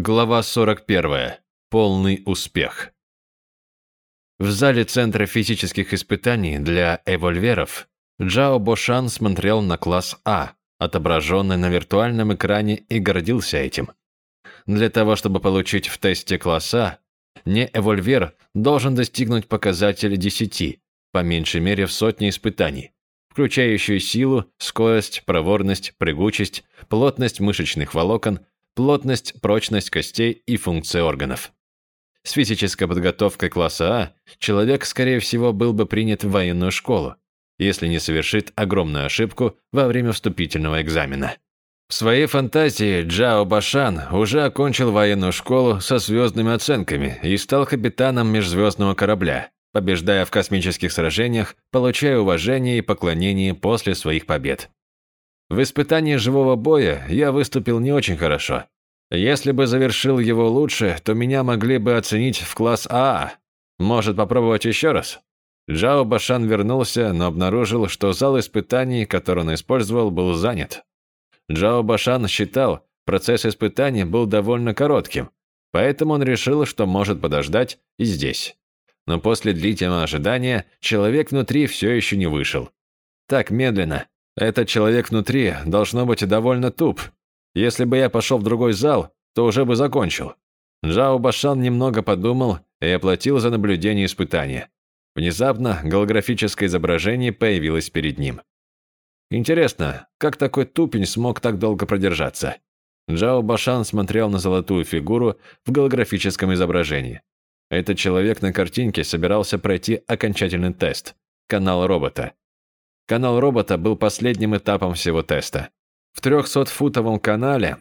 Глава 41. Полный успех. В зале Центра физических испытаний для эвольверов Джао Бошан смотрел на класс А, отображенный на виртуальном экране, и гордился этим. Для того, чтобы получить в тесте класса, не эвольвер должен достигнуть показателя 10, по меньшей мере в сотне испытаний, включающую силу, скорость, проворность, прыгучесть, плотность мышечных волокон – плотность, прочность костей и функции органов. С физической подготовкой класса А человек, скорее всего, был бы принят в военную школу, если не совершит огромную ошибку во время вступительного экзамена. В своей фантазии Джао Башан уже окончил военную школу со звездными оценками и стал капитаном межзвездного корабля, побеждая в космических сражениях, получая уважение и поклонение после своих побед. В испытании живого боя я выступил не очень хорошо. Если бы завершил его лучше, то меня могли бы оценить в класс АА. Может попробовать еще раз? Джао Башан вернулся, но обнаружил, что зал испытаний, который он использовал, был занят. Джао Башан считал, процесс испытаний был довольно коротким, поэтому он решил, что может подождать и здесь. Но после длительного ожидания человек внутри все еще не вышел. Так медленно, этот человек внутри должно быть довольно туп. Если бы я пошел в другой зал, то уже бы закончил. Джао Башан немного подумал и оплатил за наблюдение испытания. Внезапно голографическое изображение появилось перед ним. Интересно, как такой тупень смог так долго продержаться? Джао Башан смотрел на золотую фигуру в голографическом изображении. Этот человек на картинке собирался пройти окончательный тест – канал робота. Канал робота был последним этапом всего теста. В 300-футовом канале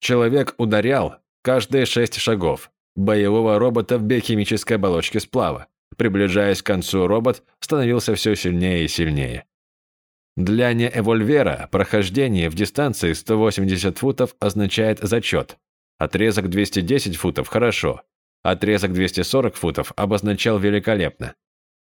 человек ударял каждые шесть шагов боевого робота в биохимической оболочке сплава. Приближаясь к концу, робот становился все сильнее и сильнее. Для неэвольвера прохождение в дистанции 180 футов означает зачет. Отрезок 210 футов – хорошо. Отрезок 240 футов обозначал великолепно.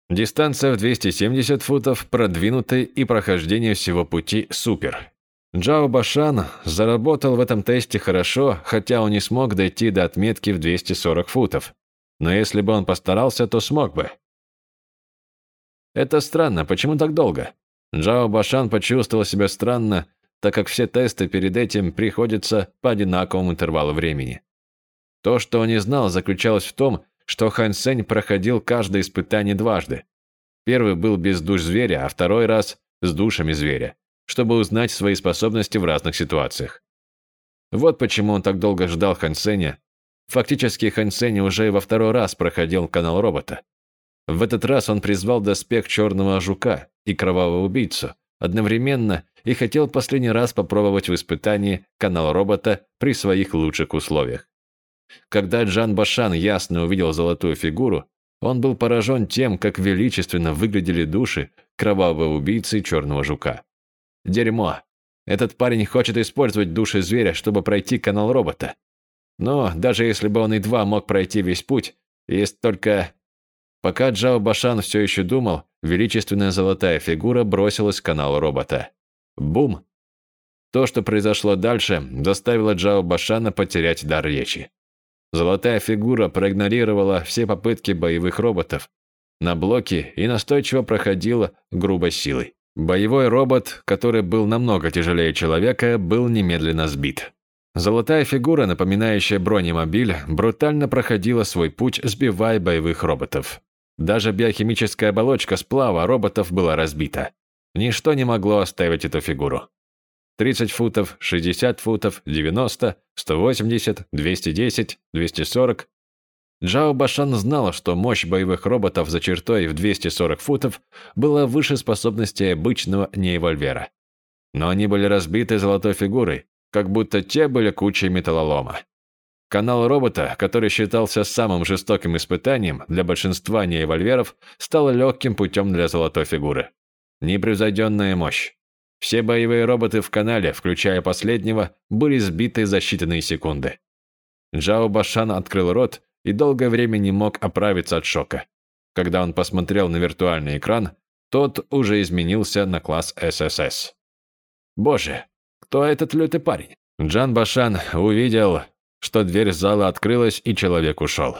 Дистанция в 270 футов, продвинутый и прохождение всего пути супер. Джао Башан заработал в этом тесте хорошо, хотя он не смог дойти до отметки в 240 футов. Но если бы он постарался, то смог бы. Это странно, почему так долго? Джао Башан почувствовал себя странно, так как все тесты перед этим приходятся по одинаковому интервалу времени. То, что он не знал, заключалось в том, что Хан Сень проходил каждое испытание дважды. Первый был без душ зверя, а второй раз с душами зверя, чтобы узнать свои способности в разных ситуациях. Вот почему он так долго ждал Хан Сеня. Фактически Хан Сень уже во второй раз проходил канал робота. В этот раз он призвал доспех черного жука и кровавого убийцу одновременно и хотел последний раз попробовать в испытании канал робота при своих лучших условиях. Когда Джан Башан ясно увидел золотую фигуру, он был поражен тем, как величественно выглядели души кровавого убийцы черного жука. Дерьмо. Этот парень хочет использовать души зверя, чтобы пройти канал робота. Но даже если бы он едва мог пройти весь путь, есть только... Пока Джао Башан все еще думал, величественная золотая фигура бросилась к каналу робота. Бум! То, что произошло дальше, заставило Джао Башана потерять дар речи. Золотая фигура проигнорировала все попытки боевых роботов на блоки и настойчиво проходила грубой силой. Боевой робот, который был намного тяжелее человека, был немедленно сбит. Золотая фигура, напоминающая бронемобиль, брутально проходила свой путь, сбивая боевых роботов. Даже биохимическая оболочка сплава роботов была разбита. Ничто не могло оставить эту фигуру. 30 футов, 60 футов, 90, 180, 210, 240. Джао Башан знал, что мощь боевых роботов за чертой в 240 футов была выше способности обычного неэвольвера. Но они были разбиты золотой фигурой, как будто те были кучей металлолома. Канал робота, который считался самым жестоким испытанием для большинства неэвольверов, стал легким путем для золотой фигуры. Непревзойденная мощь. Все боевые роботы в канале, включая последнего, были сбиты за считанные секунды. Джао Башан открыл рот и долгое время не мог оправиться от шока. Когда он посмотрел на виртуальный экран, тот уже изменился на класс ССС. Боже, кто этот лютый парень? Джан Башан увидел что дверь зала открылась и человек ушел.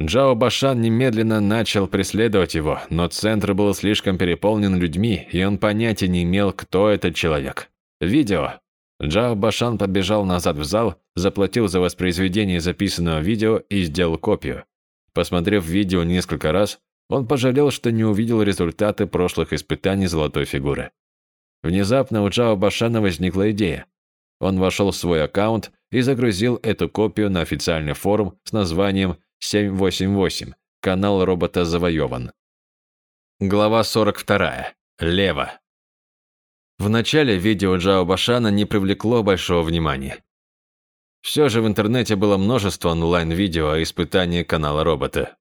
Джао Башан немедленно начал преследовать его, но центр был слишком переполнен людьми, и он понятия не имел, кто этот человек. Видео. Джао Башан побежал назад в зал, заплатил за воспроизведение записанного видео и сделал копию. Посмотрев видео несколько раз, он пожалел, что не увидел результаты прошлых испытаний золотой фигуры. Внезапно у Джао Башана возникла идея. Он вошел в свой аккаунт и загрузил эту копию на официальный форум с названием 788. Канал робота завоеван. Глава 42. Лево. В начале видео Джао Башана не привлекло большого внимания. Все же в интернете было множество онлайн-видео о испытании канала робота.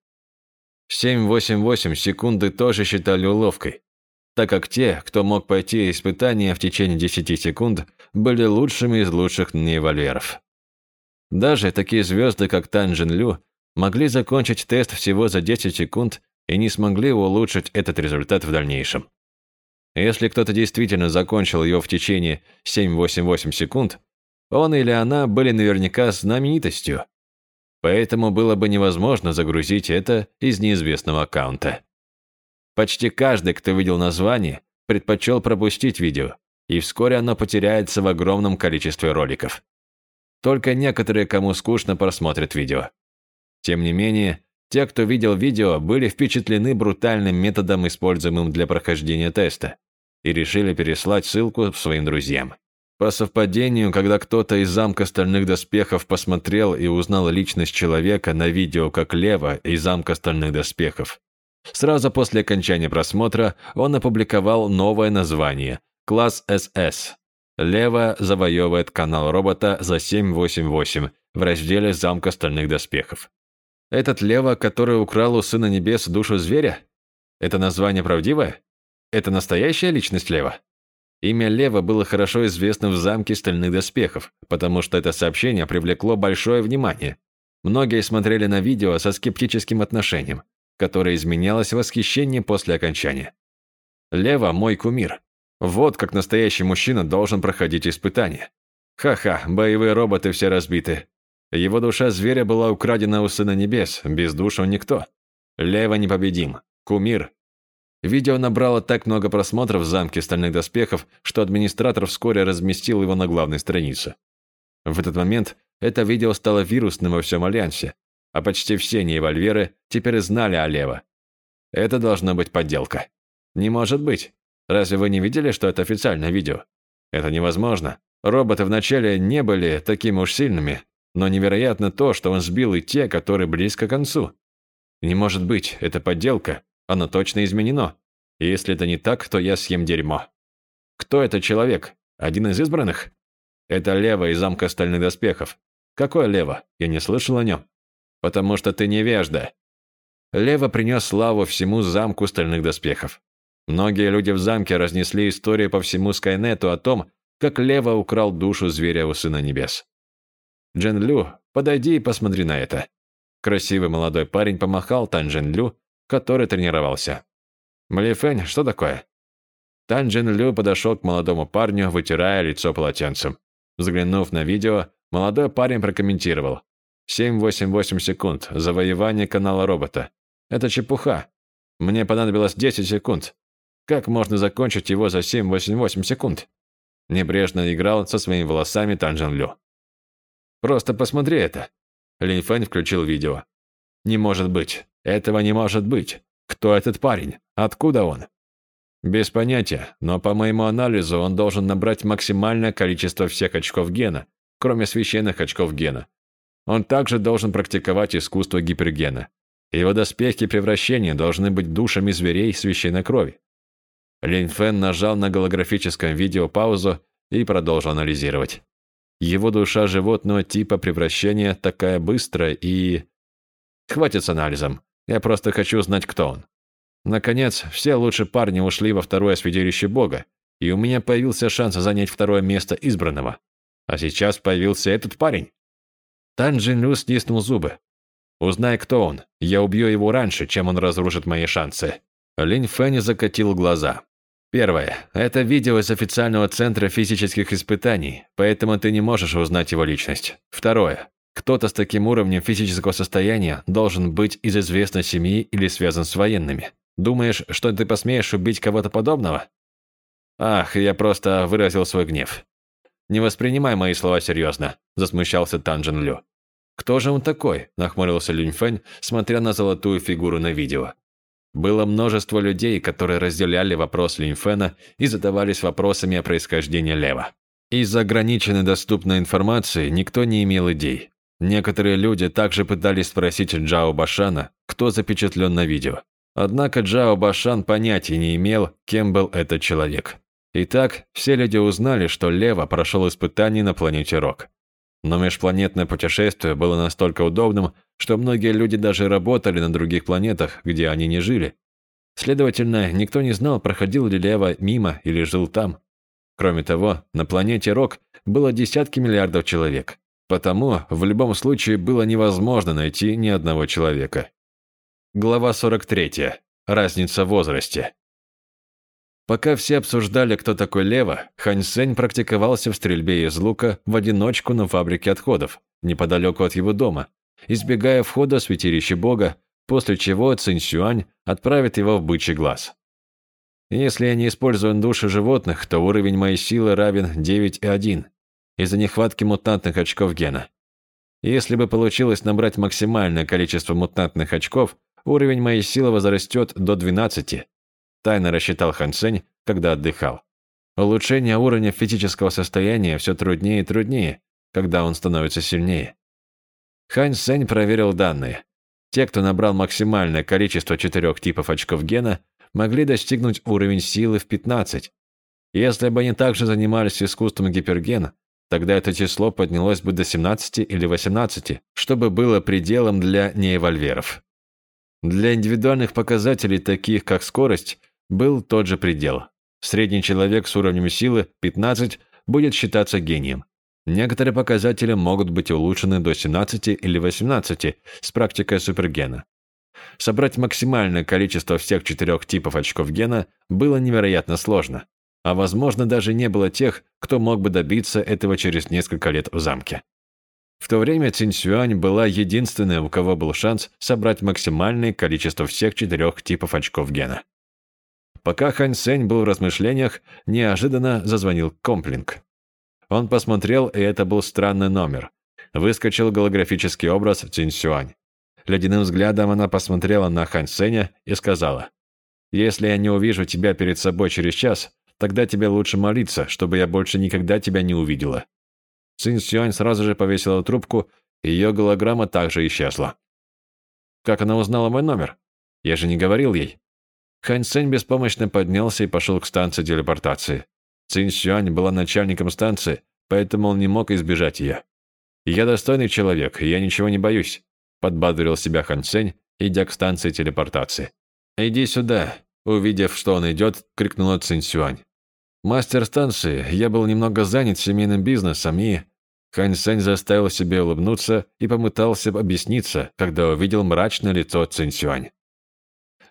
788 секунды тоже считали уловкой, так как те, кто мог пойти испытания в течение 10 секунд, были лучшими из лучших неэвольверов. Даже такие звезды, как Тан Джин Лю, могли закончить тест всего за 10 секунд и не смогли улучшить этот результат в дальнейшем. Если кто-то действительно закончил ее в течение 7-8-8 секунд, он или она были наверняка знаменитостью. Поэтому было бы невозможно загрузить это из неизвестного аккаунта. Почти каждый, кто видел название, предпочел пропустить видео, и вскоре оно потеряется в огромном количестве роликов. Только некоторые, кому скучно, просмотрят видео. Тем не менее, те, кто видел видео, были впечатлены брутальным методом, используемым для прохождения теста, и решили переслать ссылку своим друзьям. По совпадению, когда кто-то из замка стальных доспехов посмотрел и узнал личность человека на видео как Лева из замка стальных доспехов, сразу после окончания просмотра он опубликовал новое название – класс СС. Лева завоевывает канал робота за 788 в разделе замка стальных доспехов. Этот Лева, который украл у Сына Небес душу зверя? Это название правдивое? Это настоящая личность Лева? Имя Лева было хорошо известно в замке Стальных Доспехов, потому что это сообщение привлекло большое внимание. Многие смотрели на видео со скептическим отношением, которое изменялось в восхищении после окончания. Лева – мой кумир. Вот как настоящий мужчина должен проходить испытания. Ха-ха, боевые роботы все разбиты. Его душа зверя была украдена у Сына Небес, без душ он никто. Лева непобедим. Кумир. Видео набрало так много просмотров в замке Стальных Доспехов, что администратор вскоре разместил его на главной странице. В этот момент это видео стало вирусным во всем Альянсе, а почти все неэвольверы теперь знали о Лево. Это должна быть подделка. Не может быть. Разве вы не видели, что это официальное видео? Это невозможно. Роботы вначале не были такими уж сильными, но невероятно то, что он сбил и те, которые близко к концу. Не может быть, это подделка. Оно точно изменено. И если это не так, то я съем дерьмо. Кто этот человек? Один из избранных? Это Лева из замка стальных доспехов. Какой Лева? Я не слышал о нем. Потому что ты невежда. Лева принес славу всему замку стальных доспехов. Многие люди в замке разнесли историю по всему Скайнету о том, как Лева украл душу зверя у Сына Небес. Джен Лю, подойди и посмотри на это». Красивый молодой парень помахал Тан Джен Лю, который тренировался. «Млифэнь, что такое?» Тан Джен Лю подошел к молодому парню, вытирая лицо полотенцем. Взглянув на видео, молодой парень прокомментировал. 7-8-8 секунд. Завоевание канала робота. Это чепуха. Мне понадобилось 10 секунд. Как можно закончить его за 7-8-8 секунд? Небрежно играл со своими волосами Танжен Лю. Просто посмотри это». Линь Фэн включил видео. «Не может быть. Этого не может быть. Кто этот парень? Откуда он?» «Без понятия, но по моему анализу он должен набрать максимальное количество всех очков гена, кроме священных очков гена. Он также должен практиковать искусство гипергена. Его доспехи превращения должны быть душами зверей священной крови». Линь Фэн нажал на голографическом видео паузу и продолжил анализировать. Его душа животного типа превращения такая быстрая и... Хватит с анализом. Я просто хочу знать, кто он. Наконец, все лучшие парни ушли во второе святилище Бога, и у меня появился шанс занять второе место избранного. А сейчас появился этот парень. Тан Джин Лю стиснул зубы. «Узнай, кто он. Я убью его раньше, чем он разрушит мои шансы». Линь Фэнни закатил глаза. Первое. Это видео из официального центра физических испытаний, поэтому ты не можешь узнать его личность. Второе. Кто-то с таким уровнем физического состояния должен быть из известной семьи или связан с военными. Думаешь, что ты посмеешь убить кого-то подобного? Ах, я просто выразил свой гнев. Не воспринимай мои слова серьезно, засмущался Танжен Лю. Кто же он такой? нахмурился Линь Фэнь, смотря на золотую фигуру на видео. Было множество людей, которые разделяли вопрос Линь Фэна и задавались вопросами о происхождении Лева. Из-за ограниченной доступной информации никто не имел идей. Некоторые люди также пытались спросить Джао Башана, кто запечатлен на видео. Однако Джао Башан понятия не имел, кем был этот человек. Итак, все люди узнали, что Лева прошел испытание на планете Рок. Но межпланетное путешествие было настолько удобным, что многие люди даже работали на других планетах, где они не жили. Следовательно, никто не знал, проходил ли Лева мимо или жил там. Кроме того, на планете Рок было десятки миллиардов человек. Потому в любом случае было невозможно найти ни одного человека. Глава 43. Разница в возрасте. Пока все обсуждали, кто такой Лева, Хань Сень практиковался в стрельбе из лука в одиночку на фабрике отходов, неподалеку от его дома, избегая входа в святилище Бога, после чего Цинь Сюань отправит его в бычий глаз. Если я не использую души животных, то уровень моей силы равен 9,1 из-за нехватки мутантных очков гена. Если бы получилось набрать максимальное количество мутантных очков, уровень моей силы возрастет до 12. Тайно рассчитал Хан Сень, когда отдыхал. Улучшение уровня физического состояния все труднее и труднее, когда он становится сильнее. Хан Сень проверил данные. Те, кто набрал максимальное количество четырех типов очков гена, могли достигнуть уровень силы в 15. Если бы они также занимались искусством гипергена, Тогда это число поднялось бы до 17 или 18, чтобы было пределом для неэвольверов. Для индивидуальных показателей, таких как скорость, был тот же предел. Средний человек с уровнем силы 15 будет считаться гением. Некоторые показатели могут быть улучшены до 17 или 18 с практикой супергена. Собрать максимальное количество всех четырех типов очков гена было невероятно сложно а возможно даже не было тех, кто мог бы добиться этого через несколько лет в замке. В то время Цинь была единственной, у кого был шанс собрать максимальное количество всех четырех типов очков гена. Пока Хань Сень был в размышлениях, неожиданно зазвонил комплинг. Он посмотрел, и это был странный номер. Выскочил голографический образ Цинь Ледяным взглядом она посмотрела на Хань Сеня и сказала, «Если я не увижу тебя перед собой через час, Тогда тебе лучше молиться, чтобы я больше никогда тебя не увидела». Цинь Сюань сразу же повесила трубку, и ее голограмма также исчезла. «Как она узнала мой номер? Я же не говорил ей». Хань Цинь беспомощно поднялся и пошел к станции телепортации. Цинь Сюань была начальником станции, поэтому он не мог избежать ее. «Я достойный человек, я ничего не боюсь», – подбодрил себя Хан Цинь, идя к станции телепортации. «Иди сюда», – увидев, что он идет, крикнула Цинь Сюань. Мастер станции, я был немного занят семейным бизнесом и... Хань Сэнь заставил себя улыбнуться и попытался объясниться, когда увидел мрачное лицо Цинь Сюань.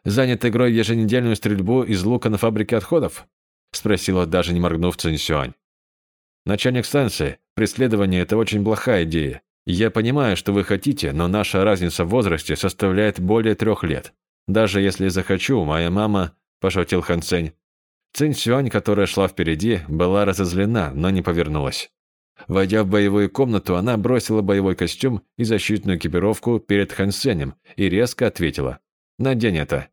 «Занят игрой в еженедельную стрельбу из лука на фабрике отходов?» – спросила, даже не моргнув Цинь Сюань. «Начальник станции, преследование – это очень плохая идея. Я понимаю, что вы хотите, но наша разница в возрасте составляет более трех лет. Даже если захочу, моя мама...» – пошутил Хан Цэнь. Цинь Сюань, которая шла впереди, была разозлена, но не повернулась. Войдя в боевую комнату, она бросила боевой костюм и защитную экипировку перед Хан Сенем и резко ответила «Надень это».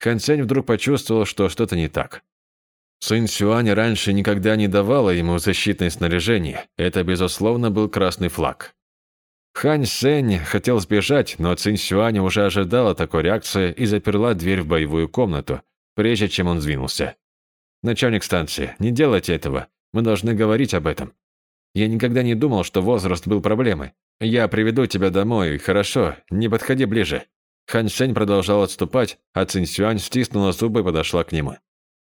Хан Сень вдруг почувствовал, что что-то не так. Цинь Сюань раньше никогда не давала ему защитное снаряжение. Это, безусловно, был красный флаг. Хань Сень хотел сбежать, но Цинь Сюань уже ожидала такой реакции и заперла дверь в боевую комнату, прежде чем он сдвинулся. «Начальник станции, не делайте этого. Мы должны говорить об этом. Я никогда не думал, что возраст был проблемой. Я приведу тебя домой, хорошо, не подходи ближе». Хан Сень продолжал отступать, а Цинь Сюань стиснула зубы и подошла к нему.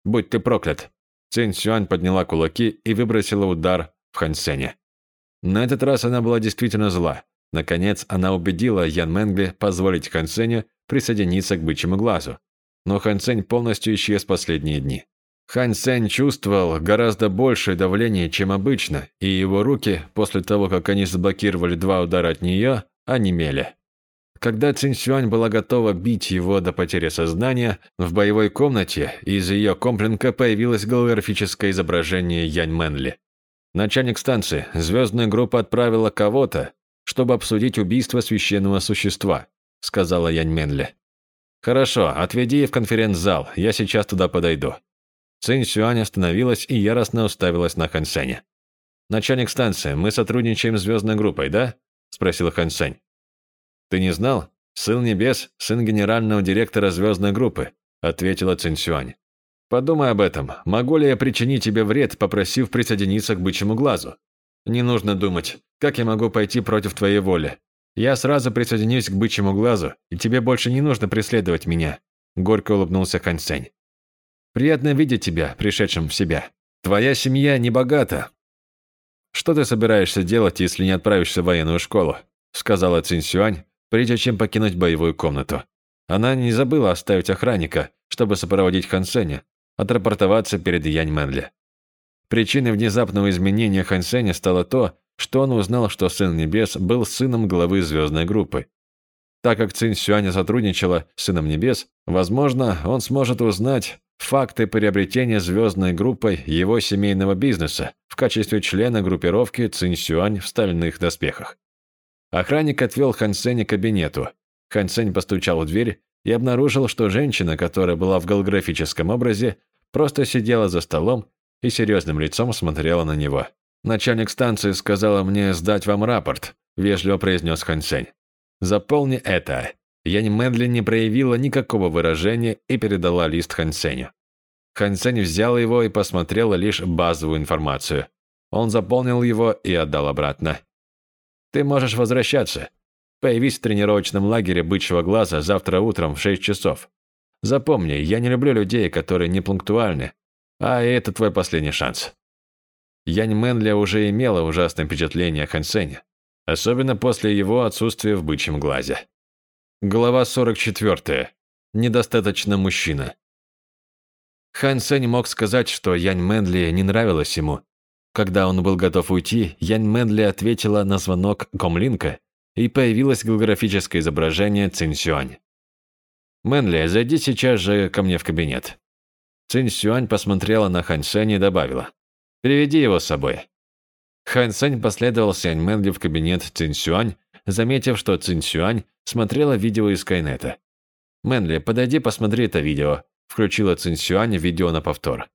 «Будь ты проклят!» Цинь Сюань подняла кулаки и выбросила удар в Хан Сеня. На этот раз она была действительно зла. Наконец, она убедила Ян Мэнгли позволить Хан Сеню присоединиться к бычьему глазу. Но Хан Сень полностью исчез последние дни. Хань Сень чувствовал гораздо большее давление, чем обычно, и его руки, после того, как они заблокировали два удара от нее, онемели. Когда Цинь Сюань была готова бить его до потери сознания, в боевой комнате из ее комплинка появилось голографическое изображение Янь Мэнли. Начальник станции, звездная группа отправила кого-то, чтобы обсудить убийство священного существа, сказала Янь Мэнли. Хорошо, отведи в конференц-зал, я сейчас туда подойду. Цинь Сюань остановилась и яростно уставилась на Хан Сеня. «Начальник станции, мы сотрудничаем с звездной группой, да?» – спросила Хан Сень. «Ты не знал? Сын Небес, сын генерального директора звездной группы», – ответила Цинь Сюань. «Подумай об этом. Могу ли я причинить тебе вред, попросив присоединиться к бычьему глазу? Не нужно думать, как я могу пойти против твоей воли. Я сразу присоединюсь к бычьему глазу, и тебе больше не нужно преследовать меня», – горько улыбнулся Хан Сень. Приятно видеть тебя, пришедшим в себя. Твоя семья не богата. Что ты собираешься делать, если не отправишься в военную школу? сказала Цинь прежде чем покинуть боевую комнату. Она не забыла оставить охранника, чтобы сопроводить Хан Сеня, отрапортоваться перед Янь Мэнли. Причиной внезапного изменения Хан Сеня стало то, что он узнал, что Сын Небес был сыном главы звездной группы. Так как Цинь Сюань сотрудничала с Сыном Небес, возможно, он сможет узнать факты приобретения звездной группой его семейного бизнеса в качестве члена группировки Цинсюань в стальных доспехах. Охранник отвел Хан Сеня к кабинету. Хан Сень постучал в дверь и обнаружил, что женщина, которая была в голографическом образе, просто сидела за столом и серьезным лицом смотрела на него. «Начальник станции сказала мне сдать вам рапорт», – вежливо произнес Хан Сень. «Заполни это. Янь Мэнли не проявила никакого выражения и передала лист Хан Сеню. Хан Сень взял его и посмотрел лишь базовую информацию. Он заполнил его и отдал обратно. «Ты можешь возвращаться. Появись в тренировочном лагере бычьего глаза завтра утром в 6 часов. Запомни, я не люблю людей, которые не пунктуальны, а это твой последний шанс». Янь Мэнли уже имела ужасное впечатление о Хан Сене, особенно после его отсутствия в бычьем глазе. Глава 44. Недостаточно мужчина. Хан Сень мог сказать, что Янь Мэнли не нравилась ему. Когда он был готов уйти, Янь Мэнли ответила на звонок Комлинка, и появилось голографическое изображение Цинь Сюань. «Мэнли, зайди сейчас же ко мне в кабинет». Цинь Сюань посмотрела на Хан Сень и добавила. «Приведи его с собой». Хан Сень последовал Сянь Мэнли в кабинет Цинь Сюань, заметив, что Цинь Сюань смотрела видео из Кайнета. «Мэнли, подойди, посмотри это видео», – включила Цинь Сюань видео на повтор.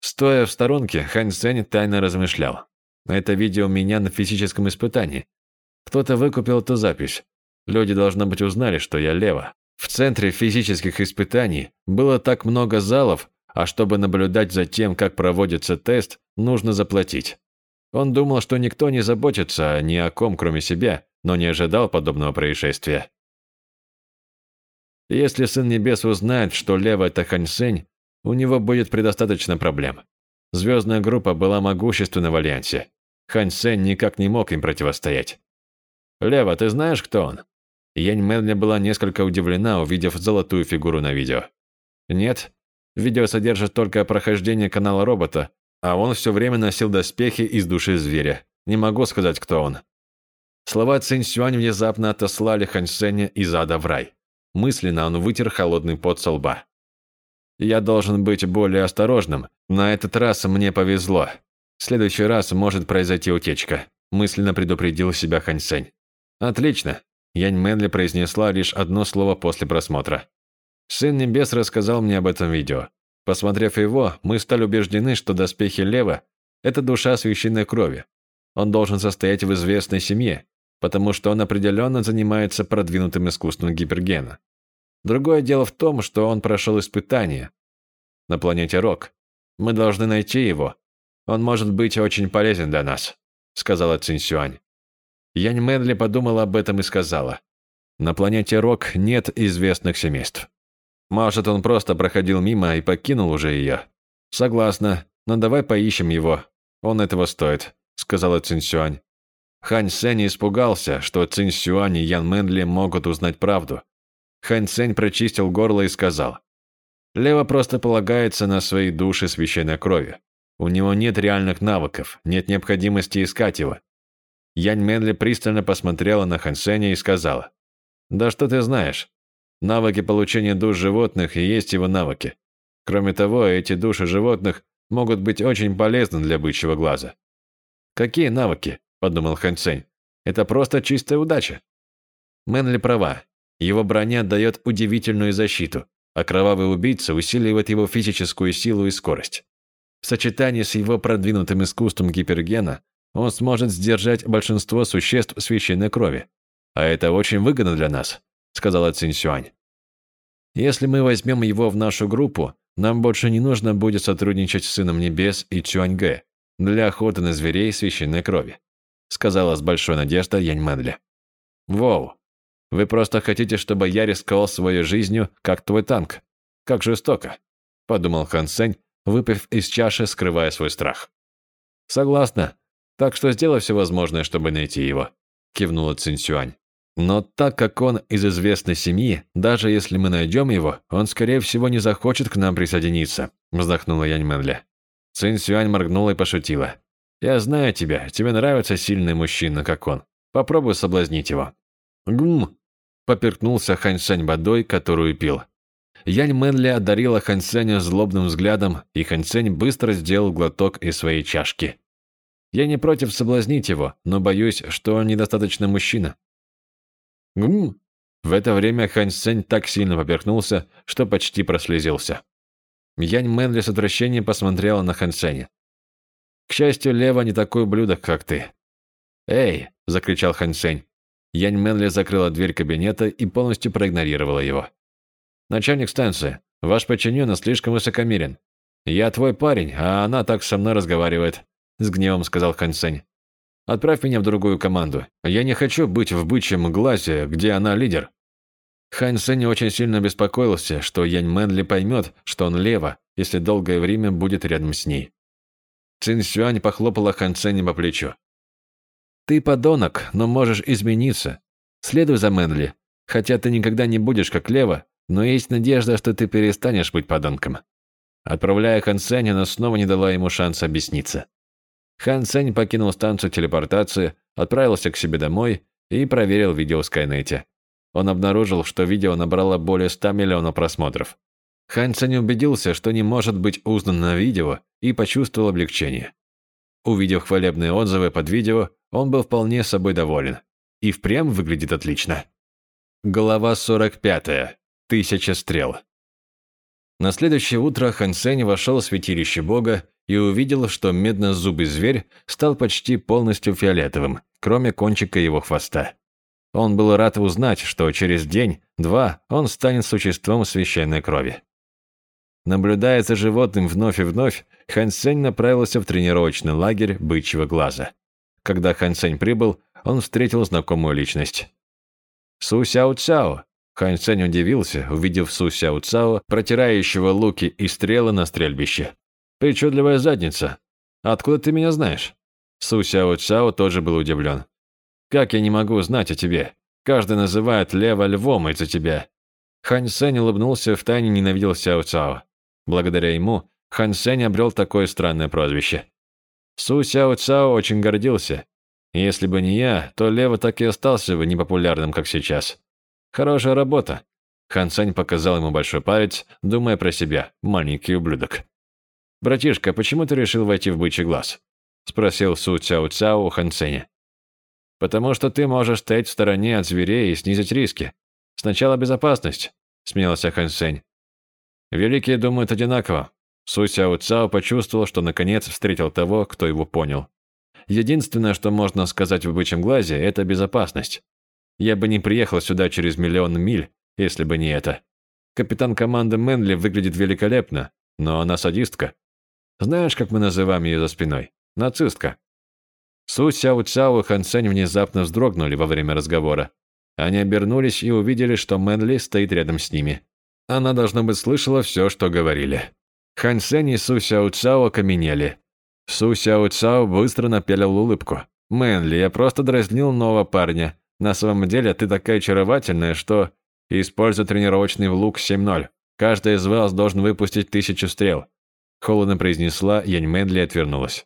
Стоя в сторонке, Хань Цзэнь тайно размышлял. Это видео меня на физическом испытании. Кто-то выкупил эту запись. Люди, должно быть, узнали, что я лево. В центре физических испытаний было так много залов, а чтобы наблюдать за тем, как проводится тест, нужно заплатить. Он думал, что никто не заботится ни о ком, кроме себя, но не ожидал подобного происшествия. Если Сын Небес узнает, что Лева – это Хань Сень, у него будет предостаточно проблем. Звездная группа была могущественна в Альянсе. Хань Сень никак не мог им противостоять. «Лева, ты знаешь, кто он?» Янь Мэнли была несколько удивлена, увидев золотую фигуру на видео. «Нет, видео содержит только прохождение канала робота, а он все время носил доспехи из души зверя. Не могу сказать, кто он. Слова Цинь Сюань внезапно отослали Хань Сеня из ада в рай. Мысленно он вытер холодный пот со лба. «Я должен быть более осторожным. На этот раз мне повезло. В следующий раз может произойти утечка», мысленно предупредил себя Хань Сень. «Отлично», Янь Мэнли произнесла лишь одно слово после просмотра. «Сын Небес рассказал мне об этом видео. Посмотрев его, мы стали убеждены, что доспехи Лева – это душа священной крови. Он должен состоять в известной семье, потому что он определенно занимается продвинутым искусством гипергена. Другое дело в том, что он прошел испытание на планете Рок. Мы должны найти его. Он может быть очень полезен для нас», – сказала Цинсюань. Янь Мэнли подумала об этом и сказала. «На планете Рок нет известных семейств. Может, он просто проходил мимо и покинул уже ее?» «Согласна, но давай поищем его. Он этого стоит», – сказала Цинсюань. Хань Сень испугался, что Цинь Сюань и Ян Мэнли могут узнать правду. Хань Сень прочистил горло и сказал. Лева просто полагается на свои души священной крови. У него нет реальных навыков, нет необходимости искать его. Янь Менли пристально посмотрела на Хан Сеня и сказала, «Да что ты знаешь? Навыки получения душ животных и есть его навыки. Кроме того, эти души животных могут быть очень полезны для бычьего глаза». «Какие навыки?» – подумал Хан Сень. «Это просто чистая удача». Мэнли права. Его броня дает удивительную защиту, а кровавый убийца усиливает его физическую силу и скорость. В сочетании с его продвинутым искусством гипергена он сможет сдержать большинство существ священной крови. А это очень выгодно для нас, сказала Цинь Сюань. Если мы возьмем его в нашу группу, нам больше не нужно будет сотрудничать с Сыном Небес и Гэ для охоты на зверей священной крови, сказала с большой надеждой Янь Мэнли. Воу, вы просто хотите, чтобы я рисковал своей жизнью, как твой танк. Как жестоко, подумал Хан Сень, выпив из чаши, скрывая свой страх. Согласна. Так что сделай все возможное, чтобы найти его, кивнула Цинсюань. Но так как он из известной семьи, даже если мы найдем его, он, скорее всего, не захочет к нам присоединиться», – вздохнула Янь Мэнли. Цинь Сюань моргнула и пошутила. «Я знаю тебя, тебе нравится сильный мужчина, как он. Попробуй соблазнить его». «Гм!» – поперкнулся Хань Сань водой, которую пил. Янь Мэнли одарила Хань Сеня злобным взглядом, и Хань Сень быстро сделал глоток из своей чашки. «Я не против соблазнить его, но боюсь, что он недостаточно мужчина». «Гм!» В это время Хань Сень так сильно поперхнулся, что почти прослезился. Янь Мэнли с отвращением посмотрела на Хан Сеня. «К счастью, Лева не такой ублюдок, как ты». «Эй!» – закричал Хан Сень. Янь Мэнли закрыла дверь кабинета и полностью проигнорировала его. «Начальник станции, ваш подчиненный слишком высокомерен. Я твой парень, а она так со мной разговаривает», – с гневом сказал Хан Сень. «Отправь меня в другую команду. Я не хочу быть в бычьем глазе, где она лидер». Хан Сень очень сильно беспокоился, что Янь Мэнли поймет, что он лево, если долгое время будет рядом с ней. Цин Сюань похлопала Хан Сеня по плечу. Ты подонок, но можешь измениться. Следуй за Мэнли. Хотя ты никогда не будешь как Лева, но есть надежда, что ты перестанешь быть подонком. Отправляя Хан Сеня, она снова не дала ему шанса объясниться. Хан Сень покинул станцию телепортации, отправился к себе домой и проверил видео в Скайнете. Он обнаружил, что видео набрало более 100 миллионов просмотров. Хан Сень убедился, что не может быть узнан на видео, и почувствовал облегчение. Увидев хвалебные отзывы под видео, он был вполне собой доволен. И впрямь выглядит отлично. Глава 45. Тысяча стрел. На следующее утро Хан Сень вошел в святилище бога и увидел, что меднозубый зверь стал почти полностью фиолетовым, кроме кончика его хвоста. Он был рад узнать, что через день-два он станет существом священной крови. Наблюдая за животным вновь и вновь, Хан Сень направился в тренировочный лагерь бычьего глаза. Когда Хан Сень прибыл, он встретил знакомую личность. Су Сяо Цао. Хан Сень удивился, увидев Су Сяо Цао, протирающего луки и стрелы на стрельбище. «Причудливая задница. Откуда ты меня знаешь?» Су Сяо Цао тоже был удивлен. «Как я не могу знать о тебе? Каждый называет Лева львом из-за тебя». Хан Сень улыбнулся, втайне ненавидел Сяо Цао. Благодаря ему Хан Сень обрел такое странное прозвище. Су Сяо Цао очень гордился. Если бы не я, то Лева так и остался бы непопулярным, как сейчас. Хорошая работа. Хан Сень показал ему большой палец, думая про себя, маленький ублюдок. «Братишка, почему ты решил войти в бычий глаз?» – спросил Су Цяо Цао у Хан Сеня. «Потому что ты можешь стоять в стороне от зверей и снизить риски. Сначала безопасность», – смеялся Хан Сень. Великие думают одинаково. Су Сяо Цао почувствовал, что наконец встретил того, кто его понял. Единственное, что можно сказать в бычьем глазе, это безопасность. Я бы не приехал сюда через миллион миль, если бы не это. Капитан команды Мэнли выглядит великолепно, но она садистка. Знаешь, как мы называем ее за спиной? Нацистка. Су Сяо Цао и Хан Сень внезапно вздрогнули во время разговора. Они обернулись и увидели, что Мэнли стоит рядом с ними. Она, должно быть, слышала все, что говорили. Хань Сень и Су Сяо Цао окаменели. Су Сяо Цао быстро напялил улыбку. «Мэнли, я просто дразнил нового парня. На самом деле ты такая очаровательная, что...» «Используй тренировочный лук 7.0. Каждый из вас должен выпустить тысячу стрел», – холодно произнесла Янь Мэнли отвернулась.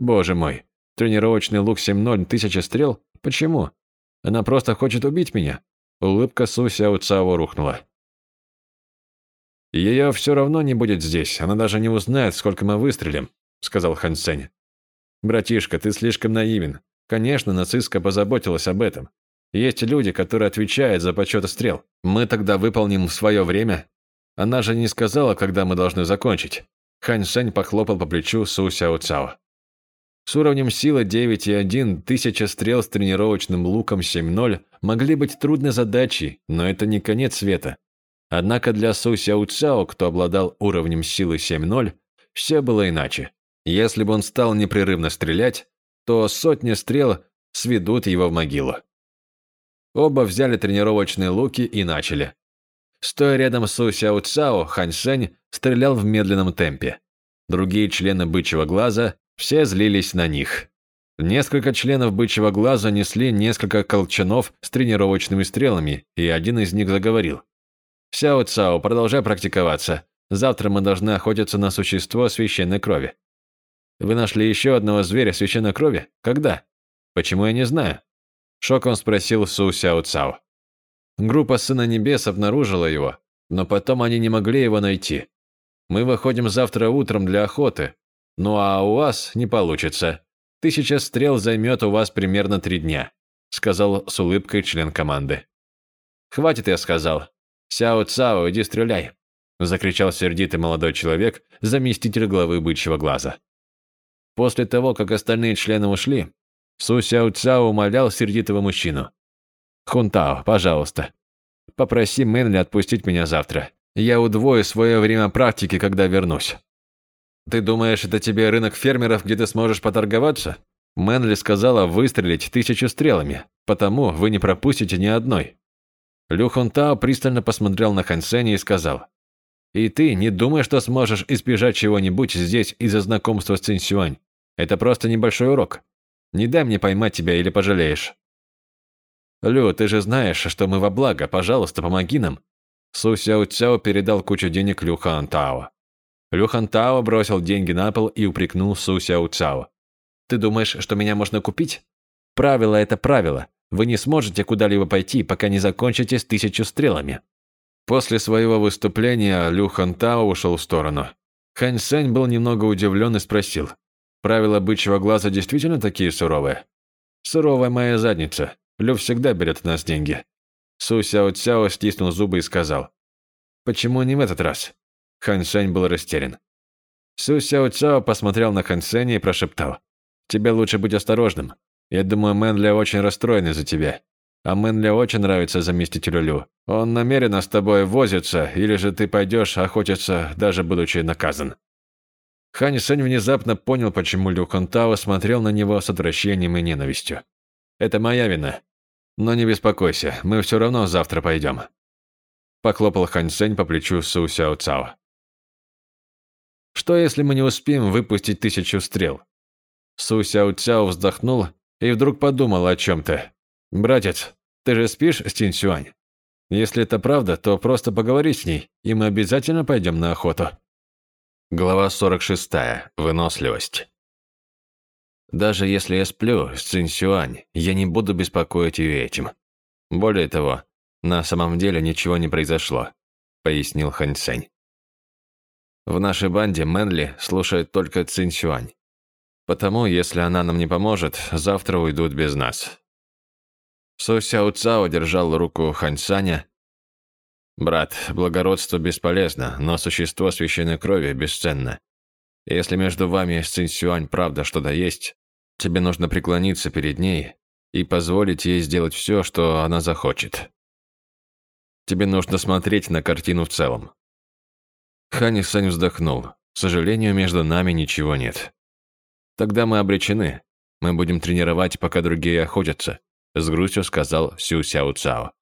«Боже мой, тренировочный лук 7.0, тысяча стрел? Почему? Она просто хочет убить меня?» Улыбка Су Сяо Цао рухнула. «Ее все равно не будет здесь, она даже не узнает, сколько мы выстрелим», – сказал Хан Сень. «Братишка, ты слишком наивен. Конечно, нацистка позаботилась об этом. Есть люди, которые отвечают за подсчет стрел. Мы тогда выполним в свое время. Она же не сказала, когда мы должны закончить. Хань Сень похлопал по плечу Су Сяо Цао. С уровнем силы 9,1 тысяча стрел с тренировочным луком 7.0 могли быть трудной задачей, но это не конец света. Однако для Су Сяо Цао, кто обладал уровнем силы 7.0, все было иначе. Если бы он стал непрерывно стрелять, то сотни стрел сведут его в могилу. Оба взяли тренировочные луки и начали. Стоя рядом с Су Цао, Хань Сень стрелял в медленном темпе. Другие члены бычьего глаза все злились на них. Несколько членов бычьего глаза несли несколько колчанов с тренировочными стрелами, и один из них заговорил. «Сяо Цао, продолжай практиковаться. Завтра мы должны охотиться на существо священной крови». «Вы нашли еще одного зверя священной крови? Когда?» «Почему я не знаю?» Шоком спросил Су Сяо Цао. Группа Сына Небес обнаружила его, но потом они не могли его найти. Мы выходим завтра утром для охоты, ну а у вас не получится. Тысяча стрел займет у вас примерно три дня», сказал с улыбкой член команды. «Хватит, я сказал. Сяо Цао, иди стреляй», закричал сердитый молодой человек, заместитель главы бычьего глаза. После того, как остальные члены ушли, Су Сяо Цао умолял сердитого мужчину. «Хунтао, пожалуйста, попроси Мэнли отпустить меня завтра. Я удвою свое время практики, когда вернусь». «Ты думаешь, это тебе рынок фермеров, где ты сможешь поторговаться?» Мэнли сказала выстрелить тысячу стрелами, потому вы не пропустите ни одной. Лю Хунтао пристально посмотрел на Хан Сеня и сказал, «И ты не думай, что сможешь избежать чего-нибудь здесь из-за знакомства с Цинь Сюань. Это просто небольшой урок. Не дай мне поймать тебя или пожалеешь». «Лю, ты же знаешь, что мы во благо. Пожалуйста, помоги нам». Су Сяо Цяо передал кучу денег Лю Хан Тао. Лю Хан Тао бросил деньги на пол и упрекнул Су Сяо Цяо. «Ты думаешь, что меня можно купить? Правило – это правило. Вы не сможете куда-либо пойти, пока не закончите с тысячу стрелами». После своего выступления Лю Хан Тао ушел в сторону. Хань Сень был немного удивлен и спросил. Правила бычьего глаза действительно такие суровые? Суровая моя задница. Лю всегда берет от нас деньги. Су Сяо Цяо стиснул зубы и сказал. Почему не в этот раз? Хан Сень был растерян. Су Сяо Цяо посмотрел на Хан Сеня и прошептал. Тебе лучше быть осторожным. Я думаю, Мэнля очень расстроен из-за тебя. А Мэнля очень нравится заместителю Лю. Он намеренно с тобой возится, или же ты пойдешь охотиться, даже будучи наказан. Хань Сэнь внезапно понял, почему Лю Хонтао смотрел на него с отвращением и ненавистью. «Это моя вина. Но не беспокойся, мы все равно завтра пойдем». Поклопал Хань Сэнь по плечу Су Сяо Цао. «Что, если мы не успеем выпустить тысячу стрел?» Су Сяо Цяо вздохнул и вдруг подумал о чем-то. «Братец, ты же спишь с Тинь Сюань? Если это правда, то просто поговори с ней, и мы обязательно пойдем на охоту». Глава 46. Выносливость. Даже если я сплю с Цинсюань, я не буду беспокоить ее этим. Более того, на самом деле ничего не произошло, пояснил Хань Цэнь. В нашей банде Мэнли слушает только Цинсюань. Потому, если она нам не поможет, завтра уйдут без нас. Су Сяо Цао держал руку Хань Саня Брат, благородство бесполезно, но существо священной крови бесценно. Если между вами с Цинсюань правда что-то есть, тебе нужно преклониться перед ней и позволить ей сделать все, что она захочет. Тебе нужно смотреть на картину в целом. Хани Сань вздохнул. К сожалению, между нами ничего нет. Тогда мы обречены. Мы будем тренировать, пока другие охотятся, с грустью сказал Сю Сяо Цао.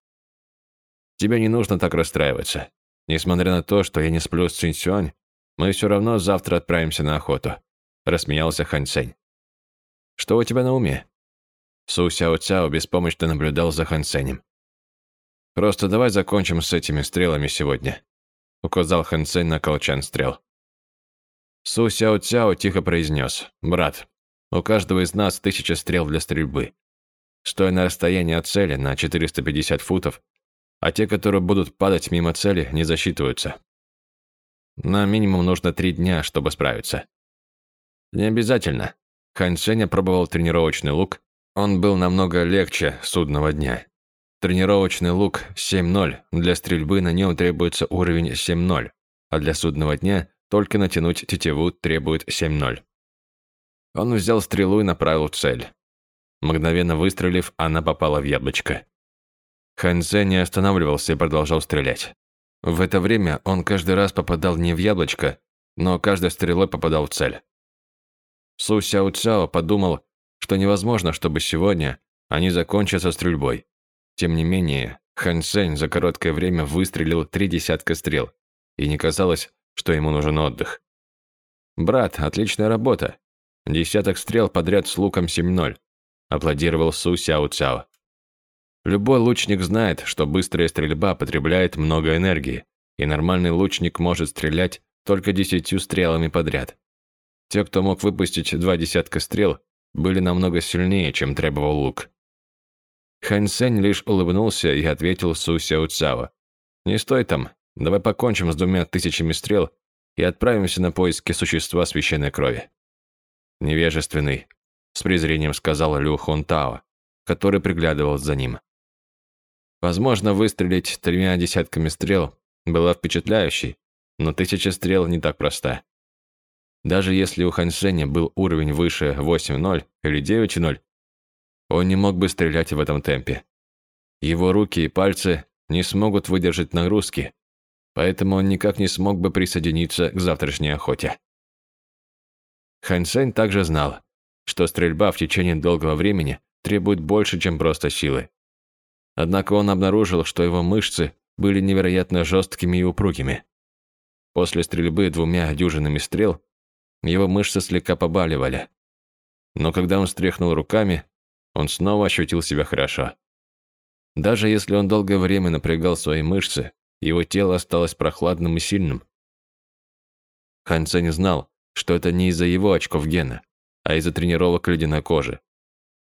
Тебе не нужно так расстраиваться. Несмотря на то, что я не сплю с Цинсюань, мы все равно завтра отправимся на охоту», – рассмеялся Хан Сень. «Что у тебя на уме?» Су Сяо Цяо беспомощно наблюдал за Хан Сенем. «Просто давай закончим с этими стрелами сегодня. – указал Хэн Сень на колчан стрел. Су Сяо Цяо тихо произнес. «Брат, у каждого из нас тысяча стрел для стрельбы. Стоя на расстоянии от цели на 450 футов, а те, которые будут падать мимо цели, не засчитываются. Нам минимум нужно три дня, чтобы справиться. Не обязательно. Хань Сеня пробовал тренировочный лук. Он был намного легче судного дня. Тренировочный лук 7.0. Для стрельбы на нем требуется уровень 7.0, а для судного дня только натянуть тетиву требует 7.0. Он взял стрелу и направил цель. Мгновенно выстрелив, она попала в яблочко. Ханьзе не останавливался и продолжал стрелять. В это время он каждый раз попадал не в яблочко, но каждой стрелой попадал в цель. Су Сяо Цяо подумал, что невозможно, чтобы сегодня они закончат со стрельбой. Тем не менее, Хан Сень за короткое время выстрелил три десятка стрел, и не казалось, что ему нужен отдых. «Брат, отличная работа. Десяток стрел подряд с луком 7-0», – аплодировал Су Сяо Цяо. Любой лучник знает, что быстрая стрельба потребляет много энергии, и нормальный лучник может стрелять только десятью стрелами подряд. Те, кто мог выпустить два десятка стрел, были намного сильнее, чем требовал лук. Хань Сень лишь улыбнулся и ответил Су Сяо Цао. «Не стой там, давай покончим с двумя тысячами стрел и отправимся на поиски существа священной крови». «Невежественный», — с презрением сказал Лю Хун Тао, который приглядывал за ним. Возможно, выстрелить тремя десятками стрел было впечатляющей, но тысяча стрел не так проста. Даже если у Ханьшеня был уровень выше 8.0 или 9.0, он не мог бы стрелять в этом темпе. Его руки и пальцы не смогут выдержать нагрузки, поэтому он никак не смог бы присоединиться к завтрашней охоте. Ханьшень также знал, что стрельба в течение долгого времени требует больше, чем просто силы. Однако он обнаружил, что его мышцы были невероятно жесткими и упругими. После стрельбы двумя дюжинами стрел его мышцы слегка побаливали. Но когда он стряхнул руками, он снова ощутил себя хорошо. Даже если он долгое время напрягал свои мышцы, его тело осталось прохладным и сильным. Хан Цэнь знал, что это не из-за его очков гена, а из-за тренировок ледяной кожи.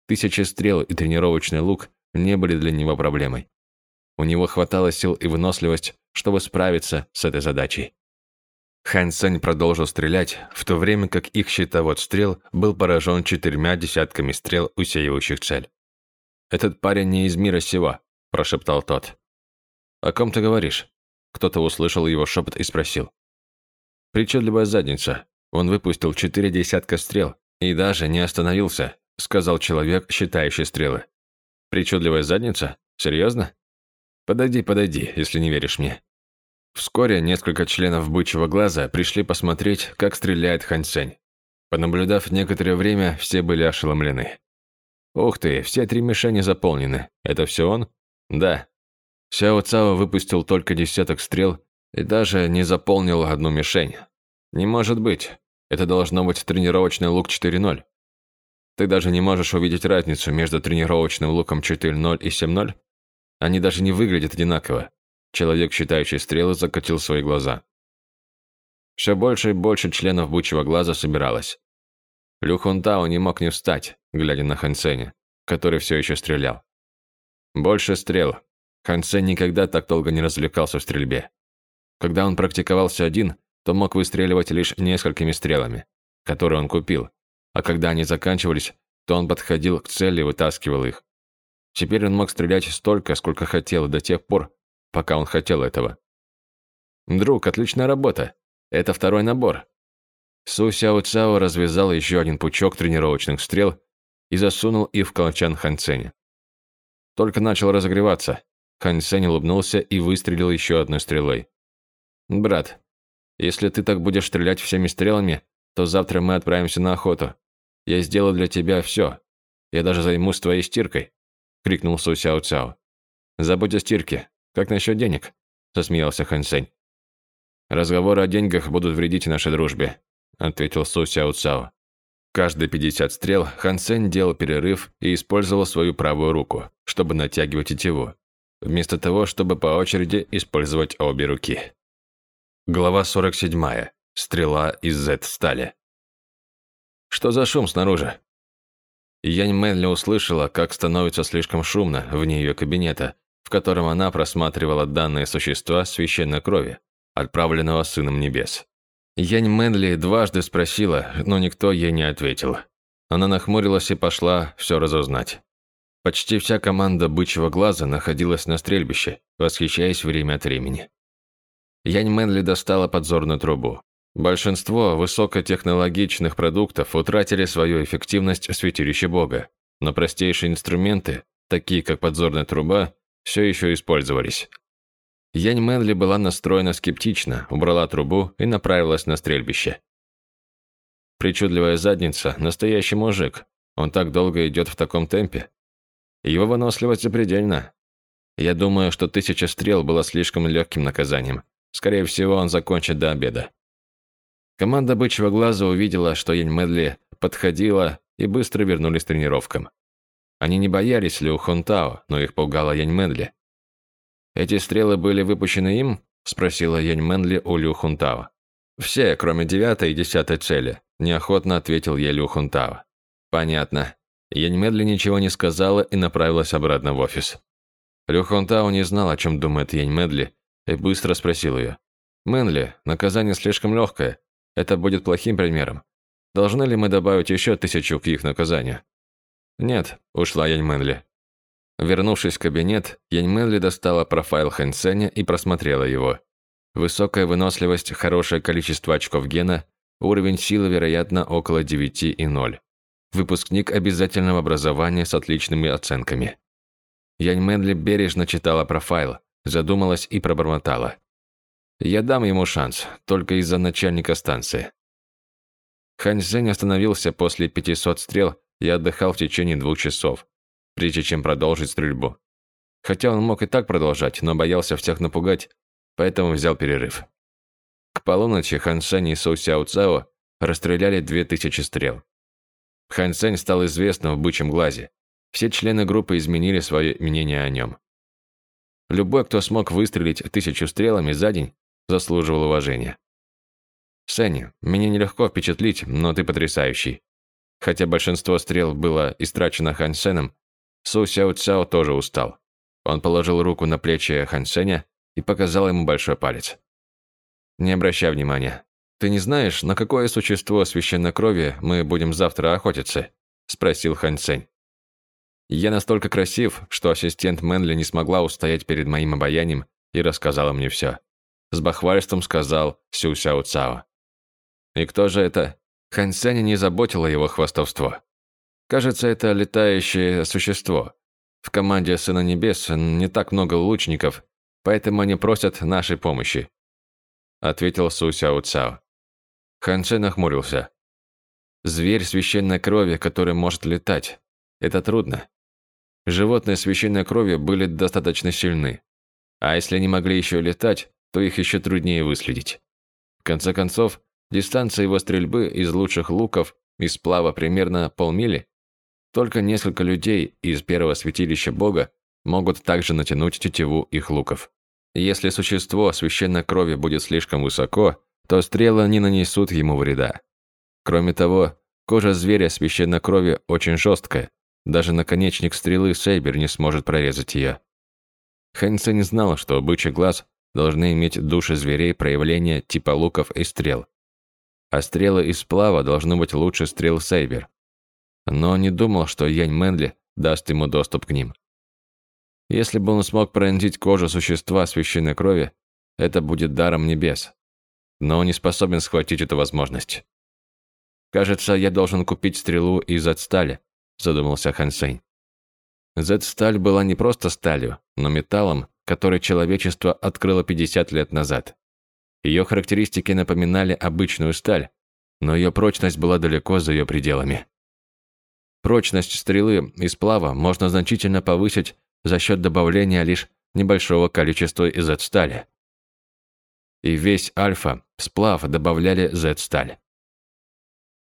Тысячи стрел и тренировочный лук не были для него проблемой. У него хватало сил и выносливость, чтобы справиться с этой задачей. Хан Сень продолжил стрелять, в то время как их щитовод стрел был поражен четырьмя десятками стрел, усеивающих цель. «Этот парень не из мира сего», – прошептал тот. «О ком ты говоришь?» Кто-то услышал его шепот и спросил. «Причудливая задница. Он выпустил четыре десятка стрел и даже не остановился», – сказал человек, считающий стрелы. Причудливая задница? Серьезно? Подойди, подойди, если не веришь мне. Вскоре несколько членов бычьего глаза пришли посмотреть, как стреляет Хань Сень. Понаблюдав некоторое время, все были ошеломлены. «Ух ты, все три мишени заполнены. Это все он?» «Да». Сяо Цао выпустил только десяток стрел и даже не заполнил одну мишень. «Не может быть. Это должно быть тренировочный лук 4.0. Ты даже не можешь увидеть разницу между тренировочным луком 4.0 и 7.0? Они даже не выглядят одинаково. Человек, считающий стрелы, закатил свои глаза. Все больше и больше членов бучьего глаза собиралось. Лю Хунтао не мог не встать, глядя на Хансеня, который все еще стрелял. Больше стрел. Хансен никогда так долго не развлекался в стрельбе. Когда он практиковался один, то мог выстреливать лишь несколькими стрелами, которые он купил, а когда они заканчивались, то он подходил к цели и вытаскивал их. Теперь он мог стрелять столько, сколько хотел, до тех пор, пока он хотел этого. «Друг, отличная работа. Это второй набор». Су Сяо Цао развязал еще один пучок тренировочных стрел и засунул их в колчан Хан Ценя. Только начал разогреваться. Хан Цень улыбнулся и выстрелил еще одной стрелой. «Брат, если ты так будешь стрелять всеми стрелами, то завтра мы отправимся на охоту. Я сделал для тебя все. Я даже займусь твоей стиркой», — крикнул Су Сяо Цао. «Забудь о стирке. Как насчет денег?» — засмеялся Хан Сень. «Разговоры о деньгах будут вредить нашей дружбе», — ответил Су Сяо Цао. Каждые 50 стрел Хан Сень делал перерыв и использовал свою правую руку, чтобы натягивать тетиву, вместо того, чтобы по очереди использовать обе руки. Глава 47. Стрела из Z-стали. Что за шум снаружи? Янь Мэнли услышала, как становится слишком шумно вне ее кабинета, в котором она просматривала данные существа священной крови, отправленного Сыном Небес. Янь Мэнли дважды спросила, но никто ей не ответил. Она нахмурилась и пошла все разузнать. Почти вся команда «Бычьего глаза» находилась на стрельбище, восхищаясь время от времени. Янь Мэнли достала подзорную трубу. Большинство высокотехнологичных продуктов утратили свою эффективность в святилище Бога, но простейшие инструменты, такие как подзорная труба, все еще использовались. Янь Мэнли была настроена скептично, убрала трубу и направилась на стрельбище. Причудливая задница – настоящий мужик. Он так долго идет в таком темпе. Его выносливость запредельна. Я думаю, что тысяча стрел было слишком легким наказанием. Скорее всего, он закончит до обеда. Команда бычьего глаза увидела, что Янь Медли подходила и быстро вернулись к тренировкам. Они не боялись Лю Хунтао, но их пугала Янь Медли. «Эти стрелы были выпущены им?» – спросила Янь Медли у Лю Хунтао. «Все, кроме девятой и десятой цели», – неохотно ответил ей Лю Хунтао. «Понятно». Медли ничего не сказала и направилась обратно в офис. Лю Хунтао не знал, о чем думает Янь и быстро спросил ее. «Мэнли, наказание слишком легкое. Это будет плохим примером. Должны ли мы добавить еще тысячу к их наказанию?» «Нет», – ушла Янь. Вернувшись в кабинет, Янь достала профайл Хэн Сеня и просмотрела его. Высокая выносливость, хорошее количество очков гена, уровень силы, вероятно, около 9 и 0. Выпускник обязательного образования с отличными оценками. Янь Мэнли бережно читала профайл, задумалась и пробормотала. «Я дам ему шанс, только из-за начальника станции». Хань Зэнь остановился после 500 стрел и отдыхал в течение двух часов, прежде чем продолжить стрельбу. Хотя он мог и так продолжать, но боялся всех напугать, поэтому взял перерыв. К полуночи Хан Сень и Су Сяо Цао расстреляли 2000 стрел. Хан Сень стал известным в бычьем глазе. Все члены группы изменили свое мнение о нем. Любой, кто смог выстрелить тысячу стрелами за день, заслуживал уважения. Сенни, меня нелегко впечатлить, но ты потрясающий. Хотя большинство стрел было истрачено Хан Сеном, Су Сяо Цяо тоже устал. Он положил руку на плечи Хан Сеня и показал ему большой палец. «Не обращай внимания. Ты не знаешь, на какое существо священной крови мы будем завтра охотиться?» – спросил Хан Сень. Я настолько красив, что ассистент Мэнли не смогла устоять перед моим обаянием и рассказала мне все. С бахвальством сказал Сю Сяо Цао. И кто же это? Хан Сеня не заботило его хвастовство. Кажется, это летающее существо. В команде Сына Небес не так много лучников, поэтому они просят нашей помощи. Ответил Су Сяо Цао. Хан Сень нахмурился. Зверь священной крови, который может летать. Это трудно. Животные священной крови были достаточно сильны. А если они могли еще летать, то их еще труднее выследить. В конце концов, дистанция его стрельбы из лучших луков из сплава примерно полмили. Только несколько людей из первого святилища Бога могут также натянуть тетиву их луков. Если существо священной крови будет слишком высоко, то стрелы не нанесут ему вреда. Кроме того, кожа зверя священной крови очень жесткая, даже наконечник стрелы Сейбер не сможет прорезать ее. Хэнси не знала, что бычий глаз должны иметь души зверей проявления типа луков и стрел. А стрелы из сплава должны быть лучше стрел Сейбер. Но не думал, что Янь Мэнли даст ему доступ к ним. Если бы он смог пронзить кожу существа священной крови, это будет даром небес. Но не способен схватить эту возможность. Кажется, я должен купить стрелу из отстали, задумался Хан Сень. Z-сталь была не просто сталью, но металлом, который человечество открыло 50 лет назад. Ее характеристики напоминали обычную сталь, но ее прочность была далеко за ее пределами. Прочность стрелы и сплава можно значительно повысить за счет добавления лишь небольшого количества Z-стали. И весь альфа сплав добавляли Z-сталь.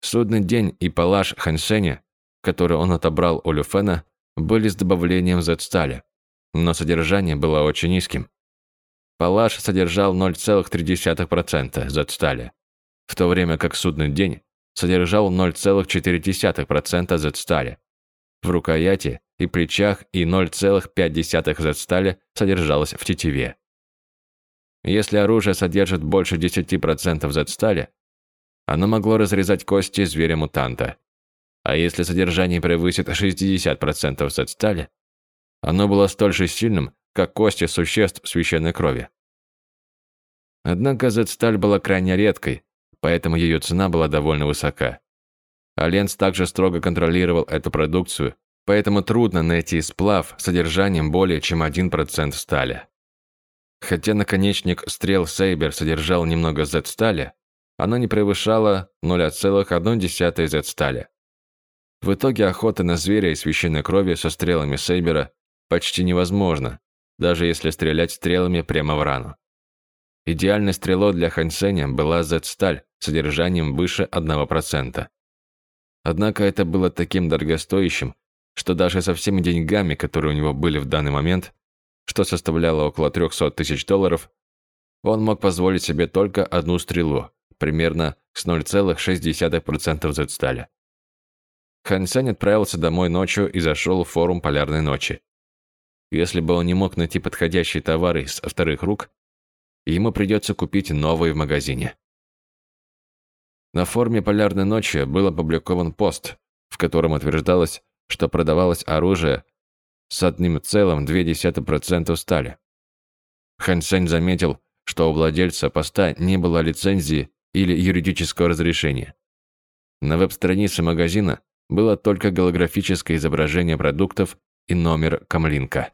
Судный день и палаш Ханьсеня которые он отобрал у Люфена, были с добавлением Z-стали, но содержание было очень низким. Палаш содержал 0,3% зетстали, в то время как судный день содержал 0,4% зетстали. В рукояти и плечах и 0,5 зетстали содержалось в тетиве. Если оружие содержит больше 10% зетстали, оно могло разрезать кости зверя-мутанта. А если содержание превысит 60% зетстали, оно было столь же сильным, как кости существ священной крови. Однако Z-сталь была крайне редкой, поэтому ее цена была довольно высока. Аленс также строго контролировал эту продукцию, поэтому трудно найти сплав с содержанием более чем 1% стали. Хотя наконечник стрел Сейбер содержал немного Z-стали, оно не превышало 0,1 Z-стали. В итоге охота на зверя и священной крови со стрелами Сейбера почти невозможно, даже если стрелять стрелами прямо в рану. Идеальной стрелой для Хансеня была Z-сталь с содержанием выше 1%. Однако это было таким дорогостоящим, что даже со всеми деньгами, которые у него были в данный момент, что составляло около 300 тысяч долларов, он мог позволить себе только одну стрелу, примерно с 0,6% Z-стали. Хансен отправился домой ночью и зашел в форум полярной ночи. Если бы он не мог найти подходящие товары с вторых рук, ему придется купить новые в магазине. На форуме «Полярной ночи» был опубликован пост, в котором утверждалось, что продавалось оружие с одним целым 0,2% стали. Хан Сень заметил, что у владельца поста не было лицензии или юридического разрешения. На веб-странице магазина было только голографическое изображение продуктов и номер камлинка.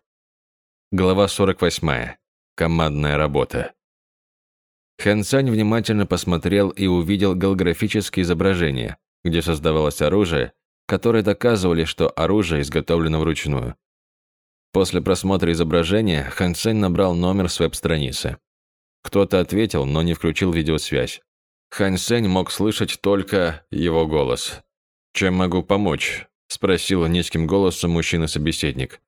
Глава 48. Командная работа. Хэн Сань внимательно посмотрел и увидел голографические изображения, где создавалось оружие, которые доказывали, что оружие изготовлено вручную. После просмотра изображения Хэн Сань набрал номер с веб-страницы. Кто-то ответил, но не включил видеосвязь. Хан Сень мог слышать только его голос. «Чем могу помочь?» – спросил низким голосом мужчина-собеседник.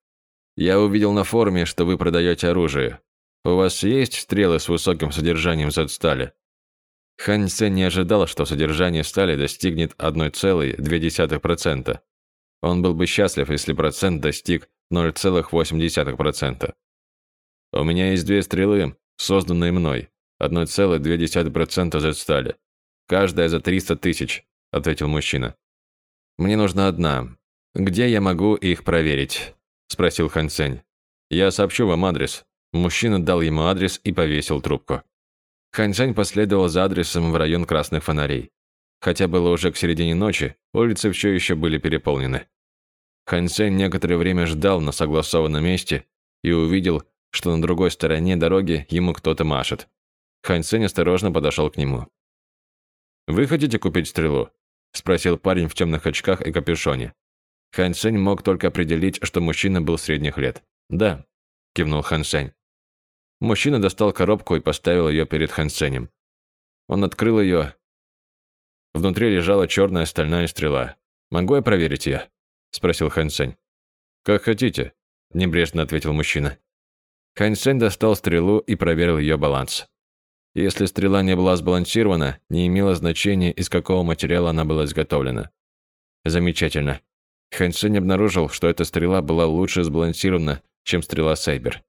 Я увидел на форуме, что вы продаете оружие. У вас есть стрелы с высоким содержанием Z-стали?» Хан Цен не ожидал, что содержание стали достигнет 1,2%. Он был бы счастлив, если процент достиг 0,8%. «У меня есть две стрелы, созданные мной, 1,2% Z-стали. Каждая за 300 тысяч», – ответил мужчина. «Мне нужна одна. Где я могу их проверить?» – спросил Хан Цень. «Я сообщу вам адрес». Мужчина дал ему адрес и повесил трубку. Хан Цень последовал за адресом в район красных фонарей. Хотя было уже к середине ночи, улицы все еще были переполнены. Хан Цень некоторое время ждал на согласованном месте и увидел, что на другой стороне дороги ему кто-то машет. Хан Цень осторожно подошел к нему. «Вы хотите купить стрелу?» – спросил парень в темных очках и капюшоне. Хан Сень мог только определить, что мужчина был средних лет. «Да», – кивнул Хан Сень. Мужчина достал коробку и поставил ее перед Хан Сенем. Он открыл ее. Внутри лежала черная стальная стрела. «Могу я проверить ее?» – спросил Хан Сень. «Как хотите», – небрежно ответил мужчина. Хан Сень достал стрелу и проверил ее баланс. Если стрела не была сбалансирована, не имело значения, из какого материала она была изготовлена. Замечательно. Хан Сень обнаружил, что эта стрела была лучше сбалансирована, чем стрела Сайбер.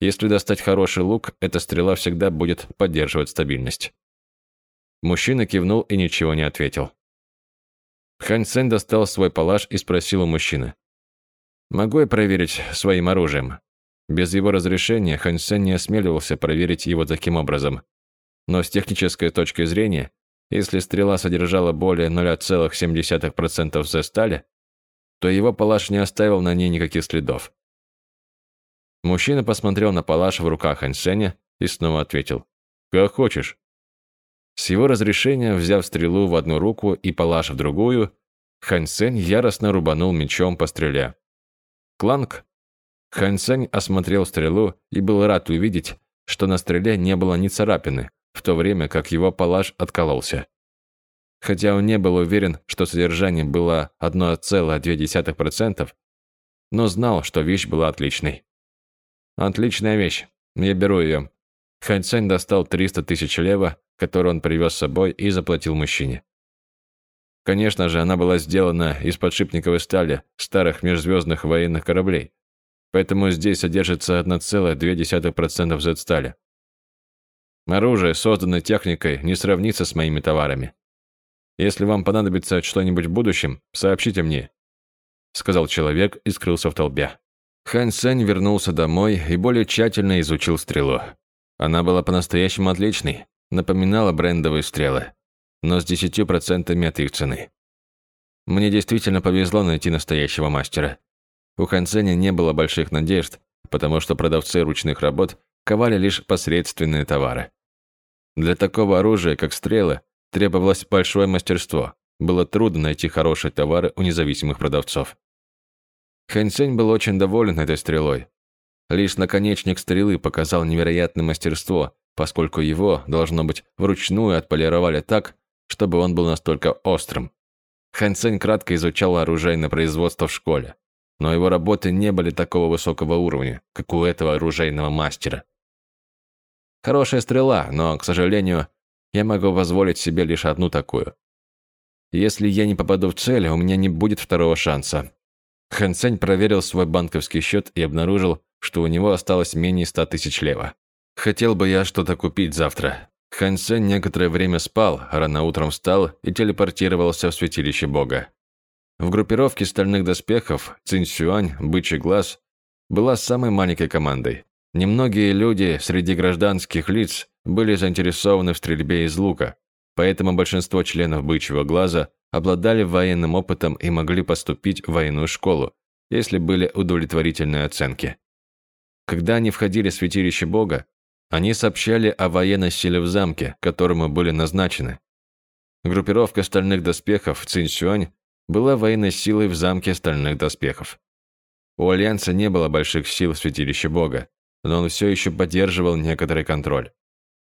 Если достать хороший лук, эта стрела всегда будет поддерживать стабильность. Мужчина кивнул и ничего не ответил. Хан Сень достал свой палаш и спросил у мужчины. «Могу я проверить своим оружием?» Без его разрешения Хан Сень не осмеливался проверить его таким образом. Но с технической точки зрения, если стрела содержала более 0,7% Z стали, то его палаш не оставил на ней никаких следов. Мужчина посмотрел на палаш в руках Ансеня и снова ответил «Как хочешь». С его разрешения, взяв стрелу в одну руку и палаш в другую, Хансень яростно рубанул мечом по стреле. Кланк. Хансень осмотрел стрелу и был рад увидеть, что на стреле не было ни царапины, в то время как его палаш откололся. Хотя он не был уверен, что содержание было 1,2%, но знал, что вещь была отличной. «Отличная вещь. Я беру ее. Хань Цэнь достал 300 тысяч лева, которые он привез с собой, и заплатил мужчине. Конечно же, она была сделана из подшипниковой стали старых межзвездных военных кораблей, поэтому здесь содержится 1,2% Z-стали. Оружие, созданное техникой, не сравнится с моими товарами. Если вам понадобится что-нибудь в будущем, сообщите мне», — сказал человек и скрылся в толпе. Хань Сень вернулся домой и более тщательно изучил стрелу. Она была по-настоящему отличной, напоминала брендовые стрелы, но с 10% от их цены. Мне действительно повезло найти настоящего мастера. У Хань Сеня не было больших надежд, потому что продавцы ручных работ ковали лишь посредственные товары. Для такого оружия, как стрелы, требовалось большое мастерство. Было трудно найти хорошие товары у независимых продавцов. Хэн Сень был очень доволен этой стрелой. Лишь наконечник стрелы показал невероятное мастерство, поскольку его, должно быть, вручную отполировали так, чтобы он был настолько острым. Хэн Сень кратко изучал оружейное производство в школе, но его работы не были такого высокого уровня, как у этого оружейного мастера. Хорошая стрела, но, к сожалению, я могу позволить себе лишь одну такую. Если я не попаду в цель, у меня не будет второго шанса. Хэн Сень проверил свой банковский счет и обнаружил, что у него осталось менее 100 тысяч лева. Хотел бы я что-то купить завтра. Хэн Сень некоторое время спал, рано утром встал и телепортировался в святилище Бога. В группировке стальных доспехов Цинь Сюань, Бычий Глаз, была самой маленькой командой. Немногие люди среди гражданских лиц были заинтересованы в стрельбе из лука, поэтому большинство членов бычьего глаза обладали военным опытом и могли поступить в военную школу, если были удовлетворительные оценки. Когда они входили в святилище Бога, они сообщали о военной силе в замке, которому были назначены. Группировка стальных доспехов Цинсюань была военной силой в замке стальных доспехов. У Альянса не было больших сил в святилище Бога, но он все еще поддерживал некоторый контроль.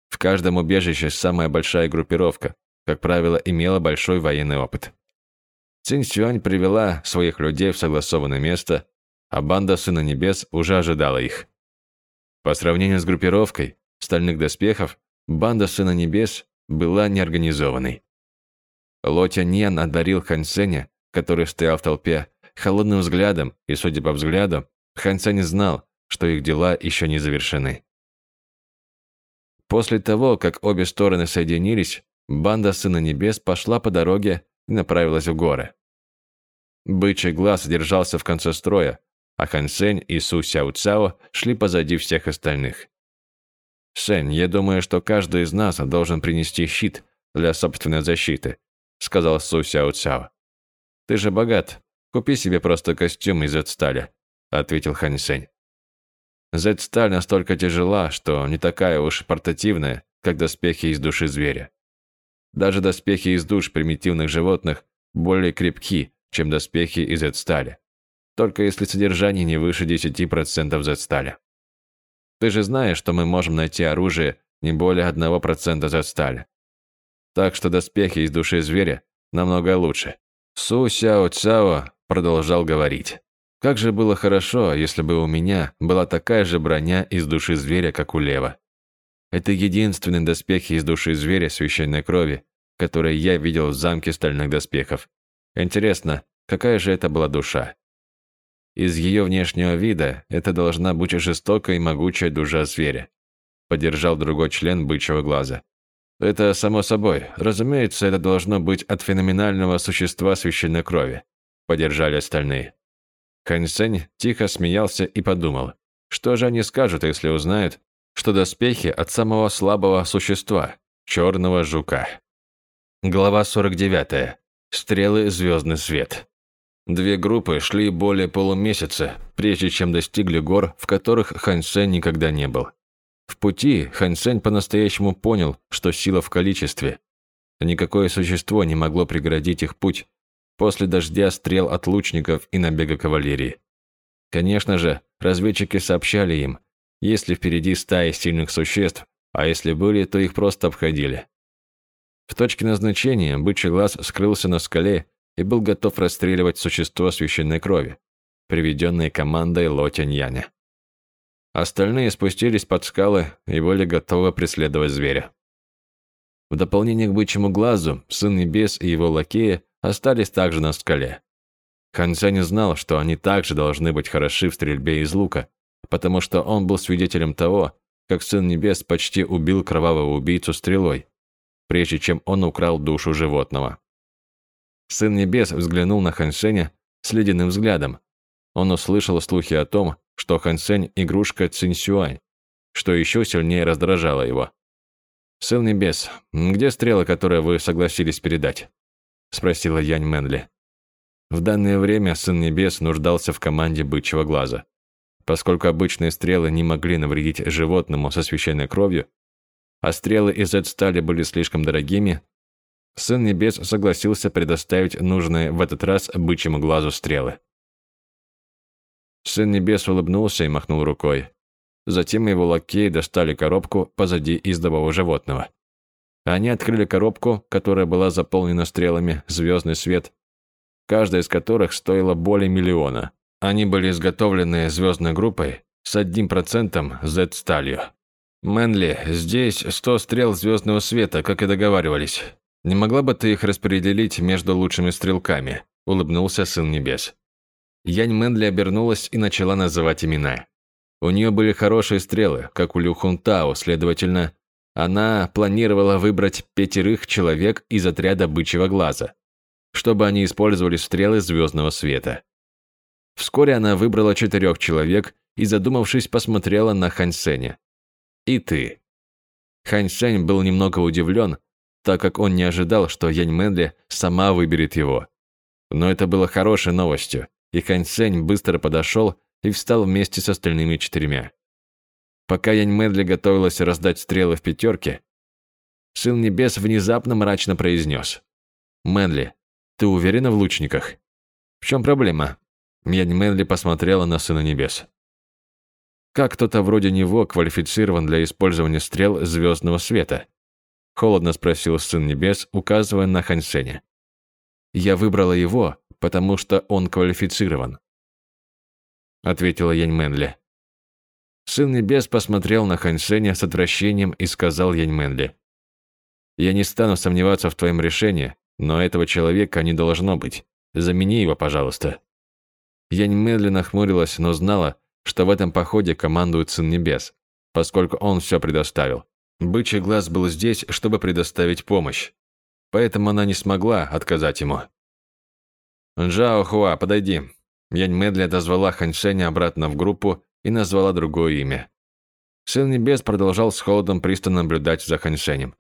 В каждом убежище самая большая группировка, как правило, имела большой военный опыт. Цинь Сюань привела своих людей в согласованное место, а банда Сына Небес уже ожидала их. По сравнению с группировкой стальных доспехов, банда Сына Небес была неорганизованной. Ло Тяньян одарил Хань Сеня, который стоял в толпе, холодным взглядом, и, судя по взгляду, Хань Сень знал, что их дела еще не завершены. После того, как обе стороны соединились, банда Сына Небес пошла по дороге и направилась в горы. Бычий глаз держался в конце строя, а Хан Сень и Су Сяо Цао шли позади всех остальных. «Сень, я думаю, что каждый из нас должен принести щит для собственной защиты», сказал Су Сяо Цао. «Ты же богат, купи себе просто костюм из стали», ответил Хан Сень. Z-сталь настолько тяжела, что не такая уж портативная, как доспехи из души зверя. Даже доспехи из душ примитивных животных более крепки, чем доспехи из Z-стали. Только если содержание не выше 10% Z-стали. Ты же знаешь, что мы можем найти оружие не более 1% Z-стали. Так что доспехи из души зверя намного лучше. Су Сяо Цао продолжал говорить. Как же было хорошо, если бы у меня была такая же броня из души зверя, как у Лева. Это единственные доспехи из души зверя священной крови, которые я видел в замке стальных доспехов. Интересно, какая же это была душа? Из ее внешнего вида это должна быть жестокая и могучая душа зверя. Поддержал другой член бычьего глаза. Это само собой. Разумеется, это должно быть от феноменального существа священной крови. Поддержали остальные. Хань Сень тихо смеялся и подумал, что же они скажут, если узнают, что доспехи от самого слабого существа – черного жука. Глава 49. Стрелы «Звездный свет». Две группы шли более полумесяца, прежде чем достигли гор, в которых Хань Сень никогда не был. В пути Хань Сень по-настоящему понял, что сила в количестве. Никакое существо не могло преградить их путь, после дождя стрел от лучников и набега кавалерии. Конечно же, разведчики сообщали им, если впереди стаи сильных существ, а если были, то их просто обходили. В точке назначения бычий глаз скрылся на скале и был готов расстреливать существо священной крови, приведенное командой Ло Тяньяня. Остальные спустились под скалы и были готовы преследовать зверя. В дополнение к бычьему глазу, сын небес и его лакеи остались также на скале. Хан не знал, что они также должны быть хороши в стрельбе из лука, потому что он был свидетелем того, как сын небес почти убил кровавого убийцу стрелой, прежде чем он украл душу животного. Сын небес взглянул на Хан с ледяным взглядом. Он услышал слухи о том, что Хан игрушка Цинсюань, что еще сильнее раздражало его. «Сын небес, где стрелы, которые вы согласились передать?» – спросила Янь Мэнли. В данное время Сын Небес нуждался в команде Бычьего Глаза. Поскольку обычные стрелы не могли навредить животному со священной кровью, а стрелы из Z-стали были слишком дорогими, Сын Небес согласился предоставить нужные в этот раз Бычьему Глазу стрелы. Сын Небес улыбнулся и махнул рукой. Затем его лакеи достали коробку позади издового животного. Они открыли коробку, которая была заполнена стрелами, звездный свет, каждая из которых стоила более миллиона. Они были изготовлены звездной группой с одним процентом Z-сталью. «Мэнли, здесь сто стрел звездного света, как и договаривались. Не могла бы ты их распределить между лучшими стрелками?» – улыбнулся Сын Небес. Янь Мэнли обернулась и начала называть имена. У нее были хорошие стрелы, как у Лю Хунтао, следовательно, она планировала выбрать пятерых человек из отряда бычьего глаза чтобы они использовали стрелы звездного света. Вскоре она выбрала четырех человек и, задумавшись, посмотрела на Хань Сеня. «И ты». Хань Сень был немного удивлен, так как он не ожидал, что Янь Мэнли сама выберет его. Но это было хорошей новостью, и Хань Сень быстро подошел и встал вместе с остальными четырьмя. Пока Янь Мэнли готовилась раздать стрелы в пятерке, Сын Небес внезапно мрачно произнес. «Мэнли, ты уверена в лучниках? В чем проблема? Янь Мэнли посмотрела на Сына Небес. Как кто-то вроде него квалифицирован для использования стрел звездного света? Холодно спросил Сын Небес, указывая на Хансеня. Я выбрала его, потому что он квалифицирован. Ответила Янь Мэнли. Сын Небес посмотрел на Хансеня с отвращением и сказал Янь Мэнли. «Я не стану сомневаться в твоем решении, но этого человека не должно быть. Замени его, пожалуйста». Я немедленно хмурилась, но знала, что в этом походе командует Сын Небес, поскольку он все предоставил. Бычий глаз был здесь, чтобы предоставить помощь. Поэтому она не смогла отказать ему. «Джао Хуа, подойди». Янь Медли отозвала Ханьшеня обратно в группу и назвала другое имя. Сын Небес продолжал с холодом пристально наблюдать за Ханьшенем.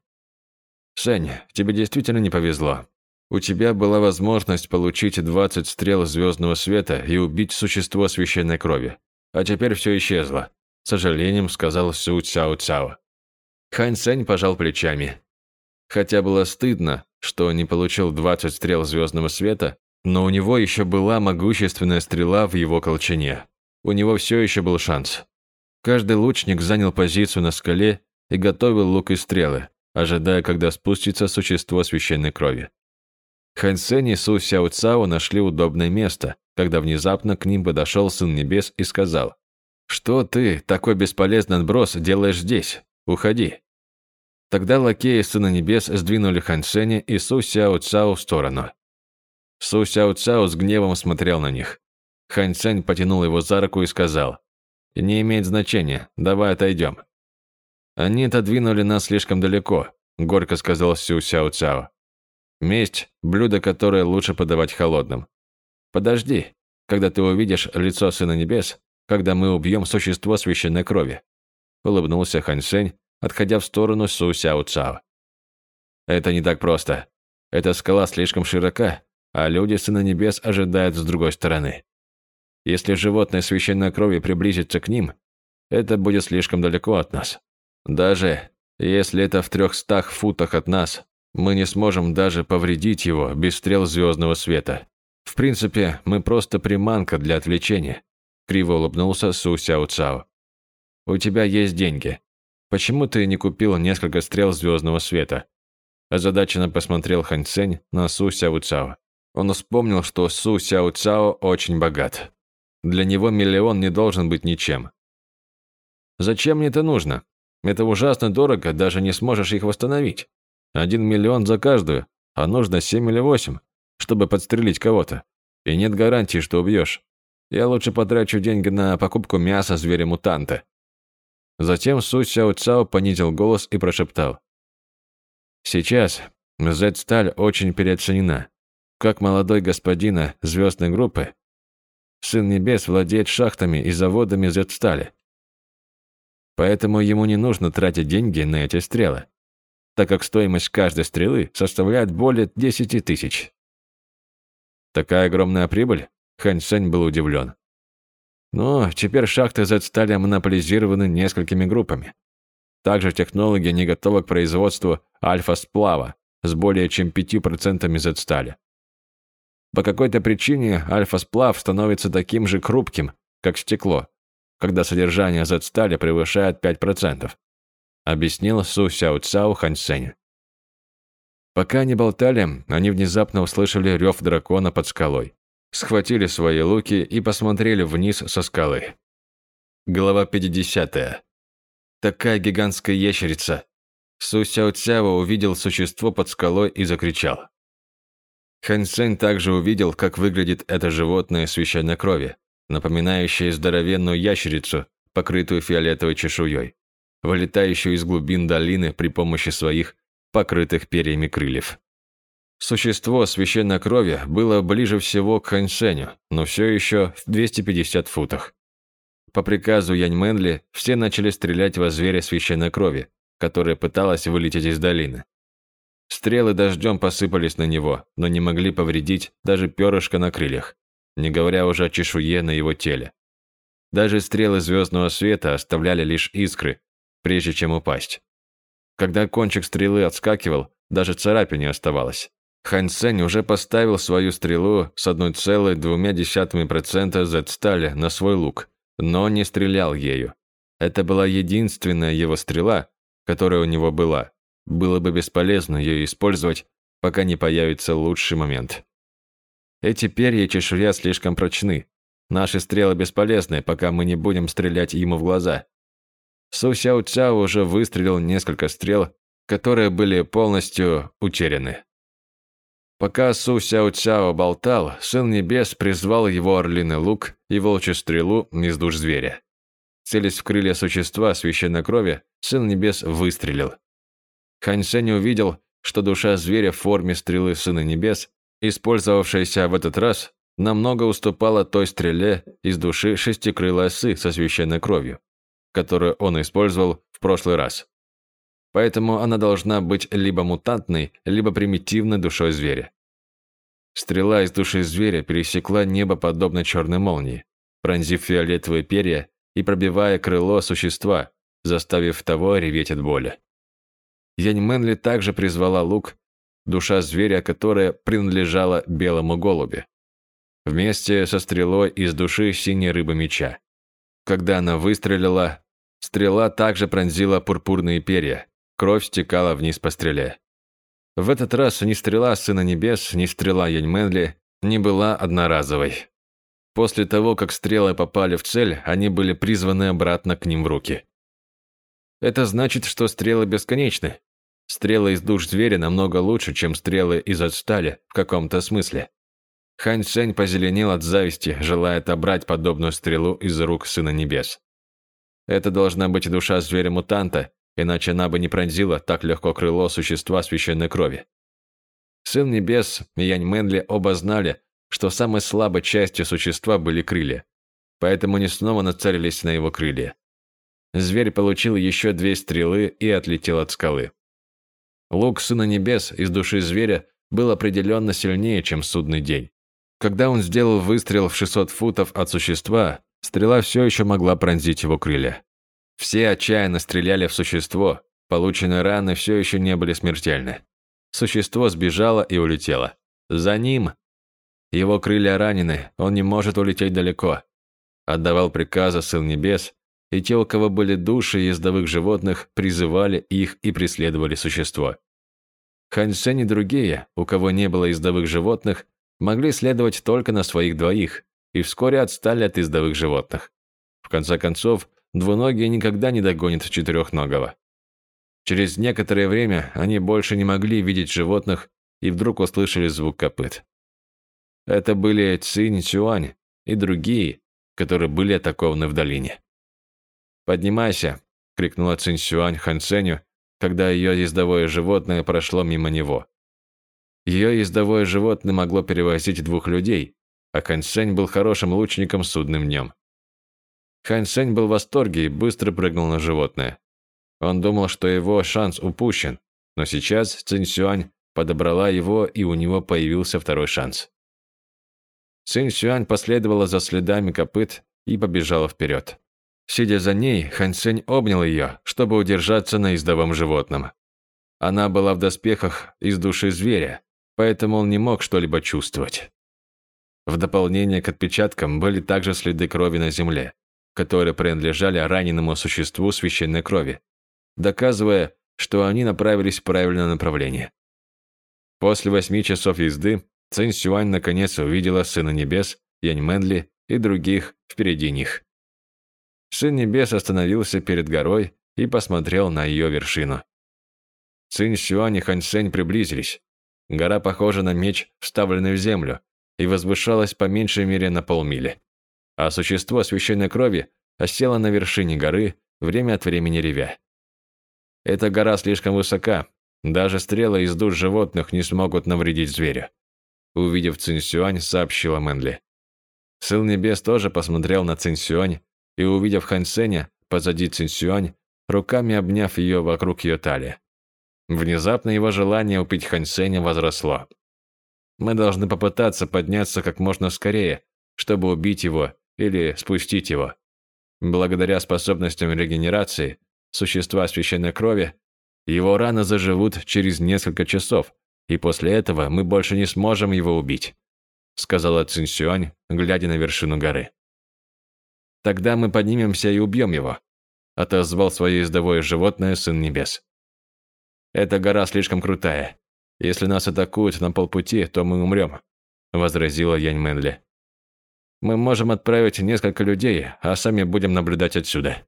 «Сень, тебе действительно не повезло. У тебя была возможность получить 20 стрел звездного света и убить существо священной крови. А теперь все исчезло», – сожалением сказал Су Цао Цао. Хань Сень пожал плечами. Хотя было стыдно, что не получил 20 стрел звездного света, но у него еще была могущественная стрела в его колчане. У него все еще был шанс. Каждый лучник занял позицию на скале и готовил лук и стрелы, ожидая, когда спустится существо священной крови. Хан Сень и Су Сяо Цао нашли удобное место, когда внезапно к ним подошел Сын Небес и сказал, «Что ты, такой бесполезный отброс, делаешь здесь? Уходи». Тогда лакеи Сына Небес сдвинули Хан Сеня и Су Сяо Цао в сторону. Су Сяо Цао с гневом смотрел на них. Хан Сень потянул его за руку и сказал, «Не имеет значения, давай отойдем». «Они отодвинули нас слишком далеко», – горько сказал Сю Сяо Цао. «Месть – блюдо, которое лучше подавать холодным. Подожди, когда ты увидишь лицо Сына Небес, когда мы убьем существо священной крови», – улыбнулся Хань Сень, отходя в сторону Су Сяо Цао. «Это не так просто. Эта скала слишком широка, а люди Сына Небес ожидают с другой стороны. Если животное священной крови приблизится к ним, это будет слишком далеко от нас. Даже если это в трехстах футах от нас, мы не сможем даже повредить его без стрел звездного света. В принципе, мы просто приманка для отвлечения. Криво улыбнулся Су Сяо Цао. У тебя есть деньги. Почему ты не купил несколько стрел звездного света? Озадаченно посмотрел Хань Цэнь на Су Сяо Цао. Он вспомнил, что Су Сяо Цао очень богат. Для него миллион не должен быть ничем. Зачем мне это нужно? Это ужасно дорого, даже не сможешь их восстановить. Один миллион за каждую, а нужно семь или восемь, чтобы подстрелить кого-то. И нет гарантии, что убьешь. Я лучше потрачу деньги на покупку мяса зверя-мутанта». Затем Су Сяо Цао понизил голос и прошептал. «Сейчас Z-сталь очень переоценена. Как молодой господина звездной группы, Сын Небес владеет шахтами и заводами Z-стали. Поэтому ему не нужно тратить деньги на эти стрелы, так как стоимость каждой стрелы составляет более 10 тысяч. Такая огромная прибыль? Хань Сень был удивлен. Но теперь шахты Z-стали монополизированы несколькими группами. Также технология не готова к производству альфа-сплава с более чем 5% Z-стали. По какой-то причине альфа-сплав становится таким же хрупким, как стекло, когда содержание Z-стали превышает 5%, объяснил Су Сяо Цао Хань Сень. Пока они болтали, они внезапно услышали рев дракона под скалой. Схватили свои луки и посмотрели вниз со скалы. Глава 50. Такая гигантская ящерица. Су Сяо Цяо увидел существо под скалой и закричал. Хан также увидел, как выглядит это животное священной крови, напоминающее здоровенную ящерицу, покрытую фиолетовой чешуей, вылетающую из глубин долины при помощи своих покрытых перьями крыльев. Существо священной крови было ближе всего к Ханьсеню, но все еще в 250 футах. По приказу Янь Мэнли все начали стрелять во зверя священной крови, которая пыталась вылететь из долины. Стрелы дождем посыпались на него, но не могли повредить даже перышко на крыльях, не говоря уже о чешуе на его теле. Даже стрелы звездного света оставляли лишь искры, прежде чем упасть. Когда кончик стрелы отскакивал, даже царапин не оставалось. Хань Сень уже поставил свою стрелу с 1,2% Z-стали на свой лук, но не стрелял ею. Это была единственная его стрела, которая у него была, было бы бесполезно ее использовать, пока не появится лучший момент. Эти перья и чешуя слишком прочны. Наши стрелы бесполезны, пока мы не будем стрелять ему в глаза. Су Сяо Цяо уже выстрелил несколько стрел, которые были полностью утеряны. Пока Су Сяо Цяо болтал, Сын Небес призвал его орлиный лук и волчью стрелу из душ зверя. Целясь в крылья существа священной крови, Сын Небес выстрелил. Хань Сень увидел, что душа зверя в форме стрелы Сына Небес, использовавшаяся в этот раз, намного уступала той стреле из души шестикрылой осы со священной кровью, которую он использовал в прошлый раз. Поэтому она должна быть либо мутантной, либо примитивной душой зверя. Стрела из души зверя пересекла небо подобно черной молнии, пронзив фиолетовые перья и пробивая крыло существа, заставив того реветь от боли. Янь Мэнли также призвала лук, душа зверя, которая принадлежала белому голубю. Вместе со стрелой из души синей рыбы меча. Когда она выстрелила, стрела также пронзила пурпурные перья, кровь стекала вниз по стреле. В этот раз ни стрела Сына Небес, ни стрела Янь Мэнли не была одноразовой. После того, как стрелы попали в цель, они были призваны обратно к ним в руки. Это значит, что стрелы бесконечны, Стрелы из душ зверя намного лучше, чем стрелы из от стали в каком-то смысле. Хань Сень позеленел от зависти, желая отобрать подобную стрелу из рук Сына Небес. Это должна быть душа зверя-мутанта, иначе она бы не пронзила так легко крыло существа священной крови. Сын Небес и Янь Мэнли оба знали, что самой слабой частью существа были крылья, поэтому они снова нацелились на его крылья. Зверь получил еще две стрелы и отлетел от скалы. Лук Сына Небес из души зверя был определенно сильнее, чем судный день. Когда он сделал выстрел в 600 футов от существа, стрела все еще могла пронзить его крылья. Все отчаянно стреляли в существо, полученные раны все еще не были смертельны. Существо сбежало и улетело. За ним! Его крылья ранены, он не может улететь далеко. Отдавал приказы Сын Небес, и те, у кого были души ездовых животных, призывали их и преследовали существо. Хань Сень и другие, у кого не было ездовых животных, могли следовать только на своих двоих и вскоре отстали от ездовых животных. В конце концов, двуногие никогда не догонят четырехногого. Через некоторое время они больше не могли видеть животных и вдруг услышали звук копыт. Это были Цинь Цюань и другие, которые были атакованы в долине. «Поднимайся!» – крикнула Цинь Цюань Хан Ценю, когда ее ездовое животное прошло мимо него. Ее ездовое животное могло перевозить двух людей, а Хан Цень был хорошим лучником судным днем. Хан Цень был в восторге и быстро прыгнул на животное. Он думал, что его шанс упущен, но сейчас Цинь Сюань подобрала его, и у него появился второй шанс. Цинь Сюань последовала за следами копыт и побежала вперед. Сидя за ней, Хан Цень обнял ее, чтобы удержаться на издовом животном. Она была в доспехах из души зверя, поэтому он не мог что-либо чувствовать. В дополнение к отпечаткам были также следы крови на земле, которые принадлежали раненому существу священной крови, доказывая, что они направились в правильное направление. После восьми часов езды Цинь Сюань наконец увидела Сына Небес, Янь Мэнли и других впереди них. Сын Небес остановился перед горой и посмотрел на ее вершину. Цинь Сюань и Хань Сень приблизились. Гора похожа на меч, вставленный в землю, и возвышалась по меньшей мере на полмили. А существо священной крови осело на вершине горы, время от времени ревя. Эта гора слишком высока, даже стрелы из душ животных не смогут навредить зверю. Увидев Цинсюань, сообщила Мэнли. Сын Небес тоже посмотрел на Цинсюань и, увидев Хань Сеня позади Цинсюань, руками обняв ее вокруг ее талии. Внезапно его желание убить Хань Сеня возросло. Мы должны попытаться подняться как можно скорее, чтобы убить его или спустить его. Благодаря способностям регенерации, существа священной крови, его раны заживут через несколько часов, и после этого мы больше не сможем его убить», сказала Цинсюань, глядя на вершину горы. «Тогда мы поднимемся и убьем его», отозвал свое ездовое животное Сын Небес. «Эта гора слишком крутая. Если нас атакуют на полпути, то мы умрем», возразила Янь Мэнли. «Мы можем отправить несколько людей, а сами будем наблюдать отсюда».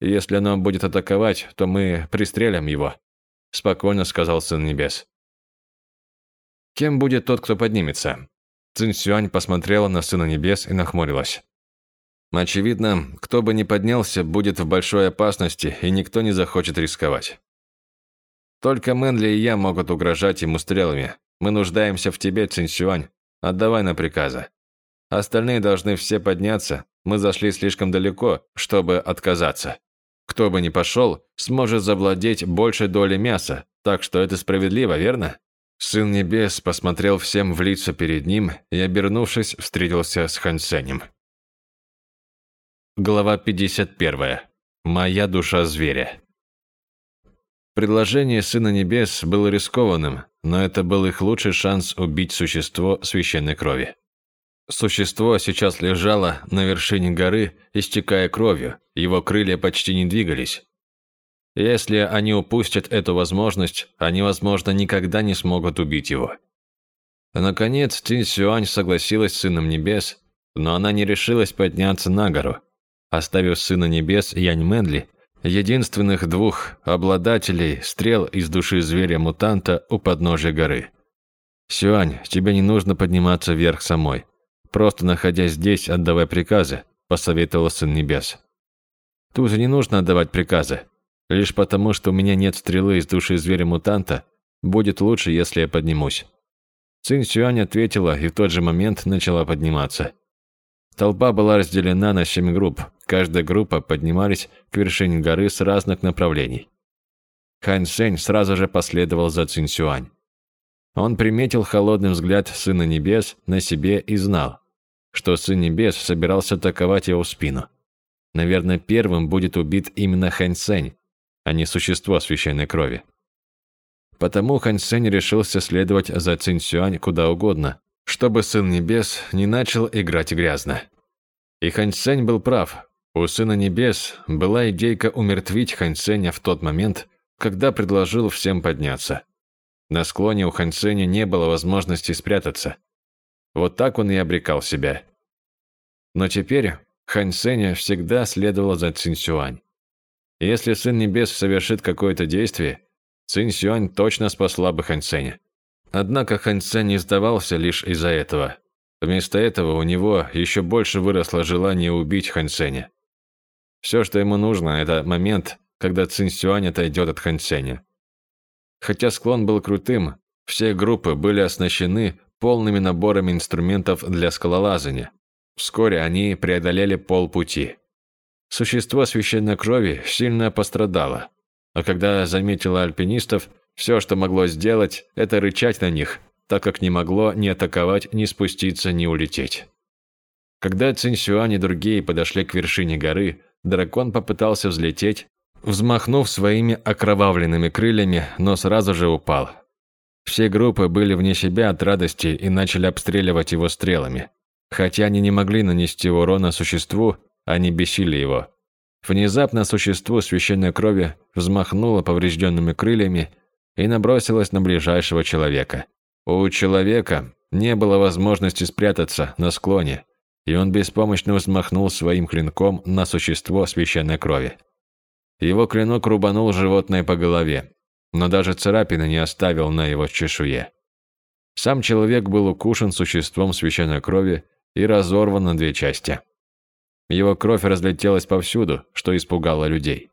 Если оно будет атаковать, то мы пристрелим его», – спокойно сказал Сын Небес. «Кем будет тот, кто поднимется?» Цинь Сюань посмотрела на Сына Небес и нахмурилась. «Очевидно, кто бы ни поднялся, будет в большой опасности, и никто не захочет рисковать. Только Мэнли и я могут угрожать ему стрелами. Мы нуждаемся в тебе, Цинь Сюань. Отдавай на приказы. Остальные должны все подняться. Мы зашли слишком далеко, чтобы отказаться». Кто бы ни пошел, сможет завладеть большей долей мяса, так что это справедливо, верно? Сын Небес посмотрел всем в лица перед ним и, обернувшись, встретился с Хансенем. Глава 51. Моя душа зверя. Предложение Сына Небес было рискованным, но это был их лучший шанс убить существо священной крови. Существо сейчас лежало на вершине горы, истекая кровью, его крылья почти не двигались. Если они упустят эту возможность, они, возможно, никогда не смогут убить его. Наконец, Цинь Сюань согласилась с Сыном Небес, но она не решилась подняться на гору, оставив Сына Небес Янь Мэнли, единственных двух обладателей стрел из души зверя-мутанта у подножия горы. «Сюань, тебе не нужно подниматься вверх самой. Просто находясь здесь, отдавай приказы», – посоветовал Сын Небес. «Тут же не нужно отдавать приказы. Лишь потому, что у меня нет стрелы из души зверя-мутанта, будет лучше, если я поднимусь». Цинь Сюань ответила и в тот же момент начала подниматься. Толпа была разделена на семь групп. Каждая группа поднимались к вершине горы с разных направлений. Хань Сень сразу же последовал за Цинь Сюань. Он приметил холодный взгляд Сына Небес на себе и знал, что Сын Небес собирался атаковать его в спину. Наверное, первым будет убит именно Хань Сень, а не существо священной крови. Потому Хань Сень решился следовать за Цинь Сюань куда угодно, чтобы Сын Небес не начал играть грязно. И Хань Сень был прав. У Сына Небес была идейка умертвить Хань Сеня в тот момент, когда предложил всем подняться. На склоне у Хань Сеня не было возможности спрятаться – вот так он и обрекал себя. Но теперь Хань Сеня всегда следовала за Цинь Сюань. Если Сын Небес совершит какое-то действие, Цинь Сюань точно спасла бы Хань Сеня. Однако Хань Сень не сдавался лишь из-за этого. Вместо этого у него еще больше выросло желание убить Хань Сеня. Все, что ему нужно, это момент, когда Цинь Сюань отойдет от Хань Сеня. Хотя склон был крутым, все группы были оснащены полными наборами инструментов для скалолазания. Вскоре они преодолели полпути. Существо священной крови сильно пострадало, а когда заметило альпинистов, все, что могло сделать, это рычать на них, так как не могло ни атаковать, ни спуститься, ни улететь. Когда Цинсюань и другие подошли к вершине горы, дракон попытался взлететь, взмахнув своими окровавленными крыльями, но сразу же упал. Все группы были вне себя от радости и начали обстреливать его стрелами. Хотя они не могли нанести урона существу, они бесили его. Внезапно существо священной крови взмахнуло поврежденными крыльями и набросилось на ближайшего человека. У человека не было возможности спрятаться на склоне, и он беспомощно взмахнул своим клинком на существо священной крови. Его клинок рубанул животное по голове, но даже царапины не оставил на его чешуе. Сам человек был укушен существом священной крови и разорван на две части. Его кровь разлетелась повсюду, что испугало людей.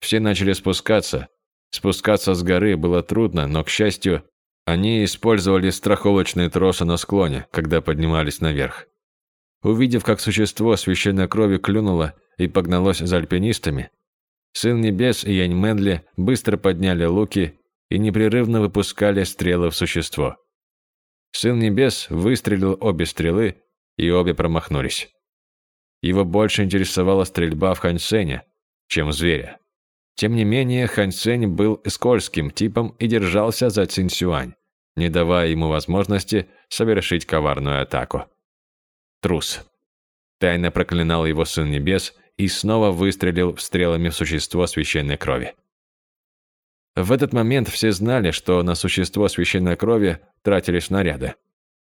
Все начали спускаться. Спускаться с горы было трудно, но, к счастью, они использовали страховочные тросы на склоне, когда поднимались наверх. Увидев, как существо священной крови клюнуло и погналось за альпинистами, Сын Небес и Янь Мэнли быстро подняли луки и непрерывно выпускали стрелы в существо. Сын Небес выстрелил обе стрелы, и обе промахнулись. Его больше интересовала стрельба в Ханьсеня, чем зверя. Тем не менее, Ханьсень был скользким типом и держался за Цинсюань, не давая ему возможности совершить коварную атаку. Трус. Тайно проклинал его Сын Небес и снова выстрелил стрелами в существо священной крови. В этот момент все знали, что на существо священной крови тратили снаряды.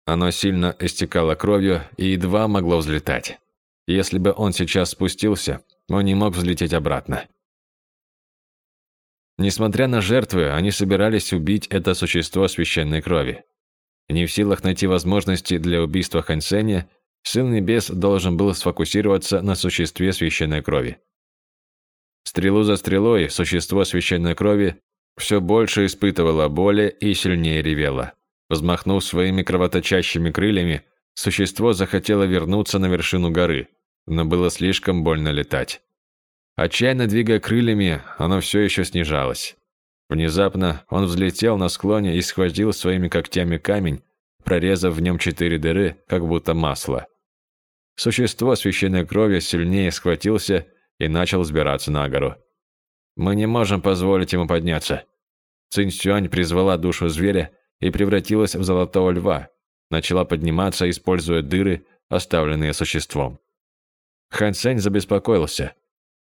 Оно сильно истекало кровью и едва могло взлетать. Если бы он сейчас спустился, он не мог взлететь обратно. Несмотря на жертвы, они собирались убить это существо священной крови. Не в силах найти возможности для убийства Хансеня, Сын Небес должен был сфокусироваться на существе священной крови. Стрелу за стрелой существо священной крови все больше испытывало боли и сильнее ревело. Взмахнув своими кровоточащими крыльями, существо захотело вернуться на вершину горы, но было слишком больно летать. Отчаянно двигая крыльями, оно все еще снижалось. Внезапно он взлетел на склоне и схватил своими когтями камень, прорезав в нем четыре дыры, как будто масло. Существо священной крови сильнее схватился и начал взбираться на гору. «Мы не можем позволить ему подняться». Цинь Сюань призвала душу зверя и превратилась в золотого льва, начала подниматься, используя дыры, оставленные существом. Хан Сень забеспокоился.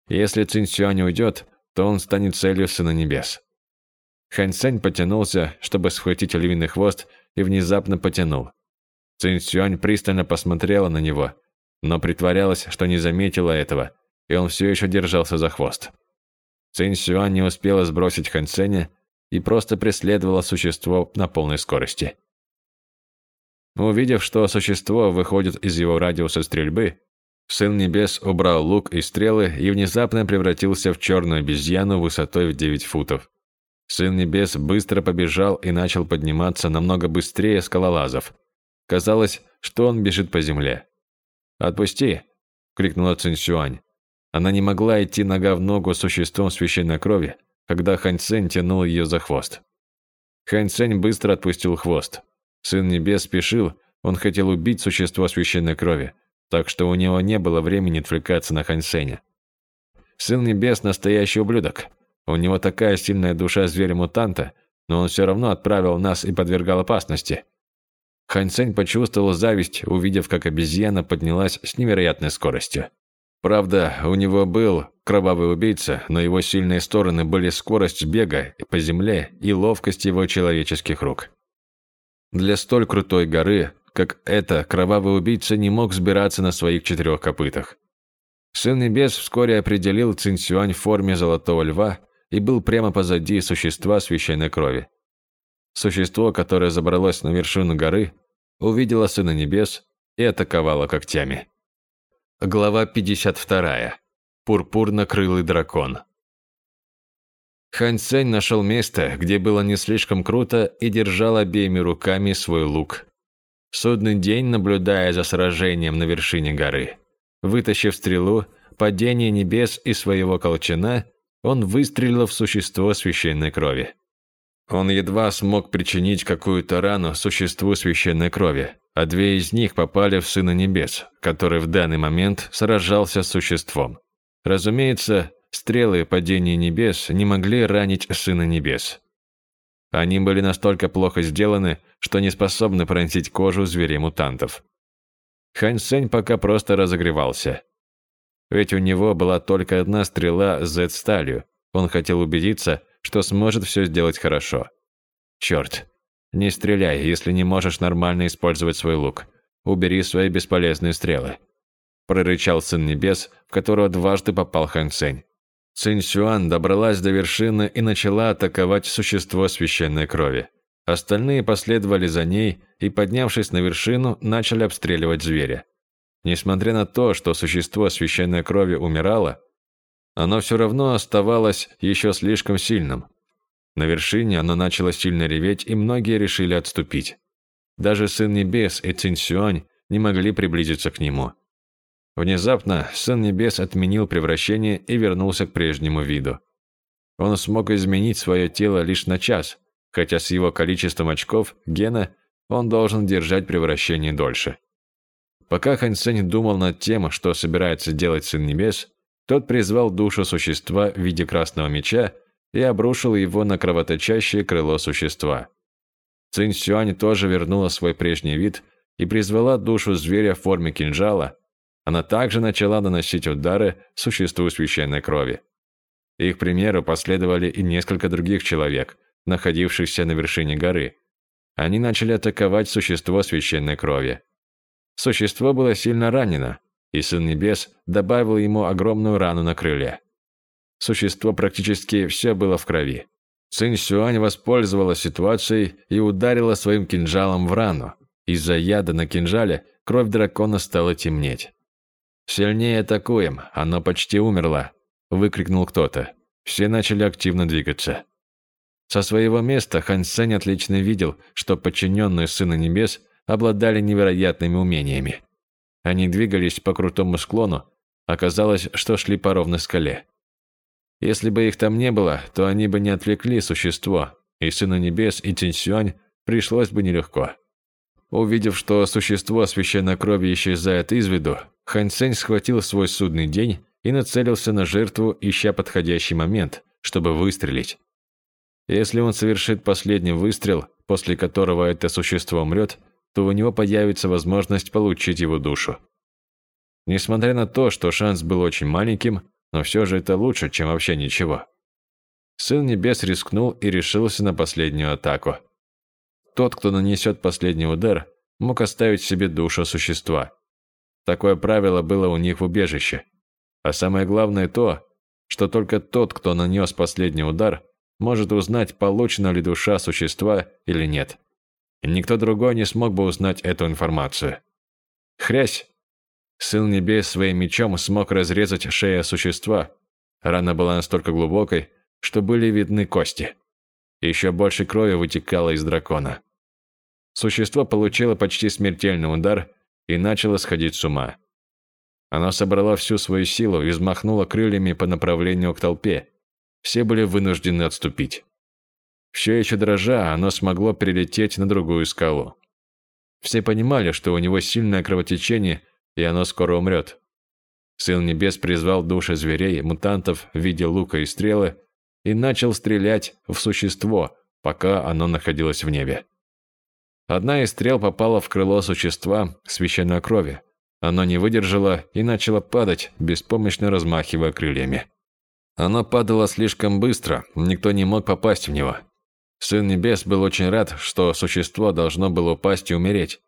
Если Цинь Сюань уйдет, то он станет целью Сына Небес. Хан Сень потянулся, чтобы схватить львиный хвост и внезапно потянул. Цинь Сюань пристально посмотрела на него, но притворялась, что не заметила этого, и он все еще держался за хвост. Цинь Сюань не успела сбросить Хан Сеня и просто преследовала существо на полной скорости. Увидев, что существо выходит из его радиуса стрельбы, Сын Небес убрал лук и стрелы и внезапно превратился в черную обезьяну высотой в 9 футов. Сын Небес быстро побежал и начал подниматься намного быстрее скалолазов. Казалось, что он бежит по земле. «Отпусти!» – крикнула Цинь Сюань. Она не могла идти нога в ногу с существом священной крови, когда Хань Цэнь тянул ее за хвост. Хань Цэнь быстро отпустил хвост. Сын Небес спешил, он хотел убить существо священной крови, так что у него не было времени отвлекаться на Хань Цэня. Сын Небес – настоящий ублюдок. У него такая сильная душа зверя-мутанта, но он все равно отправил нас и подвергал опасности. Хань Цэнь почувствовал зависть, увидев, как обезьяна поднялась с невероятной скоростью. Правда, у него был кровавый убийца, но его сильные стороны были скорость бега по земле и ловкость его человеческих рук. Для столь крутой горы, как эта, кровавый убийца не мог сбираться на своих четырех копытах. Сын Небес вскоре определил Цинсюань в форме золотого льва и был прямо позади существа священной крови. Существо, которое забралось на вершину горы, увидело Сына Небес и атаковало когтями. Глава 52. Пурпурно-крылый дракон. Хань Цэнь нашел место, где было не слишком круто, и держал обеими руками свой лук. Судный день, наблюдая за сражением на вершине горы. Вытащив стрелу, падение небес и своего колчана, он выстрелил в существо священной крови. Он едва смог причинить какую-то рану существу священной крови, а две из них попали в Сына Небес, который в данный момент сражался с существом. Разумеется, стрелы падения небес не могли ранить Сына Небес. Они были настолько плохо сделаны, что не способны пронзить кожу зверей-мутантов. Хань Сень пока просто разогревался. Ведь у него была только одна стрела с Z-сталью. Он хотел убедиться, что сможет все сделать хорошо. Черт. Не стреляй, если не можешь нормально использовать свой лук. Убери свои бесполезные стрелы. Прорычал Сын Небес, в которого дважды попал Хан Цень. Цинь Сюан добралась до вершины и начала атаковать существо священной крови. Остальные последовали за ней и, поднявшись на вершину, начали обстреливать зверя. Несмотря на то, что существо священной крови умирало, оно все равно оставалось еще слишком сильным. На вершине оно начало сильно реветь, и многие решили отступить. Даже Сын Небес и Цинь не могли приблизиться к нему. Внезапно Сын Небес отменил превращение и вернулся к прежнему виду. Он смог изменить свое тело лишь на час, хотя с его количеством очков гена он должен держать превращение дольше. Пока Хань Цэнь думал над тем, что собирается делать Сын Небес, тот призвал душу существа в виде красного меча и обрушил его на кровоточащее крыло существа. Цинь Сюань тоже вернула свой прежний вид и призвала душу зверя в форме кинжала, она также начала наносить удары существу священной крови. Их примеру последовали и несколько других человек, находившихся на вершине горы. Они начали атаковать существо священной крови. Существо было сильно ранено, и Сын Небес добавил ему огромную рану на крыле. Существо практически все было в крови. Цинь Сюань воспользовалась ситуацией и ударила своим кинжалом в рану. Из-за яда на кинжале кровь дракона стала темнеть. «Сильнее атакуем, оно почти умерло», – выкрикнул кто-то. Все начали активно двигаться. Со своего места Хан Сень отлично видел, что подчиненные Сына Небес обладали невероятными умениями. Они двигались по крутому склону, оказалось, что шли по ровной скале. Если бы их там не было, то они бы не отвлекли существо, и Сына Небес и Тинсюань пришлось бы нелегко. Увидев, что существо священной крови исчезает из виду, Хань Цэнь схватил свой судный день и нацелился на жертву, ища подходящий момент, чтобы выстрелить. Если он совершит последний выстрел, после которого это существо умрет, то у него появится возможность получить его душу. Несмотря на то, что шанс был очень маленьким, но все же это лучше, чем вообще ничего. Сын Небес рискнул и решился на последнюю атаку. Тот, кто нанесет последний удар, мог оставить себе душу существа. Такое правило было у них в убежище. А самое главное то, что только тот, кто нанес последний удар, может узнать, получена ли душа существа или нет. Никто другой не смог бы узнать эту информацию. Хрясь! Сын Небес своим мечом смог разрезать шею существа. Рана была настолько глубокой, что были видны кости. Еще больше крови вытекало из дракона. Существо получило почти смертельный удар и начало сходить с ума. Оно собрало всю свою силу и взмахнуло крыльями по направлению к толпе. Все были вынуждены отступить. Все еще дрожа, оно смогло перелететь на другую скалу. Все понимали, что у него сильное кровотечение, и оно скоро умрет. Сын Небес призвал души зверей, мутантов в виде лука и стрелы и начал стрелять в существо, пока оно находилось в небе. Одна из стрел попала в крыло существа священной крови. Оно не выдержало и начало падать, беспомощно размахивая крыльями. Оно падало слишком быстро, никто не мог попасть в него. Сын Небес был очень рад, что существо должно было упасть и умереть,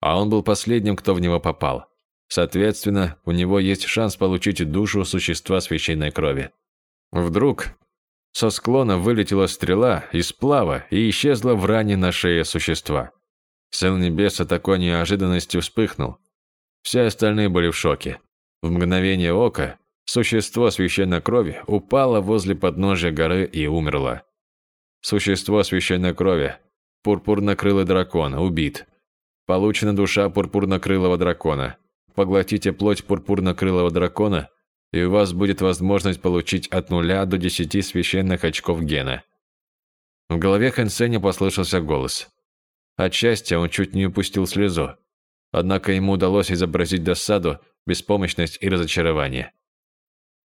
а он был последним, кто в него попал. Соответственно, у него есть шанс получить душу существа священной крови. Вдруг со склона вылетела стрела из сплава и исчезла в ране на шее существа. Сын Небес от такой неожиданности вспыхнул. Все остальные были в шоке. В мгновение ока существо священной крови упало возле подножия горы и умерло. Существо священной крови. Пурпурно-крылый дракон. Убит. Получена душа пурпурно-крылого дракона. Поглотите плоть пурпурно-крылого дракона, и у вас будет возможность получить от нуля до десяти священных очков гена. В голове Хэн послышался голос. От счастья он чуть не упустил слезу. Однако ему удалось изобразить досаду, беспомощность и разочарование.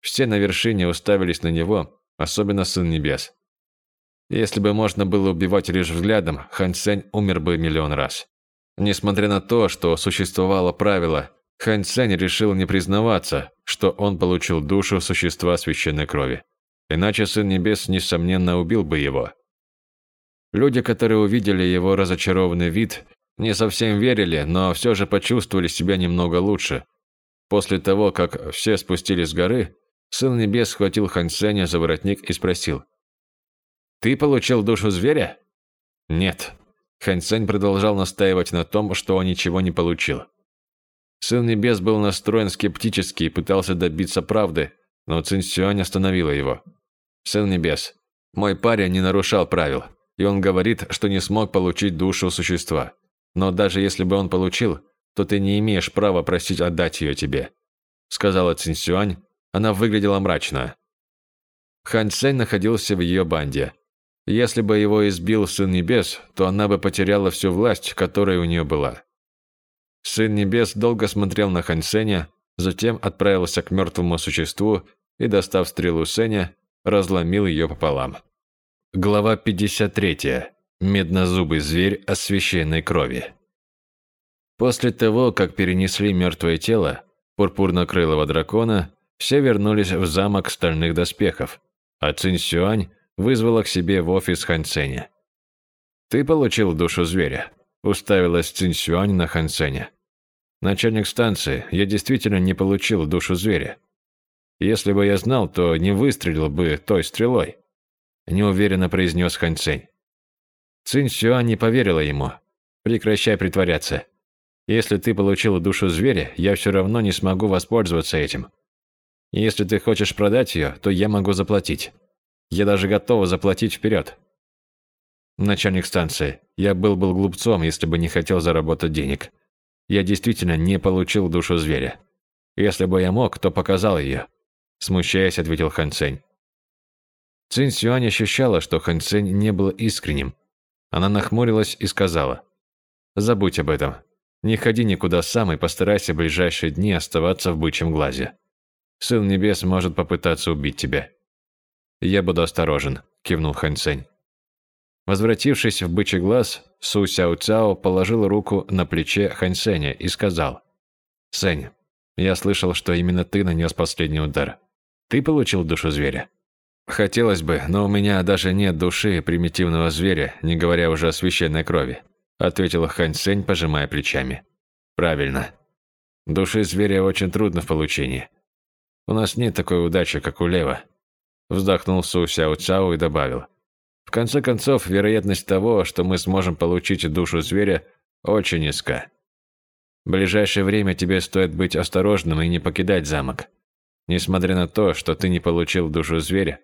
Все на вершине уставились на него, особенно Сын Небес. Если бы можно было убивать лишь взглядом, Хан Сень умер бы миллион раз. Несмотря на то, что существовало правило, Хан Сень решил не признаваться, что он получил душу существа священной крови. Иначе Сын Небес, несомненно, убил бы его. Люди, которые увидели его разочарованный вид, не совсем верили, но все же почувствовали себя немного лучше. После того, как все спустились с горы, Сын Небес схватил Хань Сеня за воротник и спросил. «Ты получил душу зверя?» «Нет». Хань Сень продолжал настаивать на том, что он ничего не получил. Сын Небес был настроен скептически и пытался добиться правды, но Цинь Сюань остановила его. «Сын Небес, мой парень не нарушал правил и он говорит, что не смог получить душу существа. Но даже если бы он получил, то ты не имеешь права просить отдать ее тебе», сказала Цинсюань. Она выглядела мрачно. Хань Цэнь находился в ее банде. Если бы его избил Сын Небес, то она бы потеряла всю власть, которая у нее была. Сын Небес долго смотрел на Хань Сеня, затем отправился к мертвому существу и, достав стрелу Сеня, разломил ее пополам. Глава 53. Меднозубый зверь о священной крови. После того, как перенесли мертвое тело пурпурно-крылого дракона, все вернулись в замок стальных доспехов, а Цинь Сюань вызвала к себе в офис Хань Цэня. «Ты получил душу зверя», – уставилась Цинь Сюань на Хань Цэня. «Начальник станции, я действительно не получил душу зверя. Если бы я знал, то не выстрелил бы той стрелой неуверенно произнес Хань Цэнь. Цинь Сюань не поверила ему. Прекращай притворяться. Если ты получила душу зверя, я все равно не смогу воспользоваться этим. Если ты хочешь продать ее, то я могу заплатить. Я даже готова заплатить вперед. Начальник станции, я был бы глупцом, если бы не хотел заработать денег. Я действительно не получил душу зверя. Если бы я мог, то показал ее. Смущаясь, ответил Хан Цэнь. Цинь Сюань ощущала, что Хань Цинь не был искренним. Она нахмурилась и сказала, «Забудь об этом. Не ходи никуда сам и постарайся в ближайшие дни оставаться в бычьем глазе. Сын Небес может попытаться убить тебя». «Я буду осторожен», – кивнул Хань Цинь. Возвратившись в бычий глаз, Су Сяо Цао положил руку на плече Хань Сеня и сказал, «Сень, я слышал, что именно ты нанес последний удар. Ты получил душу зверя?» «Хотелось бы, но у меня даже нет души примитивного зверя, не говоря уже о священной крови», ответила Хань Сень, пожимая плечами. «Правильно. Души зверя очень трудно в получении. У нас нет такой удачи, как у Лева», вздохнул Су Сяо Цао и добавил. «В конце концов, вероятность того, что мы сможем получить душу зверя, очень низка. В ближайшее время тебе стоит быть осторожным и не покидать замок. Несмотря на то, что ты не получил душу зверя,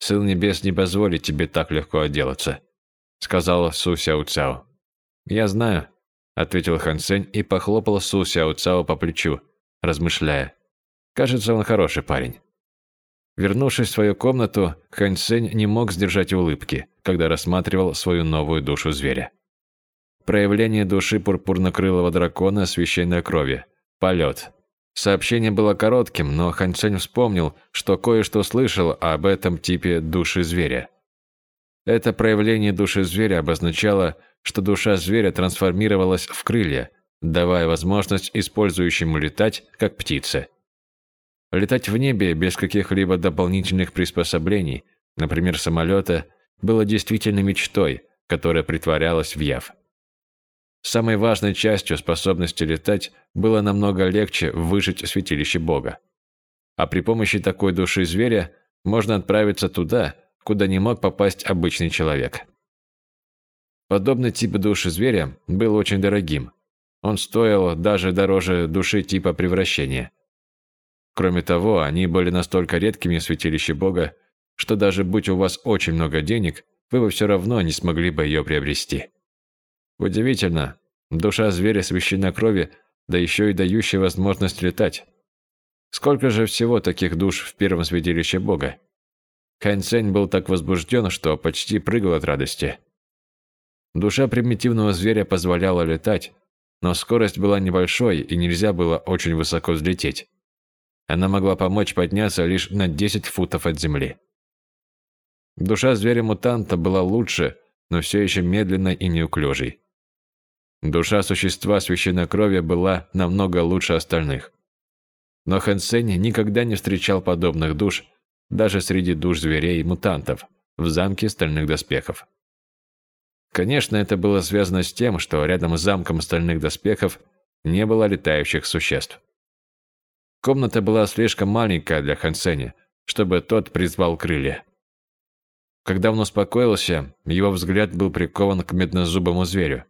Сын Небес не позволит тебе так легко отделаться», — сказала Су Сяо Цао. «Я знаю», — ответил Хан Сень и похлопал Су Сяо Цао по плечу, размышляя. «Кажется, он хороший парень». Вернувшись в свою комнату, Хан Сень не мог сдержать улыбки, когда рассматривал свою новую душу зверя. Проявление души пурпурно-крылого дракона священной крови. Полет. Сообщение было коротким, но Хань Цэнь вспомнил, что кое-что слышал об этом типе души зверя. Это проявление души зверя обозначало, что душа зверя трансформировалась в крылья, давая возможность использующему летать, как птице. Летать в небе без каких-либо дополнительных приспособлений, например, самолета, было действительно мечтой, которая притворялась в яв. Самой важной частью способности летать было намного легче выжить святилище Бога. А при помощи такой души зверя можно отправиться туда, куда не мог попасть обычный человек. Подобный тип души зверя был очень дорогим. Он стоил даже дороже души типа превращения. Кроме того, они были настолько редкими в святилище Бога, что даже будь у вас очень много денег, вы бы все равно не смогли бы ее приобрести. Удивительно, душа зверя священной крови, да еще и дающая возможность летать. Сколько же всего таких душ в первом святилище Бога? Хань был так возбужден, что почти прыгал от радости. Душа примитивного зверя позволяла летать, но скорость была небольшой и нельзя было очень высоко взлететь. Она могла помочь подняться лишь на 10 футов от земли. Душа зверя-мутанта была лучше, но все еще медленной и неуклюжей. Душа существа священной крови была намного лучше остальных. Но Хэн Сень никогда не встречал подобных душ, даже среди душ зверей и мутантов, в замке стальных доспехов. Конечно, это было связано с тем, что рядом с замком стальных доспехов не было летающих существ. Комната была слишком маленькая для Хэн Сеня, чтобы тот призвал крылья. Когда он успокоился, его взгляд был прикован к меднозубому зверю,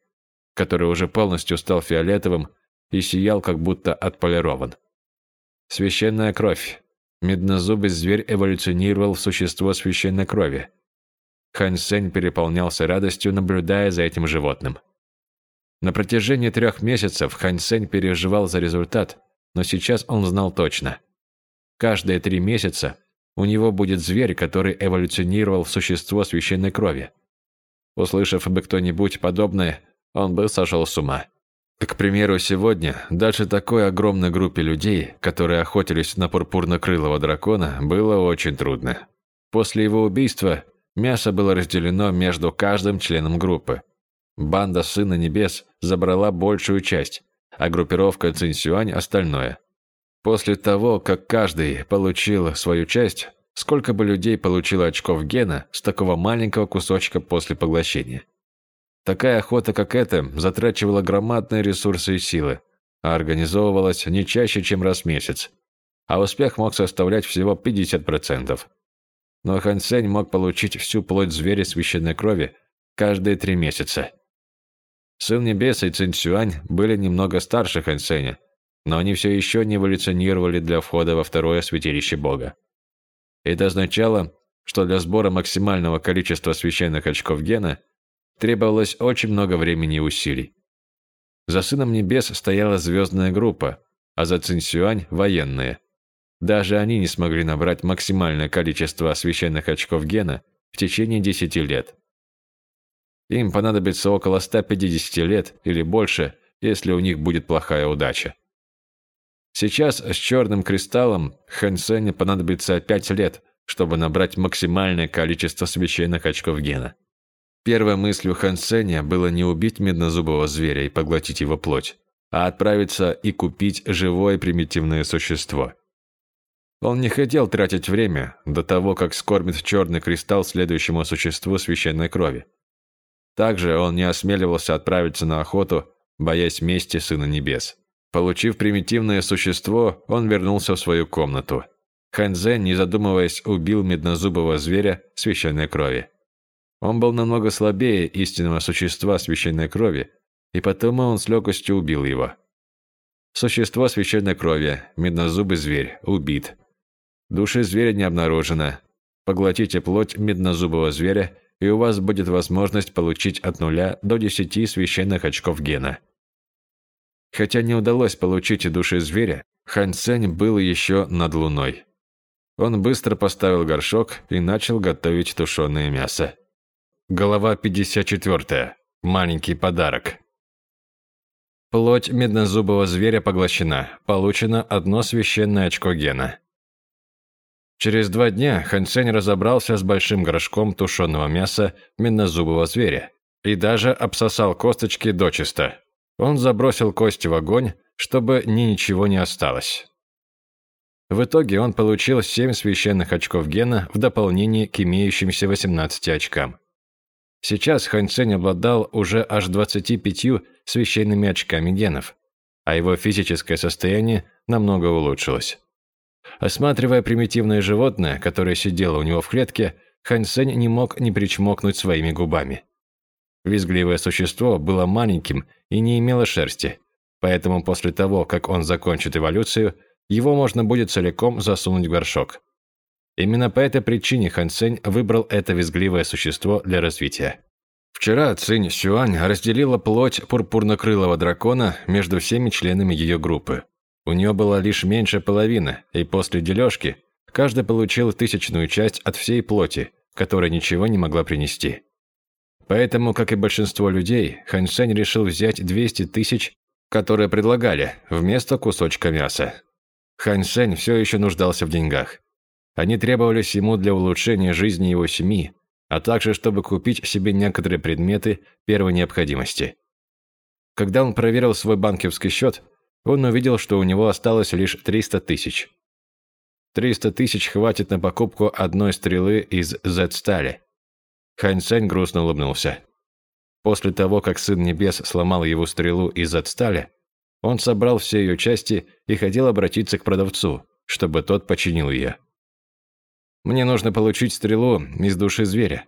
который уже полностью стал фиолетовым и сиял, как будто отполирован. Священная кровь. Меднозубый зверь эволюционировал в существо священной крови. Хань Сень переполнялся радостью, наблюдая за этим животным. На протяжении трех месяцев Хань Сень переживал за результат, но сейчас он знал точно. Каждые три месяца у него будет зверь, который эволюционировал в существо священной крови. Услышав бы кто-нибудь подобное, он бы сошел с ума. К примеру, сегодня даже такой огромной группе людей, которые охотились на пурпурно-крылого дракона, было очень трудно. После его убийства мясо было разделено между каждым членом группы. Банда Сына Небес забрала большую часть, а группировка Цинсюань – остальное. После того, как каждый получил свою часть, сколько бы людей получило очков гена с такого маленького кусочка после поглощения? Такая охота, как эта, затрачивала громадные ресурсы и силы, а организовывалась не чаще, чем раз в месяц. А успех мог составлять всего 50%. Но Хан Сень мог получить всю плоть зверя священной крови каждые три месяца. Сын Небес и Цинь Сюань были немного старше Хан Сеня, но они все еще не эволюционировали для входа во второе святилище Бога. Это означало, что для сбора максимального количества священных очков гена требовалось очень много времени и усилий. За Сыном Небес стояла звездная группа, а за Цинсюань – военные. Даже они не смогли набрать максимальное количество священных очков гена в течение 10 лет. Им понадобится около 150 лет или больше, если у них будет плохая удача. Сейчас с черным кристаллом Хэн понадобится 5 лет, чтобы набрать максимальное количество священных очков гена. Первой мыслью Хэн было не убить меднозубого зверя и поглотить его плоть, а отправиться и купить живое примитивное существо. Он не хотел тратить время до того, как скормит черный кристалл следующему существу священной крови. Также он не осмеливался отправиться на охоту, боясь мести Сына Небес. Получив примитивное существо, он вернулся в свою комнату. Ханзен, не задумываясь, убил меднозубого зверя священной крови. Он был намного слабее истинного существа священной крови, и потому он с легкостью убил его. Существо священной крови, меднозубый зверь, убит. Души зверя не обнаружено. Поглотите плоть меднозубого зверя, и у вас будет возможность получить от нуля до 10 священных очков гена. Хотя не удалось получить души зверя, Хань Цэнь был еще над луной. Он быстро поставил горшок и начал готовить тушеное мясо. Голова 54. Маленький подарок. Плоть меднозубого зверя поглощена. Получено одно священное очко гена. Через два дня Хан Цэнь разобрался с большим горшком тушеного мяса меднозубого зверя и даже обсосал косточки дочисто. Он забросил кости в огонь, чтобы ни ничего не осталось. В итоге он получил 7 священных очков гена в дополнение к имеющимся 18 очкам. Сейчас Хань Цэнь обладал уже аж 25 священными очками генов, а его физическое состояние намного улучшилось. Осматривая примитивное животное, которое сидело у него в клетке, Хань Цэнь не мог не причмокнуть своими губами. Визгливое существо было маленьким и не имело шерсти, поэтому после того, как он закончит эволюцию, его можно будет целиком засунуть в горшок. Именно по этой причине Хан Цинь выбрал это визгливое существо для развития. Вчера Цинь Сюань разделила плоть пурпурнокрылого дракона между всеми членами ее группы. У нее была лишь меньше половины, и после дележки каждый получил тысячную часть от всей плоти, которая ничего не могла принести. Поэтому, как и большинство людей, Хан Цинь решил взять 200 тысяч, которые предлагали, вместо кусочка мяса. Хан Цинь все еще нуждался в деньгах. Они требовались ему для улучшения жизни его семьи, а также чтобы купить себе некоторые предметы первой необходимости. Когда он проверил свой банковский счет, он увидел, что у него осталось лишь 300 тысяч. 300 тысяч хватит на покупку одной стрелы из Z-стали. Хань Цэнь грустно улыбнулся. После того, как Сын Небес сломал его стрелу из Z-стали, он собрал все ее части и хотел обратиться к продавцу, чтобы тот починил ее. Мне нужно получить стрелу из души зверя.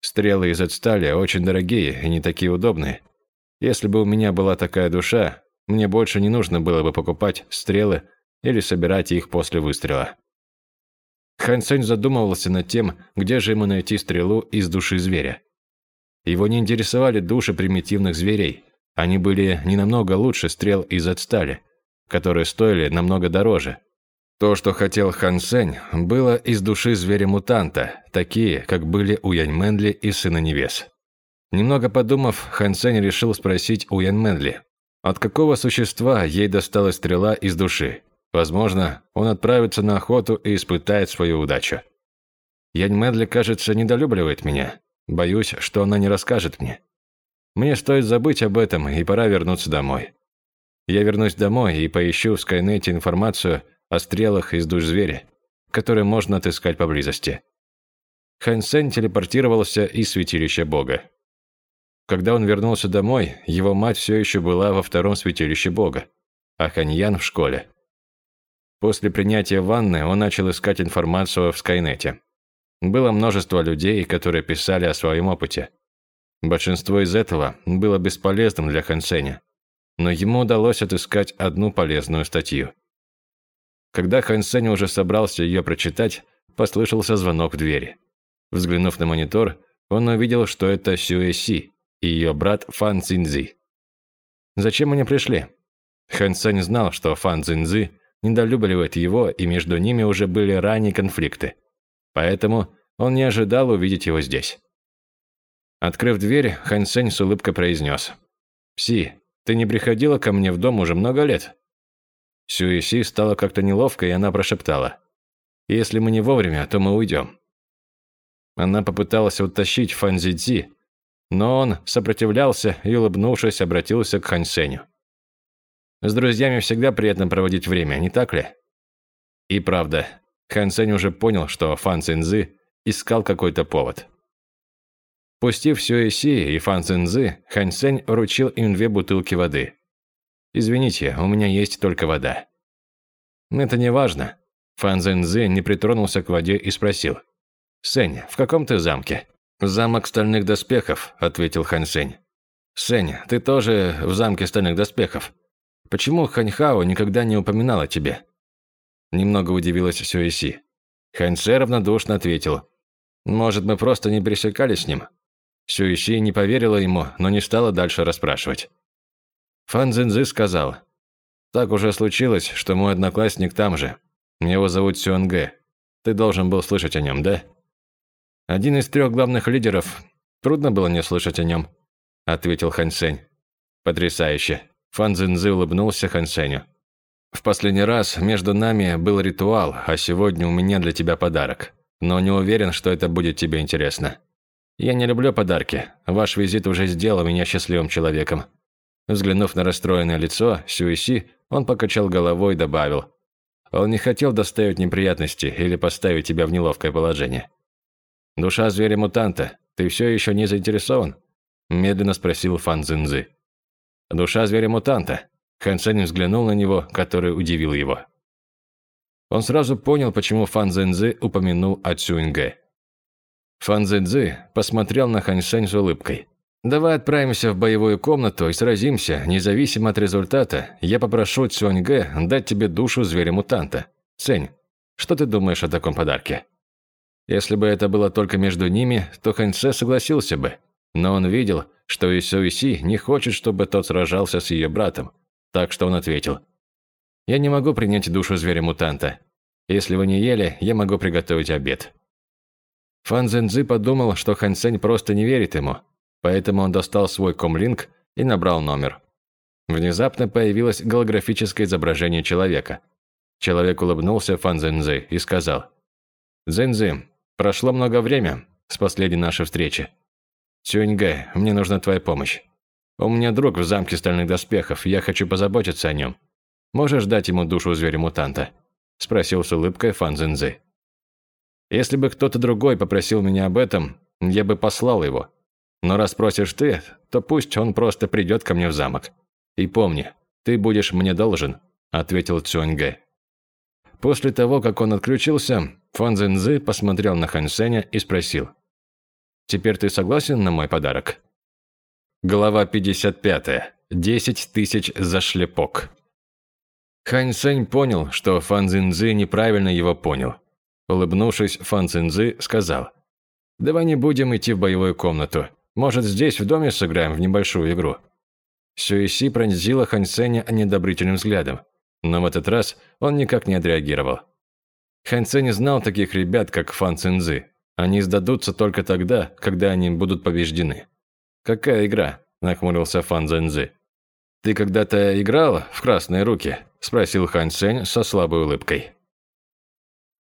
Стрелы из стали очень дорогие и не такие удобные. Если бы у меня была такая душа, мне больше не нужно было бы покупать стрелы или собирать их после выстрела. Хан Сень задумывался над тем, где же ему найти стрелу из души зверя. Его не интересовали души примитивных зверей. Они были не намного лучше стрел из стали, которые стоили намного дороже, то, что хотел Хан Сень, было из души зверя-мутанта, такие, как были у Янь Мэнли и Сына Невес. Немного подумав, Хан Сень решил спросить у Янь Мэнли, от какого существа ей досталась стрела из души. Возможно, он отправится на охоту и испытает свою удачу. Янь Мэнли, кажется, недолюбливает меня. Боюсь, что она не расскажет мне. Мне стоит забыть об этом, и пора вернуться домой. Я вернусь домой и поищу в Скайнете информацию о стрелах из душ зверя, которые можно отыскать поблизости. Хан Сень телепортировался из святилища Бога. Когда он вернулся домой, его мать все еще была во втором святилище Бога, а Ханьян в школе. После принятия ванны он начал искать информацию в Скайнете. Было множество людей, которые писали о своем опыте. Большинство из этого было бесполезным для Хан Сеня, но ему удалось отыскать одну полезную статью. Когда Хан Сень уже собрался ее прочитать, послышался звонок в двери. Взглянув на монитор, он увидел, что это Сюэ Си и ее брат Фан Цинзи. Зачем они пришли? Хан Сень знал, что Фан Цинзи недолюбливает его, и между ними уже были ранние конфликты. Поэтому он не ожидал увидеть его здесь. Открыв дверь, Хан Сень с улыбкой произнес. «Си, ты не приходила ко мне в дом уже много лет?» Сюэси стало как-то неловко, и она прошептала. «Если мы не вовремя, то мы уйдем». Она попыталась утащить Фан Зидзи, но он сопротивлялся и, улыбнувшись, обратился к Хань Сеню. «С друзьями всегда приятно проводить время, не так ли?» И правда, Хан Сень уже понял, что Фан Цинзы искал какой-то повод. Пустив Сюэси и Фан Цинзы, Хань Сень вручил им две бутылки воды. Извините, у меня есть только вода». «Это не важно». Фан Зэнзэ не притронулся к воде и спросил. «Сэнь, в каком ты замке?» «Замок стальных доспехов», – ответил Хан Сэнь. «Сэнь, ты тоже в замке стальных доспехов. Почему Ханьхао никогда не упоминал о тебе?» Немного удивилась Сюэси. Хан Сэ равнодушно ответил. «Может, мы просто не пересекались с ним?» Сюэси не поверила ему, но не стала дальше расспрашивать. Фан Цзиньзы сказал, «Так уже случилось, что мой одноклассник там же. Его зовут Сюан Гэ. Ты должен был слышать о нем, да?» «Один из трех главных лидеров. Трудно было не слышать о нем», – ответил Хан Сень. «Потрясающе». Фан Цзиньзы улыбнулся Хан Сенью. «В последний раз между нами был ритуал, а сегодня у меня для тебя подарок. Но не уверен, что это будет тебе интересно. Я не люблю подарки. Ваш визит уже сделал меня счастливым человеком. Взглянув на расстроенное лицо Сюэси, он покачал головой и добавил. Он не хотел доставить неприятности или поставить тебя в неловкое положение. Душа зверя-мутанта. Ты все еще не заинтересован?» Медленно спросил Фан Цзиньзы. «Душа зверя-мутанта». Хан Сень взглянул на него, который удивил его. Он сразу понял, почему Фан Цзиньзы упомянул о Цюньге. Фан Цзиньзы посмотрел на Хан Сень с улыбкой. «Давай отправимся в боевую комнату и сразимся, независимо от результата. Я попрошу Цюньге дать тебе душу зверя-мутанта. Сень, что ты думаешь о таком подарке?» Если бы это было только между ними, то Хэньце согласился бы. Но он видел, что Исуиси не хочет, чтобы тот сражался с ее братом. Так что он ответил. «Я не могу принять душу зверя-мутанта. Если вы не ели, я могу приготовить обед». Фан Цзиньцзы подумал, что Хан Сень просто не верит ему, поэтому он достал свой комлинг и набрал номер. Внезапно появилось голографическое изображение человека. Человек улыбнулся Фан Цзиньцзы и сказал. «Цзиньцзы, Прошло много времени с последней нашей встречи. Цюньгай, мне нужна твоя помощь. У меня друг в замке стальных доспехов, я хочу позаботиться о нем. Можешь дать ему душу зверя-мутанта?» Спросил с улыбкой Фан Цзиньзы. «Если бы кто-то другой попросил меня об этом, я бы послал его. Но раз просишь ты, то пусть он просто придет ко мне в замок. И помни, ты будешь мне должен», – ответил Цюньгай. После того, как он отключился, Фан Цзиньзы посмотрел на Хан Сеня и спросил. «Теперь ты согласен на мой подарок?» Глава 55. Десять тысяч за шлепок. Хань Сень понял, что Фан Цзиньзы неправильно его понял. Улыбнувшись, Фан Цзиньзы сказал. «Давай не будем идти в боевую комнату. Может, здесь в доме сыграем в небольшую игру?» Сюэси пронзила Хань Сеня недобрительным взглядом. Но в этот раз он никак не отреагировал. Хан не знал таких ребят, как Фан Цинзы. Они сдадутся только тогда, когда они будут побеждены. «Какая игра?» – нахмурился Фан Цинзы. «Ты когда-то играл в красные руки?» – спросил Хан Сень со слабой улыбкой.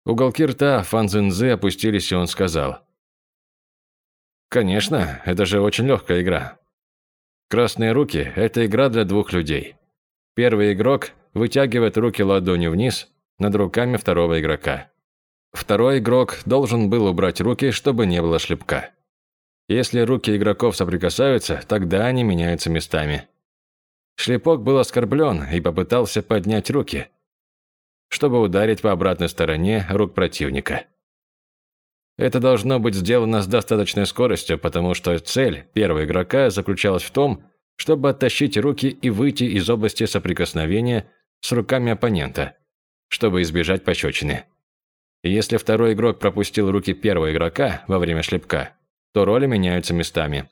Уголки рта Фан Цинзы опустились, и он сказал. «Конечно, это же очень легкая игра. Красные руки – это игра для двух людей. Первый игрок вытягивает руки ладонью вниз, над руками второго игрока. Второй игрок должен был убрать руки, чтобы не было шлепка. Если руки игроков соприкасаются, тогда они меняются местами. Шлепок был оскорблен и попытался поднять руки, чтобы ударить по обратной стороне рук противника. Это должно быть сделано с достаточной скоростью, потому что цель первого игрока заключалась в том, чтобы оттащить руки и выйти из области соприкосновения с руками оппонента чтобы избежать пощечины. если второй игрок пропустил руки первого игрока во время шлепка, то роли меняются местами.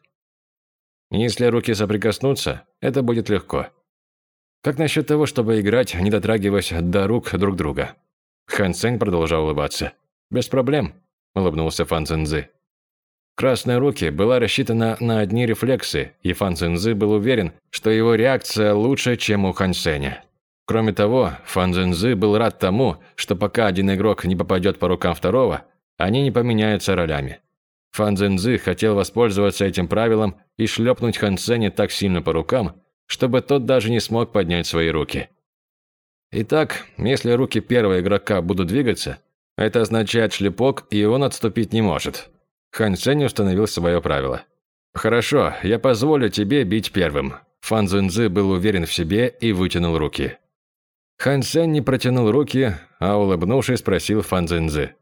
Если руки соприкоснутся, это будет легко. Как насчет того, чтобы играть, не дотрагиваясь до рук друг друга? Хан Цэнь продолжал улыбаться. «Без проблем», – улыбнулся Фан Цинзы. Красные руки была рассчитана на одни рефлексы, и Фан Цинзы был уверен, что его реакция лучше, чем у Хан Сеня. Кроме того, Фан Цзиньзы был рад тому, что пока один игрок не попадет по рукам второго, они не поменяются ролями. Фан Цзиньзы хотел воспользоваться этим правилом и шлепнуть Хан Цзэня так сильно по рукам, чтобы тот даже не смог поднять свои руки. Итак, если руки первого игрока будут двигаться, это означает шлепок, и он отступить не может. Хан Цзэнь установил свое правило. «Хорошо, я позволю тебе бить первым». Фан Цзиньзы был уверен в себе и вытянул руки. Хан Сень не протянул руки, а улыбнувшись спросил Фан Цзиньзы.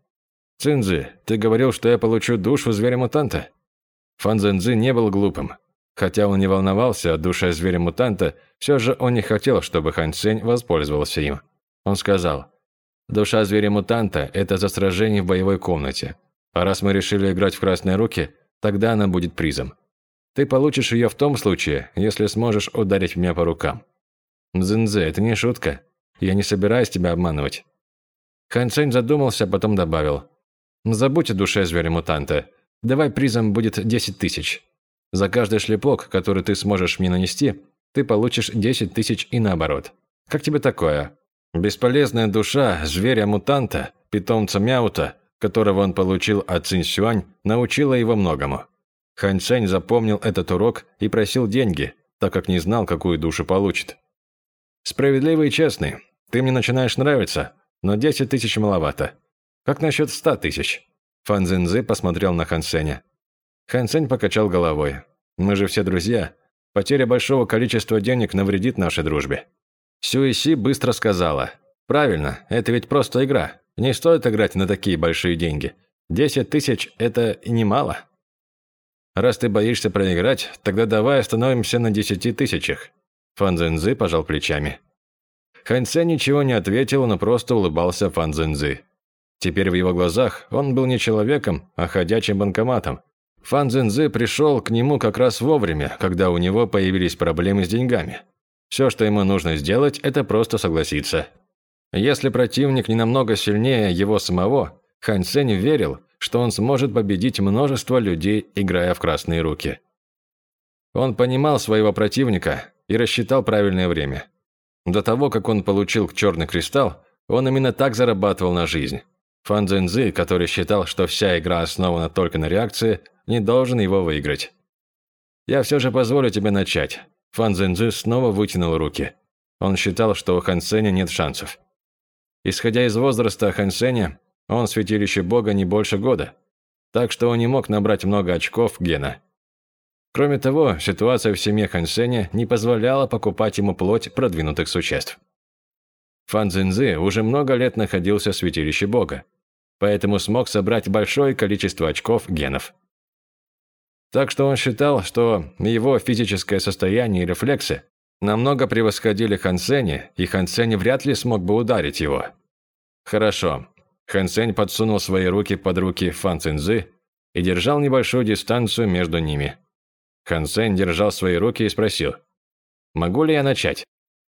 «Цзиньзы, ты говорил, что я получу душу зверя-мутанта?» Фан Цзиньзы не был глупым. Хотя он не волновался о душе зверя-мутанта, все же он не хотел, чтобы Хан Сень воспользовался им. Он сказал, «Душа зверя-мутанта – это за сражение в боевой комнате. А раз мы решили играть в красные руки, тогда она будет призом. Ты получишь ее в том случае, если сможешь ударить меня по рукам». «Цзиньзы, это не шутка. Я не собираюсь тебя обманывать». Хан Цэнь задумался, а потом добавил. «Забудь о душе зверя-мутанта. Давай призом будет 10 тысяч. За каждый шлепок, который ты сможешь мне нанести, ты получишь 10 тысяч и наоборот. Как тебе такое?» Бесполезная душа зверя-мутанта, питомца Мяута, которого он получил от Цинь Сюань, научила его многому. Хан Цэнь запомнил этот урок и просил деньги, так как не знал, какую душу получит. «Справедливый и честный. Ты мне начинаешь нравиться, но 10 тысяч маловато. Как насчет 100 тысяч?» Фан Цзиньзы посмотрел на Хан Сеня. Хан Сень покачал головой. «Мы же все друзья. Потеря большого количества денег навредит нашей дружбе». Сюи Си быстро сказала. «Правильно, это ведь просто игра. Не стоит играть на такие большие деньги. Десять тысяч – это немало». «Раз ты боишься проиграть, тогда давай остановимся на десяти тысячах». Фан Цзиньзы пожал плечами. Хан Сень ничего не ответил, но просто улыбался Фан Цзиньзы. Теперь в его глазах он был не человеком, а ходячим банкоматом. Фан Цзиньзы пришел к нему как раз вовремя, когда у него появились проблемы с деньгами. Все, что ему нужно сделать, это просто согласиться. Если противник не намного сильнее его самого, Хан Сень верил, что он сможет победить множество людей, играя в красные руки. Он понимал своего противника и рассчитал правильное время. До того, как он получил черный кристалл, он именно так зарабатывал на жизнь. Фан Цзиньзы, который считал, что вся игра основана только на реакции, не должен его выиграть. «Я все же позволю тебе начать». Фан Цзиньзы снова вытянул руки. Он считал, что у Хан Сеня нет шансов. Исходя из возраста Хан Сеня, он святилище бога не больше года, так что он не мог набрать много очков гена. Кроме того, ситуация в семье Хан Сеня не позволяла покупать ему плоть продвинутых существ. Фан Цзиньзы уже много лет находился в святилище бога, поэтому смог собрать большое количество очков генов. Так что он считал, что его физическое состояние и рефлексы намного превосходили Хан Сеня, и Хан Сень вряд ли смог бы ударить его. Хорошо, Хан Сень подсунул свои руки под руки Фан Цинзы и держал небольшую дистанцию между ними. Хан Сень держал свои руки и спросил, «Могу ли я начать?»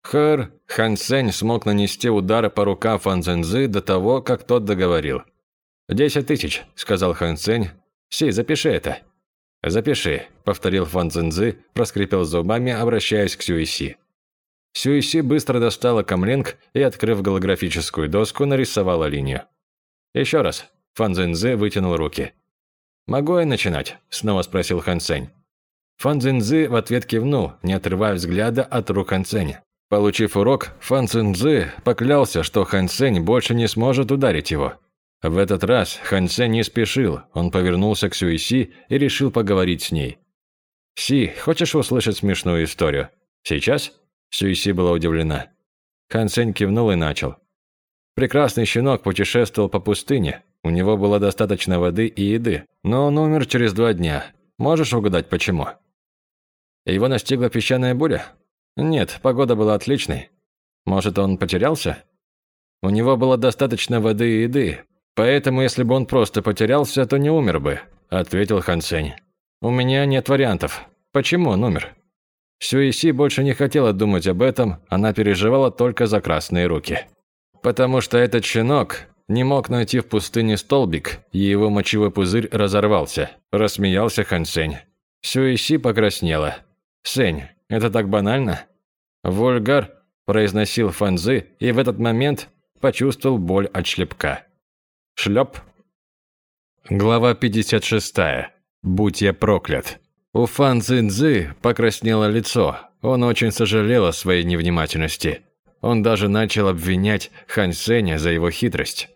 Хэр Хан Сень смог нанести удары по рукам Фан Цинзы до того, как тот договорил. «Десять тысяч», – сказал Хан Сень. «Си, запиши это». «Запиши», – повторил Фан Цинзы, проскрипел зубами, обращаясь к Сюиси. Сюиси быстро достала камлинг и, открыв голографическую доску, нарисовала линию. «Еще раз». Фан Цзиньзы вытянул руки. «Могу я начинать?» – снова спросил Хан Сень. Фан Цзиньзы в ответ кивнул, не отрывая взгляда от рук Хан. Получив урок, Фан Цзиньзы поклялся, что Хан Сень больше не сможет ударить его. В этот раз Хан Сень не спешил, он повернулся к Сюиси и решил поговорить с ней. «Си, хочешь услышать смешную историю? Сейчас?» Сюиси была удивлена. Хан Сень кивнул и начал. Прекрасный щенок путешествовал по пустыне. У него было достаточно воды и еды, но он умер через два дня. Можешь угадать, почему? Его настигла песчаная буря? Нет, погода была отличной. Может, он потерялся? У него было достаточно воды и еды, поэтому если бы он просто потерялся, то не умер бы, ответил Хан Сень. У меня нет вариантов. Почему он умер? Сюиси больше не хотела думать об этом, она переживала только за красные руки. Потому что этот щенок не мог найти в пустыне столбик, и его мочевой пузырь разорвался. Рассмеялся Хан Сень. Сюиси покраснела. «Сень, это так банально?» «Вульгар», – произносил Фанзы, и в этот момент почувствовал боль от шлепка. Шлеп. Глава 56. Будь я проклят. У Фан Цзиньзы покраснело лицо. Он очень сожалел о своей невнимательности. Он даже начал обвинять Хань Сеня за его хитрость.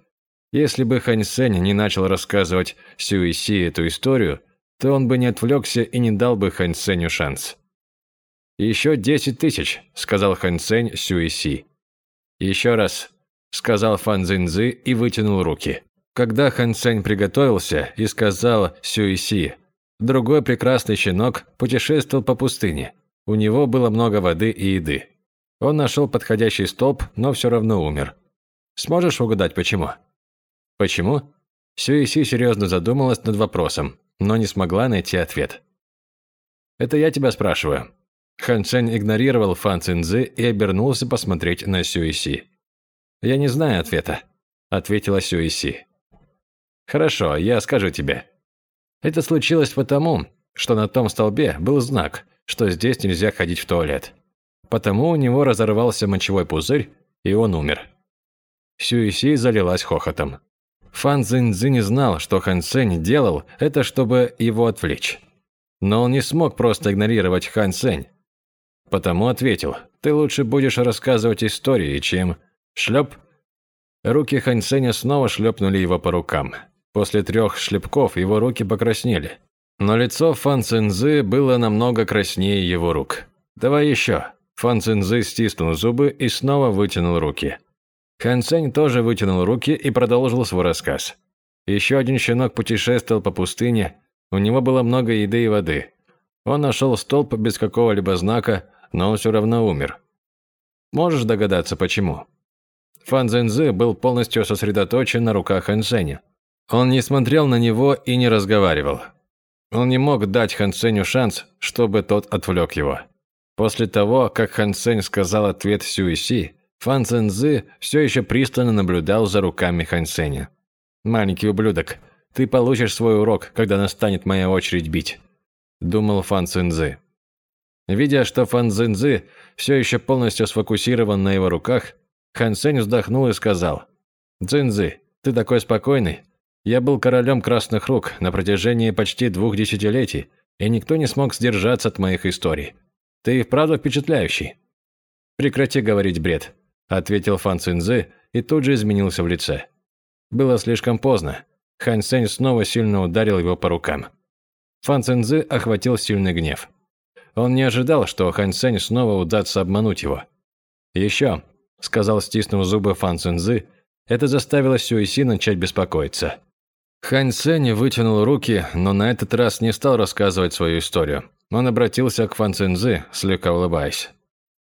Если бы Хань Сень не начал рассказывать Сюиси эту историю, то он бы не отвлекся и не дал бы Хань Сеню шанс. «Еще десять тысяч», – сказал Хань Сень Сюиси. «Еще раз», – сказал Фан Цзиньзы и вытянул руки. Когда Хан Сень приготовился и сказал Сюиси, другой прекрасный щенок путешествовал по пустыне. У него было много воды и еды. Он нашел подходящий столб, но все равно умер. Сможешь угадать, почему? Почему? Сюиси серьезно задумалась над вопросом, но не смогла найти ответ. «Это я тебя спрашиваю». Хан Цэнь игнорировал Фан Цинзы и обернулся посмотреть на Сюиси. «Я не знаю ответа», – ответила Сюиси. «Хорошо, я скажу тебе. Это случилось потому, что на том столбе был знак, что здесь нельзя ходить в туалет. Потому у него разорвался мочевой пузырь, и он умер. Сюиси залилась хохотом. Фан Цзиньцзы не знал, что Хан Сень делал это, чтобы его отвлечь. Но он не смог просто игнорировать Хан Сень. Потому ответил, «Ты лучше будешь рассказывать истории, чем...» Шлеп. Руки Хан Сеня снова шлепнули его по рукам. После трех шлепков его руки покраснели. Но лицо Фан Цинзы было намного краснее его рук. «Давай еще». Фан Цинзы стиснул зубы и снова вытянул руки. Хан тоже вытянул руки и продолжил свой рассказ. Еще один щенок путешествовал по пустыне, у него было много еды и воды. Он нашел столб без какого-либо знака, но он все равно умер. Можешь догадаться, почему? Фан Цзэнзы был полностью сосредоточен на руках Хан Цэня. Он не смотрел на него и не разговаривал. Он не мог дать Хан Ценю шанс, чтобы тот отвлек его. После того, как Хан Цень сказал ответ Сюиси, Фан Цзэнзы все еще пристально наблюдал за руками Хан Цэня. «Маленький ублюдок, ты получишь свой урок, когда настанет моя очередь бить», – думал Фан Цзэнзы. Видя, что Фан Цзэнзы все еще полностью сфокусирован на его руках, Хан Сень вздохнул и сказал, «Цзэнзы, ты такой спокойный. Я был королем красных рук на протяжении почти двух десятилетий, и никто не смог сдержаться от моих историй. Ты и вправду впечатляющий». «Прекрати говорить бред», – ответил Фан Цинзы и тут же изменился в лице. Было слишком поздно. Хан Сень снова сильно ударил его по рукам. Фан Цинзы охватил сильный гнев. Он не ожидал, что Хан Сень снова удастся обмануть его. «Еще», – сказал, стиснув зубы Фан Цинзы, это заставило Сюэси начать беспокоиться. Хань Сень вытянул руки, но на этот раз не стал рассказывать свою историю. Он обратился к Фан Цинзы, слегка улыбаясь.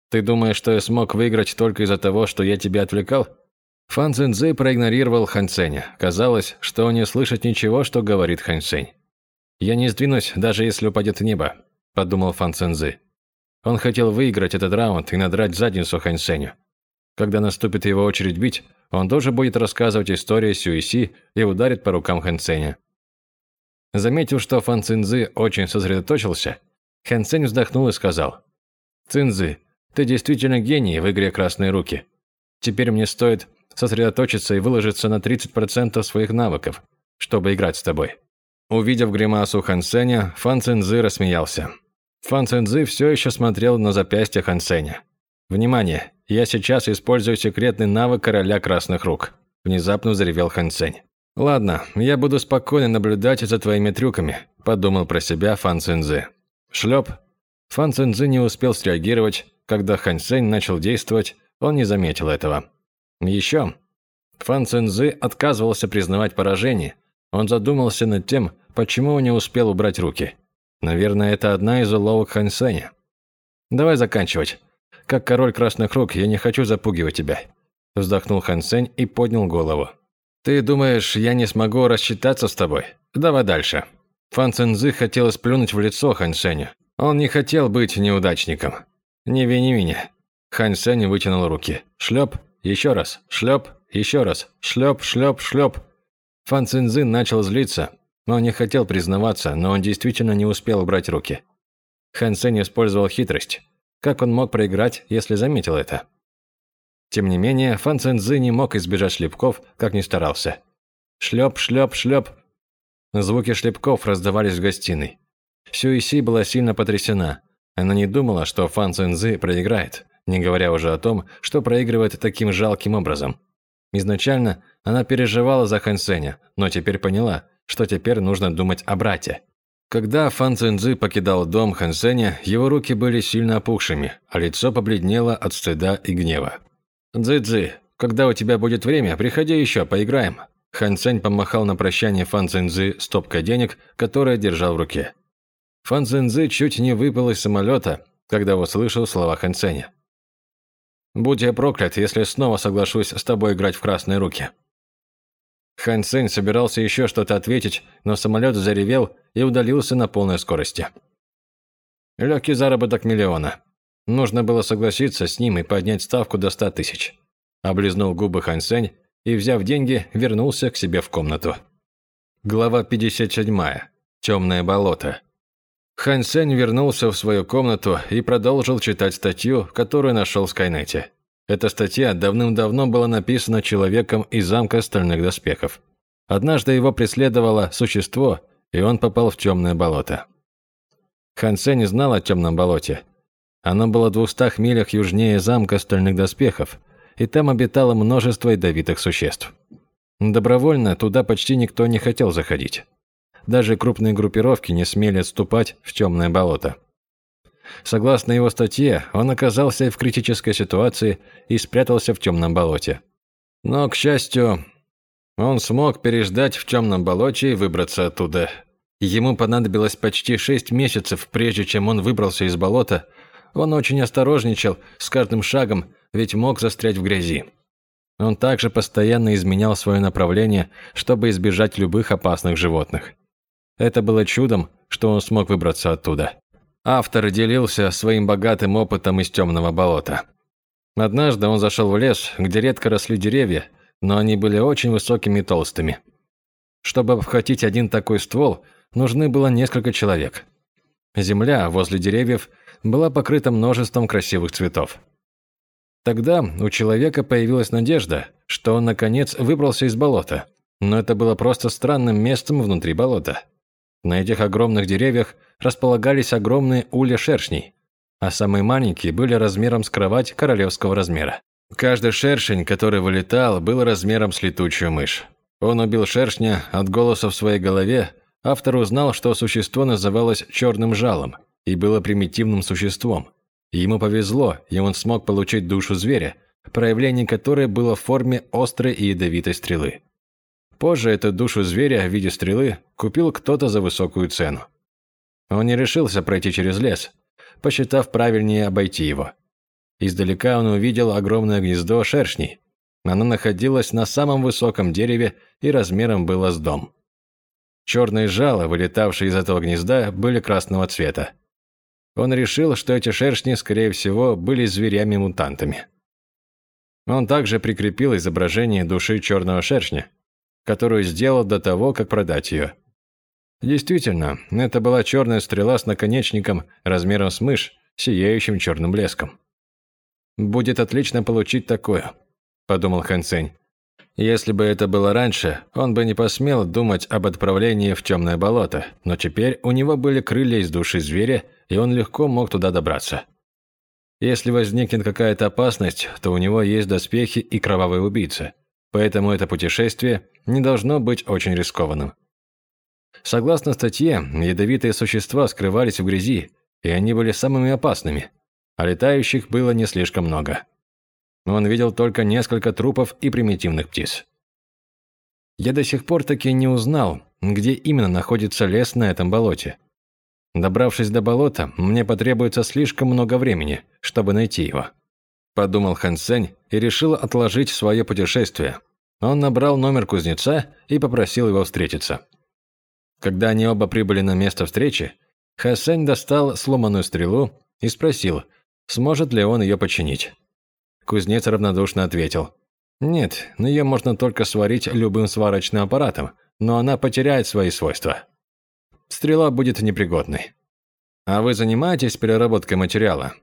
«Ты думаешь, что я смог выиграть только из-за того, что я тебя отвлекал?» Фан Цзиньцзы проигнорировал Хан Ценя. Казалось, что он не слышит ничего, что говорит Хан Цень. «Я не сдвинусь, даже если упадет небо», – подумал Фан Цзиньцзы. Он хотел выиграть этот раунд и надрать задницу Хан Ценю. Когда наступит его очередь бить, он тоже будет рассказывать историю Сюиси и ударит по рукам Хан Ценя. Заметив, что Фан Цинзы очень сосредоточился, Хан Цень вздохнул и сказал, «Цинзы, ты действительно гений в игре «Красные руки». Теперь мне стоит сосредоточиться и выложиться на 30% своих навыков, чтобы играть с тобой». Увидев гримасу Хан Фан Цинзы рассмеялся. Фан Цинзы все еще смотрел на запястье Хан. «Внимание! Я сейчас использую секретный навык короля красных рук», – внезапно заревел Хан. «Ладно, я буду спокойно наблюдать за твоими трюками», – подумал про себя Фан Цинзы. Шлеп. Фан Цинзы не успел среагировать. Когда Хан начал действовать, он не заметил этого. Еще. Фан Цинзы отказывался признавать поражение. Он задумался над тем, почему не успел убрать руки. Наверное, это одна из уловок Хан Сэня. «Давай заканчивать. Как король красных рук, я не хочу запугивать тебя». Вздохнул Хан Сень и поднял голову. «Ты думаешь, я не смогу рассчитаться с тобой? Давай дальше». Фан Цинзы хотел сплюнуть в лицо Хан Сеню. Он не хотел быть неудачником. «Не вини меня». Хан Сень вытянул руки. Шлеп, еще раз, шлеп, еще раз, шлеп, шлеп, шлеп. Фан Цинзин начал злиться, он не хотел признаваться, но он действительно не успел убрать руки. Хан Сень использовал хитрость. Как он мог проиграть, если заметил это? Тем не менее, Фан Цинзы не мог избежать шлепков, как ни старался. Шлеп, шлеп, шлеп. Звуки шлепков раздавались в гостиной. Сюиси была сильно потрясена. Она не думала, что Фан Цинзы проиграет не говоря уже о том, что проигрывает таким жалким образом. Изначально она переживала за Хан Сеня, но теперь поняла, что теперь нужно думать о брате. Когда Фан Цинзы покидал дом Хан Сеня, его руки были сильно опухшими, а лицо побледнело от стыда и гнева. «Цзы-цзы, когда у тебя будет время, приходи еще, поиграем». Хан Сень помахал на прощание Фан Цинзы стопкой денег, которую держал в руке. Фан Цинзы чуть не выпал из самолета, когда услышал слова Хан Сеня. Будь я проклят, если снова соглашусь с тобой играть в красные руки». Хан Сень собирался еще что-то ответить, но самолет заревел и удалился на полной скорости. Легкий заработок миллиона. Нужно было согласиться с ним и поднять ставку до ста тысяч. Облизнул губы Хан Сень и, взяв деньги, вернулся к себе в комнату. Глава 57. Темное болото. Хан Сень вернулся в свою комнату и продолжил читать статью, которую нашел в Скайнете. Эта статья давным-давно была написана человеком из замка стальных доспехов. Однажды его преследовало существо, и он попал в темное болото. Хан Сень знал о темном болоте. Оно было в двухстах милях южнее замка стальных доспехов, и там обитало множество ядовитых существ. Добровольно туда почти никто не хотел заходить. даже крупные группировки не смели отступать в темное болото. Согласно его статье, он оказался в критической ситуации и спрятался в темном болоте. Но, к счастью, он смог переждать в темном болоте и выбраться оттуда. Ему понадобилось почти шесть месяцев, прежде чем он выбрался из болота. Он очень осторожничал с каждым шагом, ведь мог застрять в грязи. Он также постоянно изменял свое направление, чтобы избежать любых опасных животных. Это было чудом, что он смог выбраться оттуда. Автор делился своим богатым опытом из темного болота. Однажды он зашел в лес, где редко росли деревья, но они были очень высокими и толстыми. Чтобы обхватить один такой ствол, нужны было несколько человек. Земля возле деревьев была покрыта множеством красивых цветов. Тогда у человека появилась надежда, что он, наконец, выбрался из болота. Но это было просто странным местом внутри болота. На этих огромных деревьях располагались огромные улья шершней, а самые маленькие были размером с кровать королевского размера. Каждый шершень, который вылетал, был размером с летучую мышь. Он убил шершня от голоса в своей голове. Автор узнал, что существо называлось черным жалом и было примитивным существом. Ему повезло, и он смог получить душу зверя, проявление которой было в форме острой и ядовитой стрелы. Позже эту душу зверя в виде стрелы купил кто-то за высокую цену. Он не решился пройти через лес, посчитав правильнее обойти его. Издалека он увидел огромное гнездо шершней. Оно находилось на самом высоком дереве и размером было с дом. Черные жало, вылетавшие из этого гнезда, были красного цвета. Он решил, что эти шершни, скорее всего, были зверями-мутантами. Он также прикрепил изображение души черного шершня, которую сделал до того, как продать ее. Действительно, это была черная стрела с наконечником размером с мышь, сияющим черным блеском. «Будет отлично получить такое», – подумал Цень. Если бы это было раньше, он бы не посмел думать об отправлении в темное болото, но теперь у него были крылья из души зверя, и он легко мог туда добраться. Если возникнет какая-то опасность, то у него есть доспехи и кровавый убийца. Поэтому это путешествие не должно быть очень рискованным. Согласно статье, ядовитые существа скрывались в грязи, и они были самыми опасными, а летающих было не слишком много. Он видел только несколько трупов и примитивных птиц. Я до сих пор таки не узнал, где именно находится лес на этом болоте. Добравшись до болота, мне потребуется слишком много времени, чтобы найти его подумал Хан Сень и решил отложить свое путешествие. Он набрал номер кузнеца и попросил его встретиться. Когда они оба прибыли на место встречи, Хан Сень достал сломанную стрелу и спросил, сможет ли он ее починить. Кузнец равнодушно ответил, «Нет, ее можно только сварить любым сварочным аппаратом, но она потеряет свои свойства. Стрела будет непригодной. А вы занимаетесь переработкой материала?»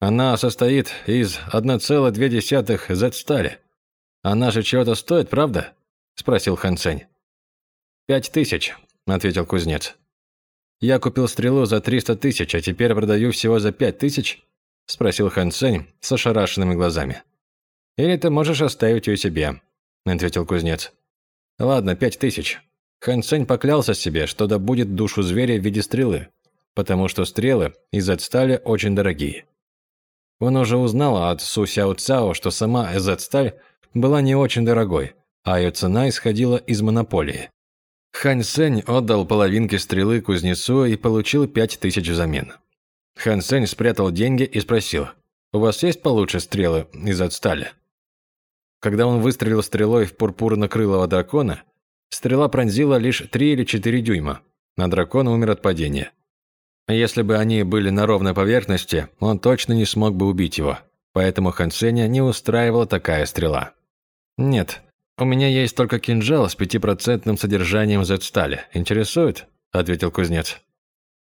Она состоит из 1,2 Z-стали. Она же чего-то стоит, правда? Спросил Хан Цень. «Пять тысяч», – ответил кузнец. «Я купил стрелу за 300 тысяч, а теперь продаю всего за пять тысяч?» – спросил Хан Цень с ошарашенными глазами. «Или ты можешь оставить ее себе», – ответил кузнец. «Ладно, пять тысяч». Хан Цень поклялся себе, что добудет душу зверя в виде стрелы, потому что стрелы из стали очень дорогие. Он уже узнал от Су Сяо Цао, что сама Z-сталь была не очень дорогой, а ее цена исходила из монополии. Хань Сень отдал половинки стрелы кузнецу и получил пять тысяч взамен. Хан Сень спрятал деньги и спросил, «У вас есть получше стрелы из стали?» Когда он выстрелил стрелой в пурпурно-крылого дракона, стрела пронзила лишь три или четыре дюйма, а дракон умер от падения. Если бы они были на ровной поверхности, он точно не смог бы убить его. Поэтому Хан Сеня не устраивала такая стрела. «Нет, у меня есть только кинжал с пятипроцентным содержанием Z-стали. Интересует?» – ответил кузнец.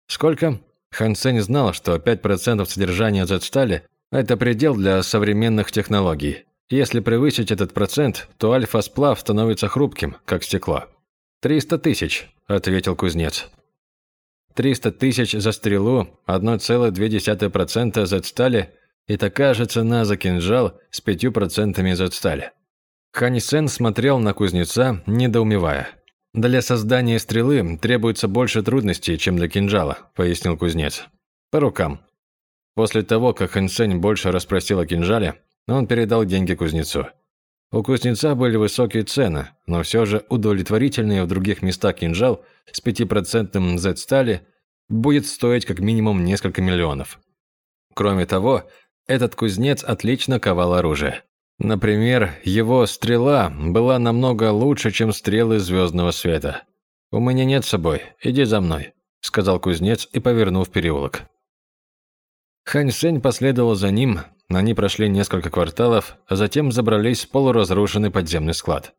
«Сколько?» Хан Сень знал, что 5% содержания Z-стали – это предел для современных технологий. Если превысить этот процент, то альфа-сплав становится хрупким, как стекло. «Триста тысяч», – ответил кузнец. 300 тысяч за стрелу, 1,2% Z-стали и такая же цена за кинжал с 5% Z-стали. Хань Сен смотрел на кузнеца, недоумевая. «Для создания стрелы требуется больше трудностей, чем для кинжала», – пояснил кузнец. «По рукам». После того, как Хэн Сень больше расспросил о кинжале, он передал деньги кузнецу. У кузнеца были высокие цены, но все же удовлетворительный в других местах кинжал с 5% Z-стали будет стоить как минимум несколько миллионов. Кроме того, этот кузнец отлично ковал оружие. Например, его стрела была намного лучше, чем стрелы звездного света. «У меня нет с собой, иди за мной», – сказал кузнец и повернул в переулок. Хань Сень последовал за ним, они прошли несколько кварталов, а затем забрались в полуразрушенный подземный склад.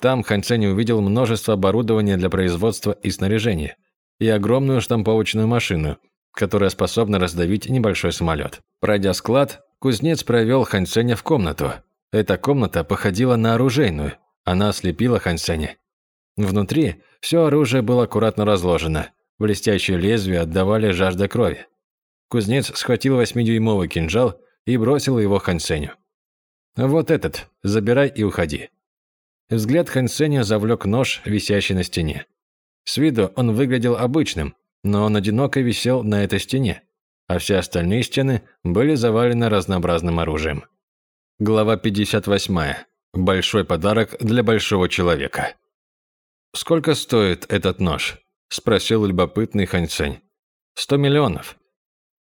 Там Хань Сень увидел множество оборудования для производства и снаряжения, и огромную штамповочную машину, которая способна раздавить небольшой самолет. Пройдя склад, Кузнец провел Хансеня в комнату. Эта комната походила на оружейную. Она ослепила Хансеня. Внутри все оружие было аккуратно разложено. Блестящие лезвия отдавали жажда крови. Кузнец схватил восьмидюймовый кинжал и бросил его Хансеню. «Вот этот, забирай и уходи». Взгляд Хансеня завлек нож, висящий на стене. С виду он выглядел обычным, но он одиноко висел на этой стене а все остальные стены были завалены разнообразным оружием. Глава 58. Большой подарок для большого человека. «Сколько стоит этот нож?» – спросил любопытный Ханьцень. «Сто миллионов».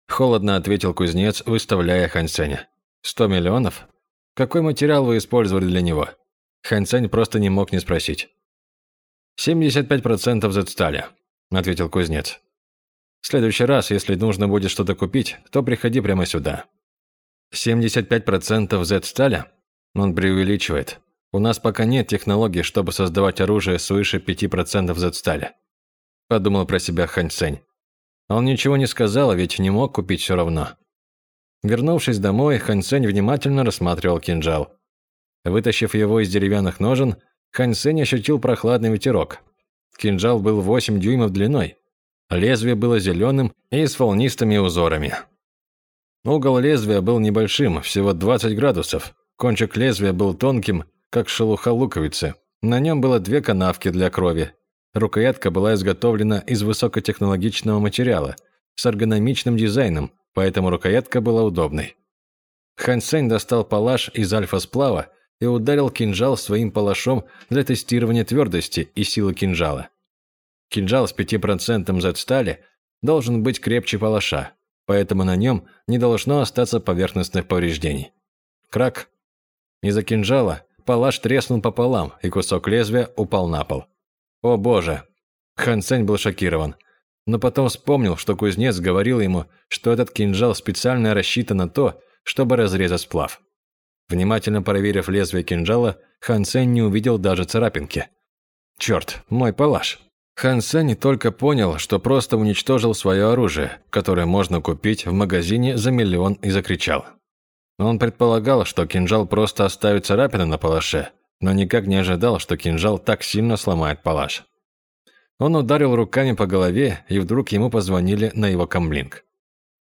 Холодно ответил кузнец, выставляя Ханьценя. «Сто миллионов? Какой материал вы использовали для него?» Ханьцень просто не мог не спросить. «75% Z-стали», – ответил кузнец. В следующий раз, если нужно будет что-то купить, то приходи прямо сюда. 75% Z-стали? Он преувеличивает. У нас пока нет технологий, чтобы создавать оружие свыше 5% Z-стали. Подумал про себя Хань Цэнь. Он ничего не сказал, а ведь не мог купить все равно. Вернувшись домой, Хань Цэнь внимательно рассматривал кинжал. Вытащив его из деревянных ножен, Хань Цэнь ощутил прохладный ветерок. Кинжал был 8 дюймов длиной, Лезвие было зеленым и с волнистыми узорами. Угол лезвия был небольшим, всего 20 градусов. Кончик лезвия был тонким, как шелуха луковицы. На нем было две канавки для крови. Рукоятка была изготовлена из высокотехнологичного материала, с эргономичным дизайном, поэтому рукоятка была удобной. Хан Сень достал палаш из альфа-сплава и ударил кинжал своим палашом для тестирования твердости и силы кинжала. Кинжал с 5% Z-стали должен быть крепче палаша, поэтому на нем не должно остаться поверхностных повреждений. Крак. Из-за кинжала палаш треснул пополам, и кусок лезвия упал на пол. О боже! Хан Цень был шокирован. Но потом вспомнил, что кузнец говорил ему, что этот кинжал специально рассчитан на то, чтобы разрезать сплав. Внимательно проверив лезвие кинжала, Хан Цень не увидел даже царапинки. «Черт, мой палаш!» Хан Сень только понял, что просто уничтожил свое оружие, которое можно купить в магазине за миллион, и закричал. Он предполагал, что кинжал просто оставит царапины на палаше, но никак не ожидал, что кинжал так сильно сломает палаш. Он ударил руками по голове, и вдруг ему позвонили на его камблинг.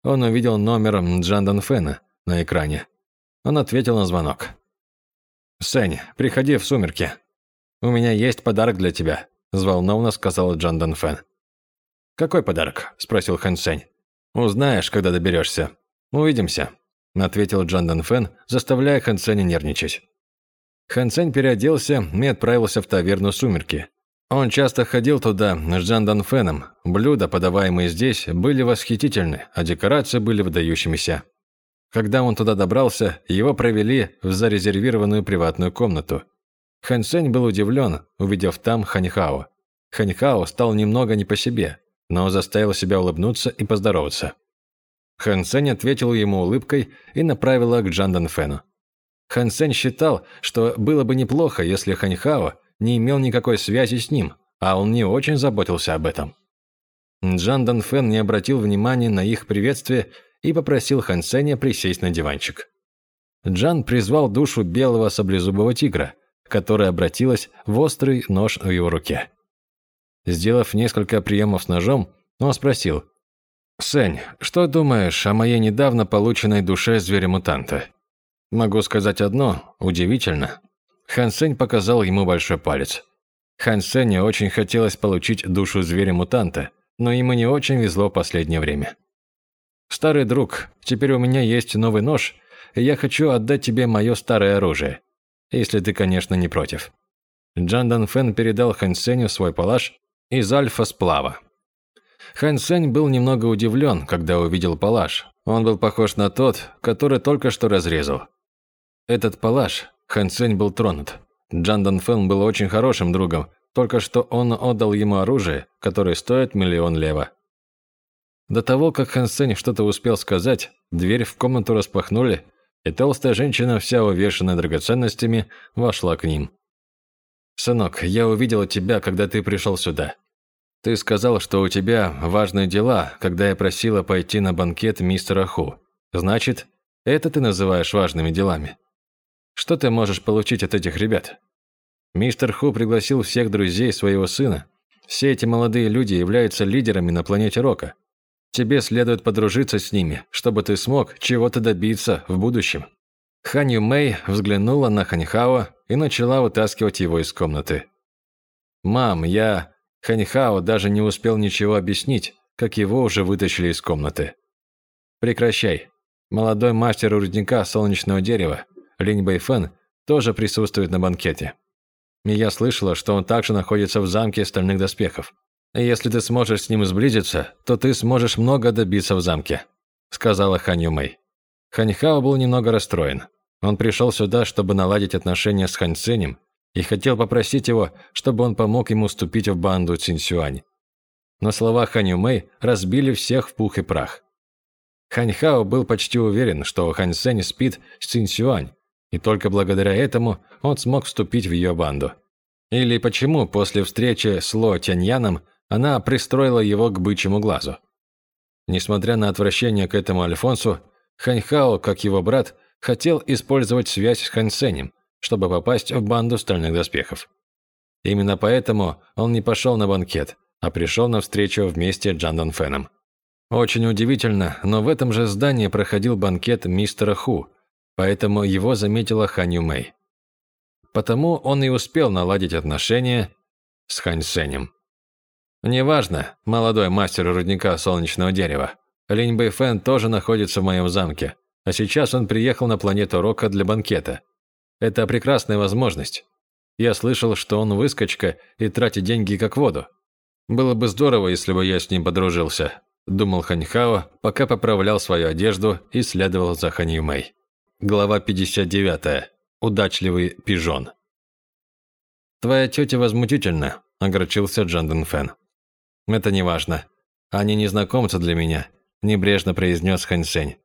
Он увидел номер Джандан Фэна на экране. Он ответил на звонок. «Сень, приходи в сумерки. У меня есть подарок для тебя», взволнованно сказала Джан Данфен. «Какой подарок?» – спросил Хэн Сень. «Узнаешь, когда доберешься. Увидимся», – ответил Джан Данфен, заставляя Хэн Сеня нервничать. Хэн Сень переоделся и отправился в таверну «Сумерки». Он часто ходил туда с Джан Данфеном. Блюда, подаваемые здесь, были восхитительны, а декорации были выдающимися. Когда он туда добрался, его провели в зарезервированную приватную комнату – Хан Сень был удивлен, увидев там Ханьхао. Ханьхао стал немного не по себе, но заставил себя улыбнуться и поздороваться. Хан Сень ответил ему улыбкой и направила к Джан Данфену. Хан Сень считал, что было бы неплохо, если Ханьхао не имел никакой связи с ним, а он не очень заботился об этом. Джан Данфен не обратил внимания на их приветствие и попросил Хан Сеня присесть на диванчик. Джан призвал душу белого саблезубого тигра – которая обратилась в острый нож в его руке. Сделав несколько приемов с ножом, он спросил, «Сень, что думаешь о моей недавно полученной душе зверя-мутанта?» «Могу сказать одно, удивительно». Хан Сень показал ему большой палец. Хан Сеню очень хотелось получить душу зверя-мутанта, но ему не очень везло в последнее время. «Старый друг, теперь у меня есть новый нож, и я хочу отдать тебе мое старое оружие. Если ты, конечно, не против». Джан Дан Фэн передал Хан Сеню свой палаш из альфа-сплава. Хан Сень был немного удивлен, когда увидел палаш. Он был похож на тот, который только что разрезал. Этот палаш, Хан Сень был тронут. Джан Дан Фэн был очень хорошим другом, только что он отдал ему оружие, которое стоит миллион лева. До того, как Хан Сень что-то успел сказать, дверь в комнату распахнули, и толстая женщина, вся увешанная драгоценностями, вошла к ним. «Сынок, я увидела тебя, когда ты пришел сюда. Ты сказал, что у тебя важные дела, когда я просила пойти на банкет мистера Ху. Значит, это ты называешь важными делами?» Что ты можешь получить от этих ребят? Мистер Ху пригласил всех друзей своего сына. Все эти молодые люди являются лидерами на планете Рока. Тебе следует подружиться с ними, чтобы ты смог чего-то добиться в будущем. Ханью Мэй взглянула на Ханьхао и начала вытаскивать его из комнаты. «Мам, я...» Ханьхао даже не успел ничего объяснить, как его уже вытащили из комнаты. «Прекращай. Молодой мастер рудника солнечного дерева Линь Бэйфэн тоже присутствует на банкете. Я слышала, что он также находится в замке стальных доспехов. если ты сможешь с ним сблизиться, то ты сможешь много добиться в замке», – сказала Хан Юмэй. Ханьхао был немного расстроен. Он пришел сюда, чтобы наладить отношения с Хань Цинем и хотел попросить его, чтобы он помог ему вступить в банду Цинсюань. Но слова Хань Юмэй разбили всех в пух и прах. Ханьхао был почти уверен, что Хань Цинь спит с Цинсюань, и только благодаря этому он смог вступить в ее банду. Или почему после встречи с Ло Тяньяном она пристроила его к бычьему глазу. Несмотря на отвращение к этому Альфонсу, Ханьхао, как его брат, хотел использовать связь с Ханьсенем, чтобы попасть в банду стальных доспехов. Именно поэтому он не пошел на банкет, а пришел на встречу вместе с Джан Феном. Очень удивительно, но в этом же здании проходил банкет мистера Ху, поэтому его заметила Хань Мэй. Потому он и успел наладить отношения с Хань Сенем. «Неважно, молодой мастер рудника солнечного дерева. Линь Бэйфэн тоже находится в моем замке, а сейчас он приехал на планету Рока для банкета. Это прекрасная возможность. Я слышал, что он выскочка и тратит деньги как воду. Было бы здорово, если бы я с ним подружился», думал Ханьхао, пока поправлял свою одежду и следовал за Хань Мэй. Глава 59. Удачливый пижон. «Твоя тетя возмутительна», – огорчился Джанден Фэн. «Это не важно. Они незнакомцы для меня», – небрежно произнес Хань Сень.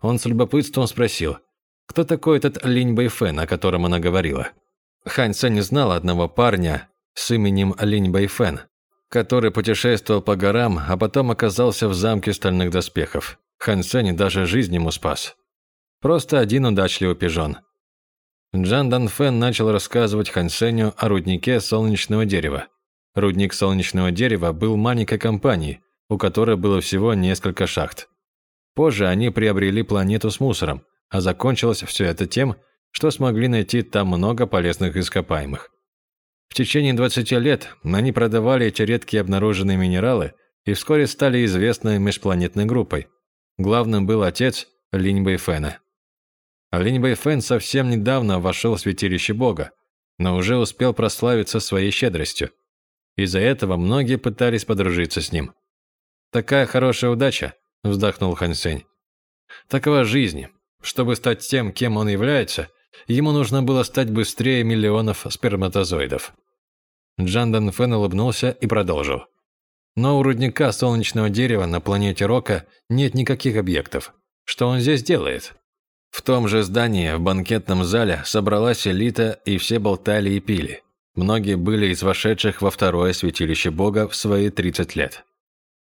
Он с любопытством спросил, кто такой этот Линь Бэйфэн, о котором она говорила. Хань Сень знал одного парня с именем Линь Бэйфэн, который путешествовал по горам, а потом оказался в замке стальных доспехов. Хан Сень даже жизнь ему спас. Просто один удачливый пижон. Джан Дан Фэн начал рассказывать Хан Сеню о руднике солнечного дерева. Рудник солнечного дерева был маленькой компанией, у которой было всего несколько шахт. Позже они приобрели планету с мусором, а закончилось все это тем, что смогли найти там много полезных ископаемых. В течение 20 лет они продавали эти редкие обнаруженные минералы и вскоре стали известной межпланетной группой. Главным был отец Линь Бэйфэна. Линь Бэйфэн совсем недавно вошел в святилище Бога, но уже успел прославиться своей щедростью. Из-за этого многие пытались подружиться с ним. «Такая хорошая удача», – вздохнул Хан Сень. «Такова жизнь. Чтобы стать тем, кем он является, ему нужно было стать быстрее миллионов сперматозоидов». Джан Дан Фэн улыбнулся и продолжил. «Но у рудника солнечного дерева на планете Рока нет никаких объектов. Что он здесь делает?» В том же здании, в банкетном зале, собралась элита, и все болтали и пили. Многие были из вошедших во второе святилище Бога в свои 30 лет.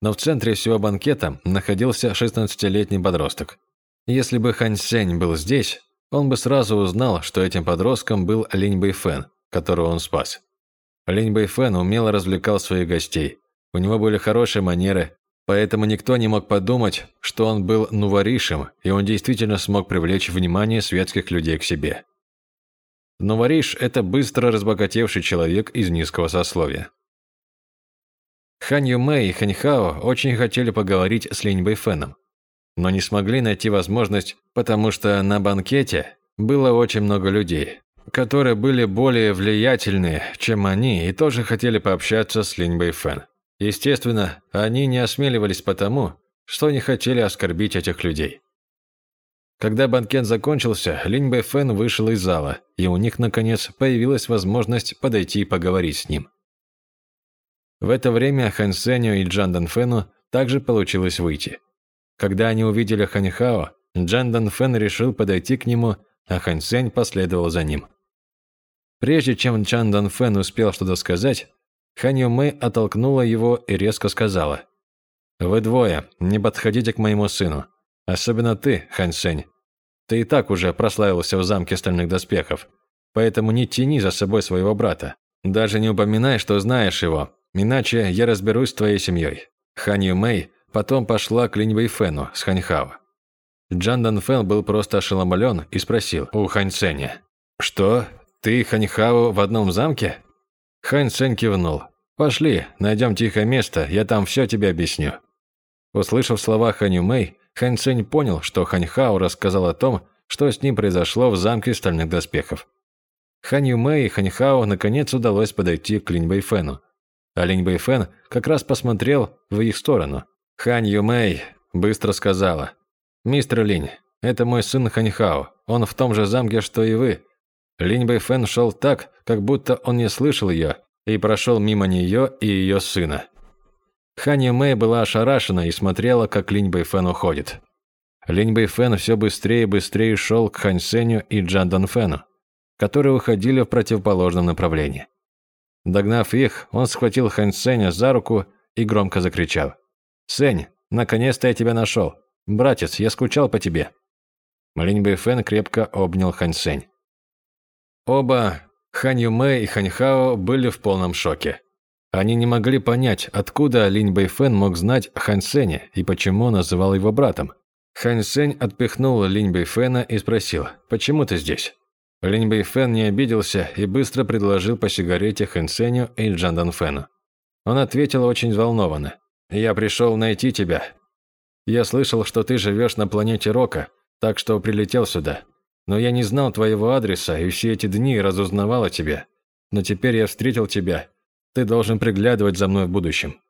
Но в центре всего банкета находился 16-летний подросток. Если бы Хань Сень был здесь, он бы сразу узнал, что этим подростком был Линь Бэйфэн, которого он спас. Линь Бэйфэн умело развлекал своих гостей. У него были хорошие манеры, Поэтому никто не мог подумать, что он был нуворишем, и он действительно смог привлечь внимание светских людей к себе. Нувориш – это быстро разбогатевший человек из низкого сословия. Хан Юмэй и Ханьхао очень хотели поговорить с Линь Бэйфеном, но не смогли найти возможность, потому что на банкете было очень много людей, которые были более влиятельны, чем они, и тоже хотели пообщаться с Линь Бэйфен. Естественно, они не осмеливались потому, что не хотели оскорбить этих людей. Когда банкет закончился, Линь Бэйфен вышел из зала, и у них, наконец, появилась возможность подойти и поговорить с ним. В это время Хан Сеню и Джан Данфену также получилось выйти. Когда они увидели Хань Хао, Джан Данфен решил подойти к нему, а Хан Сень последовал за ним. Прежде чем Чан Данфен успел что-то сказать, Хан Юмэй оттолкнула его и резко сказала, «Вы двое, не подходите к моему сыну. Особенно ты, Хан Сень. Ты и так уже прославился в замке стальных доспехов, поэтому не тяни за собой своего брата. Даже не упоминай, что знаешь его, Иначе я разберусь с твоей семьей. Хан Юмэй потом пошла к Линь Вэйфэну с Ханьхао. Джан Данфэн был просто ошеломлен и спросил у Хань Цэня. «Что? Ты и Ханьхао в одном замке?» Хань Цэнь кивнул. «Пошли, найдем тихое место, я там все тебе объясню». Услышав слова Хань Юмэй, Хань Цэнь понял, что Ханьхао рассказал о том, что с ним произошло в замке стальных доспехов. Хань Юмэй и Ханьхао наконец удалось подойти к Линь Бэйфэну, а Линь Бэйфэн как раз посмотрел в их сторону. Хань Юмэй быстро сказала. «Мистер Линь, это мой сын Ханьхао. Он в том же замке, что и вы». Линь Бэйфэн шел так, как будто он не слышал ее, и прошел мимо нее и ее сына. Хань Юмэй была ошарашена и смотрела, как Линь Бэйфэн уходит. Линь Бэйфэн все быстрее и быстрее шел к Хань Сеню и Джан Донфену, которые уходили в противоположном направлении. Догнав их, он схватил Хань Сеня за руку и громко закричал. «Сень, наконец-то я тебя нашел. Братец, я скучал по тебе». Линь Бэйфэн крепко обнял Хань Сень. Оба, Хань Юмэй и Хань Хао, были в полном шоке. Они не могли понять, откуда Линь Бэйфэн мог знать Хань Сеня и почему называл его братом. Хань Сень отпихнул Линь Бэйфэна и спросил, «Почему ты здесь?» Линь Бэйфэн не обиделся и быстро предложил по сигарете Хань Сеню и Джан Данфэну. Он ответил очень взволнованно. «Я пришел найти тебя. Я слышал, что ты живешь на планете Рока, так что прилетел сюда. Но я не знал твоего адреса и все эти дни разузнавал о тебе. Но теперь я встретил тебя. Ты должен приглядывать за мной в будущем».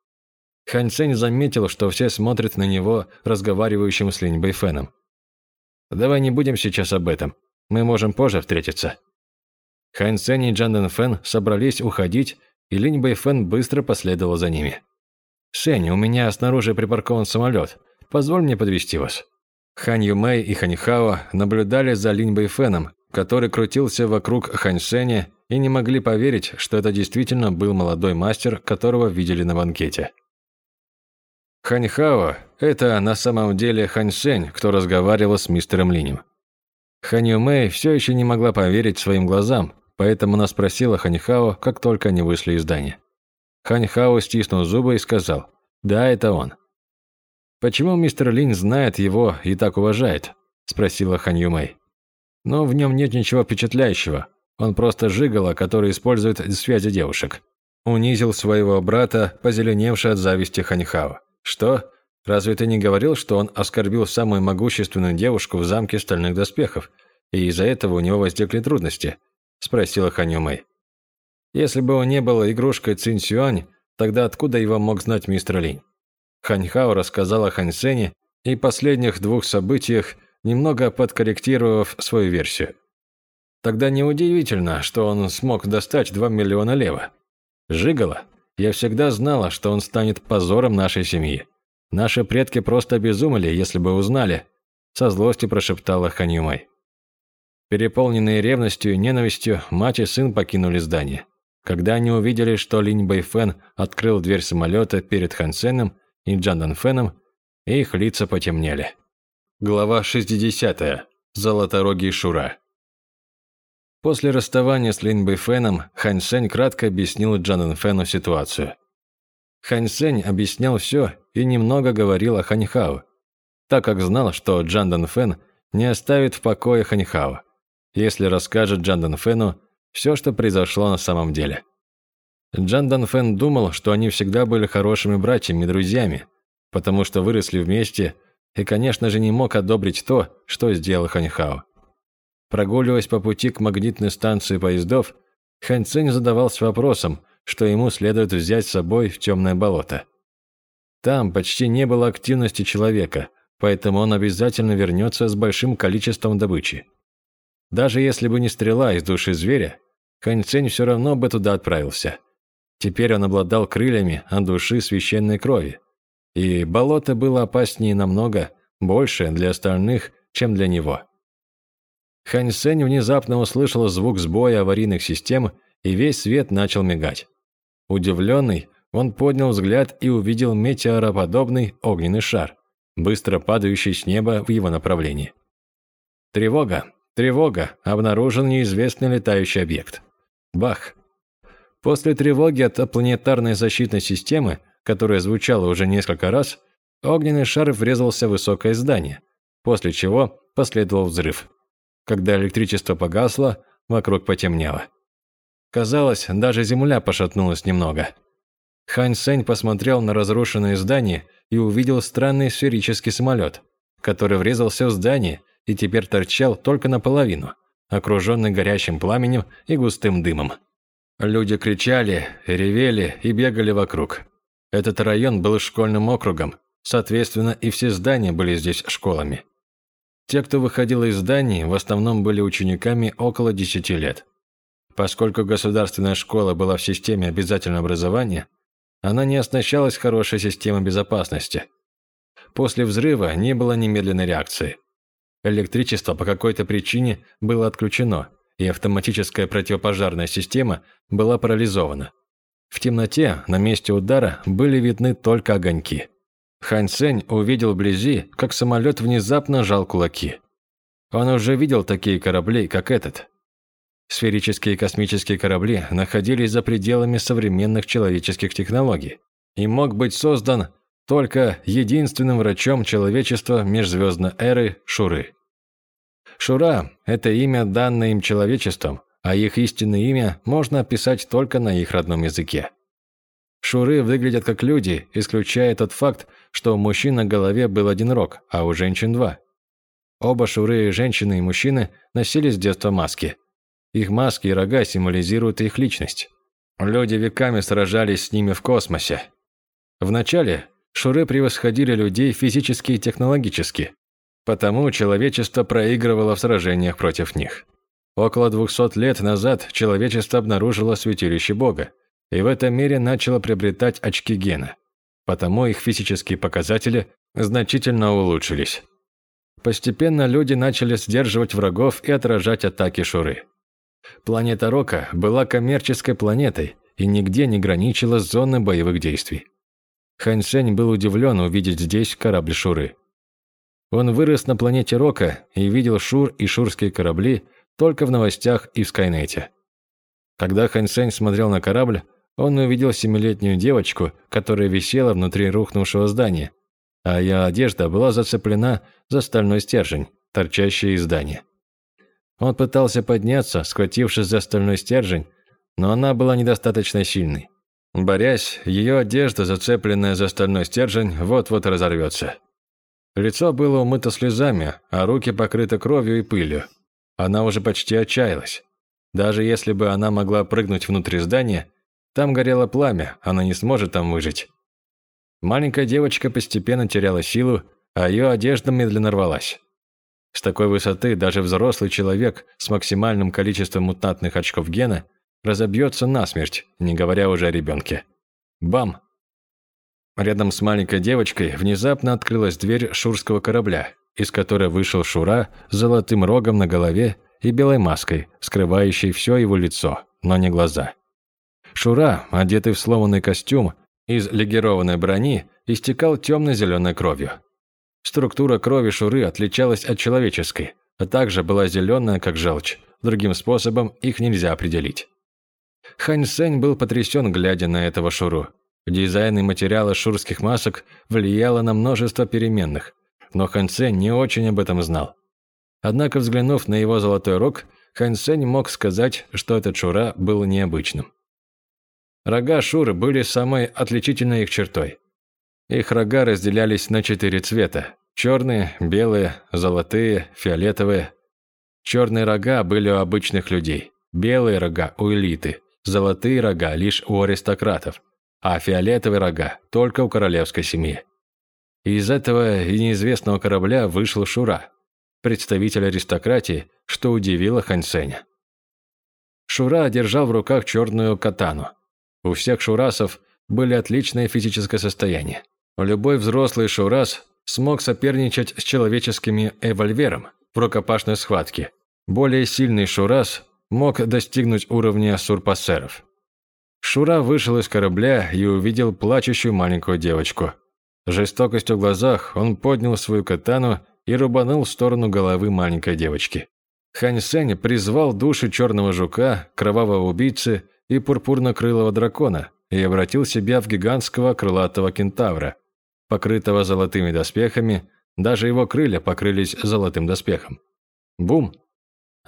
Хань Цэнь заметил, что все смотрят на него, разговаривающим с Линь Бэйфэном. «Давай не будем сейчас об этом. Мы можем позже встретиться». Хан Сень и Джан Дэн Фэн собрались уходить, и Линь Бэй Фэн быстро последовал за ними. «Шень, у меня снаружи припаркован самолет. Позволь мне подвести вас». Хан Юмэй и Хань Хао наблюдали за Линь Бэй Фэном, который крутился вокруг Хань Сеня и не могли поверить, что это действительно был молодой мастер, которого видели на банкете. Хань Хао – это на самом деле Хань Сень, кто разговаривал с мистером Линем. Ханью Мэй все еще не могла поверить своим глазам, поэтому она спросила Ханьхао, как только они вышли из здания. Ханьхао стиснул зубы и сказал, «Да, это он». «Почему мистер Линь знает его и так уважает?» – спросила Ханью Мэй. «Но в нем нет ничего впечатляющего. Он просто жигало, который использует связи девушек». Унизил своего брата, позеленевший от зависти Ханьхао. «Что? Разве ты не говорил, что он оскорбил самую могущественную девушку в замке стальных доспехов, и из-за этого у него возникли трудности?» – спросила Ханю Мэй. «Если бы он не был игрушкой Цин Сюань, тогда откуда его мог знать мистер Линь?» Хань Хао рассказал о Хань Сене и последних двух событиях, немного подкорректировав свою версию. Тогда неудивительно, что он смог достать 2 миллиона лева. Жиголо, я всегда знала, что он станет позором нашей семьи. Наши предки просто обезумели, если бы узнали», – со злостью прошептала Ханьюмай. Переполненные ревностью и ненавистью, мать и сын покинули здание. Когда они увидели, что Линь Бэйфэн открыл дверь самолета перед Хан И Джан Данфеном, их лица потемнели. Глава 60. Золоторогий Шура. После расставания с Линь Бэйфэном, Хан Сень кратко объяснил Джан Данфену ситуацию. Хан Сень объяснял все и немного говорил о Ханьхао, так как знал, что Джан Дан Фэн не оставит в покое Ханьхао. если расскажет Джан Дэнфену все, что произошло на самом деле. Джан Дэнфен думал, что они всегда были хорошими братьями и друзьями, потому что выросли вместе и, конечно же, не мог одобрить то, что сделал Ханьхао. Прогуливаясь по пути к магнитной станции поездов, Хань Цинь задавался вопросом, что ему следует взять с собой в темное болото. Там почти не было активности человека, поэтому он обязательно вернется с большим количеством добычи. Даже если бы не стрела из души зверя, Хань Цинь все равно бы туда отправился. Теперь он обладал крыльями от души священной крови. И болото было опаснее намного, больше для остальных, чем для него. Хань Сень внезапно услышал звук сбоя аварийных систем, и весь свет начал мигать. Удивленный, он поднял взгляд и увидел метеороподобный огненный шар, быстро падающий с неба в его направлении. Тревога! Тревога! Обнаружен неизвестный летающий объект. Бах! После тревоги от планетарной защитной системы, которая звучала уже несколько раз, огненный шар врезался в высокое здание, после чего последовал взрыв. Когда электричество погасло, вокруг потемнело. Казалось, даже земля пошатнулась немного. Хань Сень посмотрел на разрушенное здание и увидел странный сферический самолет, который врезался в здание и теперь торчал только наполовину, окруженный горящим пламенем и густым дымом. Люди кричали, ревели и бегали вокруг. Этот район был школьным округом, соответственно, и все здания были здесь школами. Те, кто выходил из зданий, в основном были учениками около 10 лет. Поскольку государственная школа была в системе обязательного образования, она не оснащалась хорошей системой безопасности. После взрыва не было немедленной реакции. Электричество по какой-то причине было отключено, и автоматическая противопожарная система была парализована. В темноте на месте удара были видны только огоньки. Хань Сень увидел вблизи, как самолет внезапно жал кулаки. Он уже видел такие корабли, как этот. Сферические космические корабли находились за пределами современных человеческих технологий и мог быть создан только единственным врачом человечества межзвездной эры Шуры. Шура – это имя, данное им человечеством, а их истинное имя можно описать только на их родном языке. Шуры выглядят как люди, исключая тот факт, что у мужчин на голове был один рог, а у женщин два. Оба шуры, женщины и мужчины, носили с детства маски. Их маски и рога символизируют их личность. Люди веками сражались с ними в космосе. Вначале шуры превосходили людей физически и технологически, потому человечество проигрывало в сражениях против них. Около 200 лет назад человечество обнаружило святилище Бога, и в этом мире начало приобретать очки гена. Потому их физические показатели значительно улучшились. Постепенно люди начали сдерживать врагов и отражать атаки Шуры. Планета Рока была коммерческой планетой и нигде не граничила с зоной боевых действий. Хань Сень был удивлен увидеть здесь корабль Шуры. Он вырос на планете Рока и видел Шур и шурские корабли только в новостях и в Скайнете. Когда Хань Сень смотрел на корабль, он увидел семилетнюю девочку, которая висела внутри рухнувшего здания, а ее одежда была зацеплена за стальной стержень, торчащий из здания. Он пытался подняться, схватившись за стальной стержень, но она была недостаточно сильной. Борясь, ее одежда, зацепленная за стальной стержень, вот-вот разорвется. Лицо было умыто слезами, а руки покрыты кровью и пылью. Она уже почти отчаялась. Даже если бы она могла прыгнуть внутрь здания, там горело пламя, она не сможет там выжить. Маленькая девочка постепенно теряла силу, а ее одежда медленно рвалась. С такой высоты даже взрослый человек с максимальным количеством мутантных очков гена разобьется насмерть, не говоря уже о ребенке. Бам! Рядом с маленькой девочкой внезапно открылась дверь шурского корабля, из которой вышел Шура с золотым рогом на голове и белой маской, скрывающей все его лицо, но не глаза. Шура, одетый в сломанный костюм из легированной брони, истекал темно-зеленой кровью. Структура крови Шуры отличалась от человеческой, а также была зеленая, как желчь. Другим способом их нельзя определить. Хань Сень был потрясен, глядя на этого Шуру. Дизайн и материалы шурских масок влияло на множество переменных, но Хань Сень не очень об этом знал. Однако, взглянув на его золотой рог, Хань Сень мог сказать, что этот Шура был необычным. Рога Шуры были самой отличительной их чертой. Их рога разделялись на четыре цвета – черные, белые, золотые, фиолетовые. Черные рога были у обычных людей, белые рога у элиты, золотые рога лишь у аристократов, а фиолетовые рога только у королевской семьи. Из этого неизвестного корабля вышел Шура, представитель аристократии, что удивило Ханьсеня. Шура держал в руках черную катану. У всех шурасов были отличное физическое состояние. Любой взрослый шурас смог соперничать с человеческими эвольвером в рукопашной схватке. Более сильный шурас мог достигнуть уровня сурпассеров. Шура вышел из корабля и увидел плачущую маленькую девочку. Жестокостью в глазах он поднял свою катану и рубанул в сторону головы маленькой девочки. Хань Сень призвал души черного жука, кровавого убийцы и пурпурно-крылого дракона и обратил себя в гигантского крылатого кентавра, покрытого золотыми доспехами, даже его крылья покрылись золотым доспехом. Бум!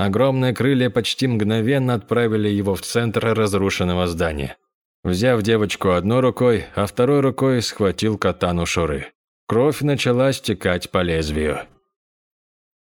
Огромные крылья почти мгновенно отправили его в центр разрушенного здания. Взяв девочку одной рукой, а второй рукой схватил катану Шуры. Кровь начала стекать по лезвию.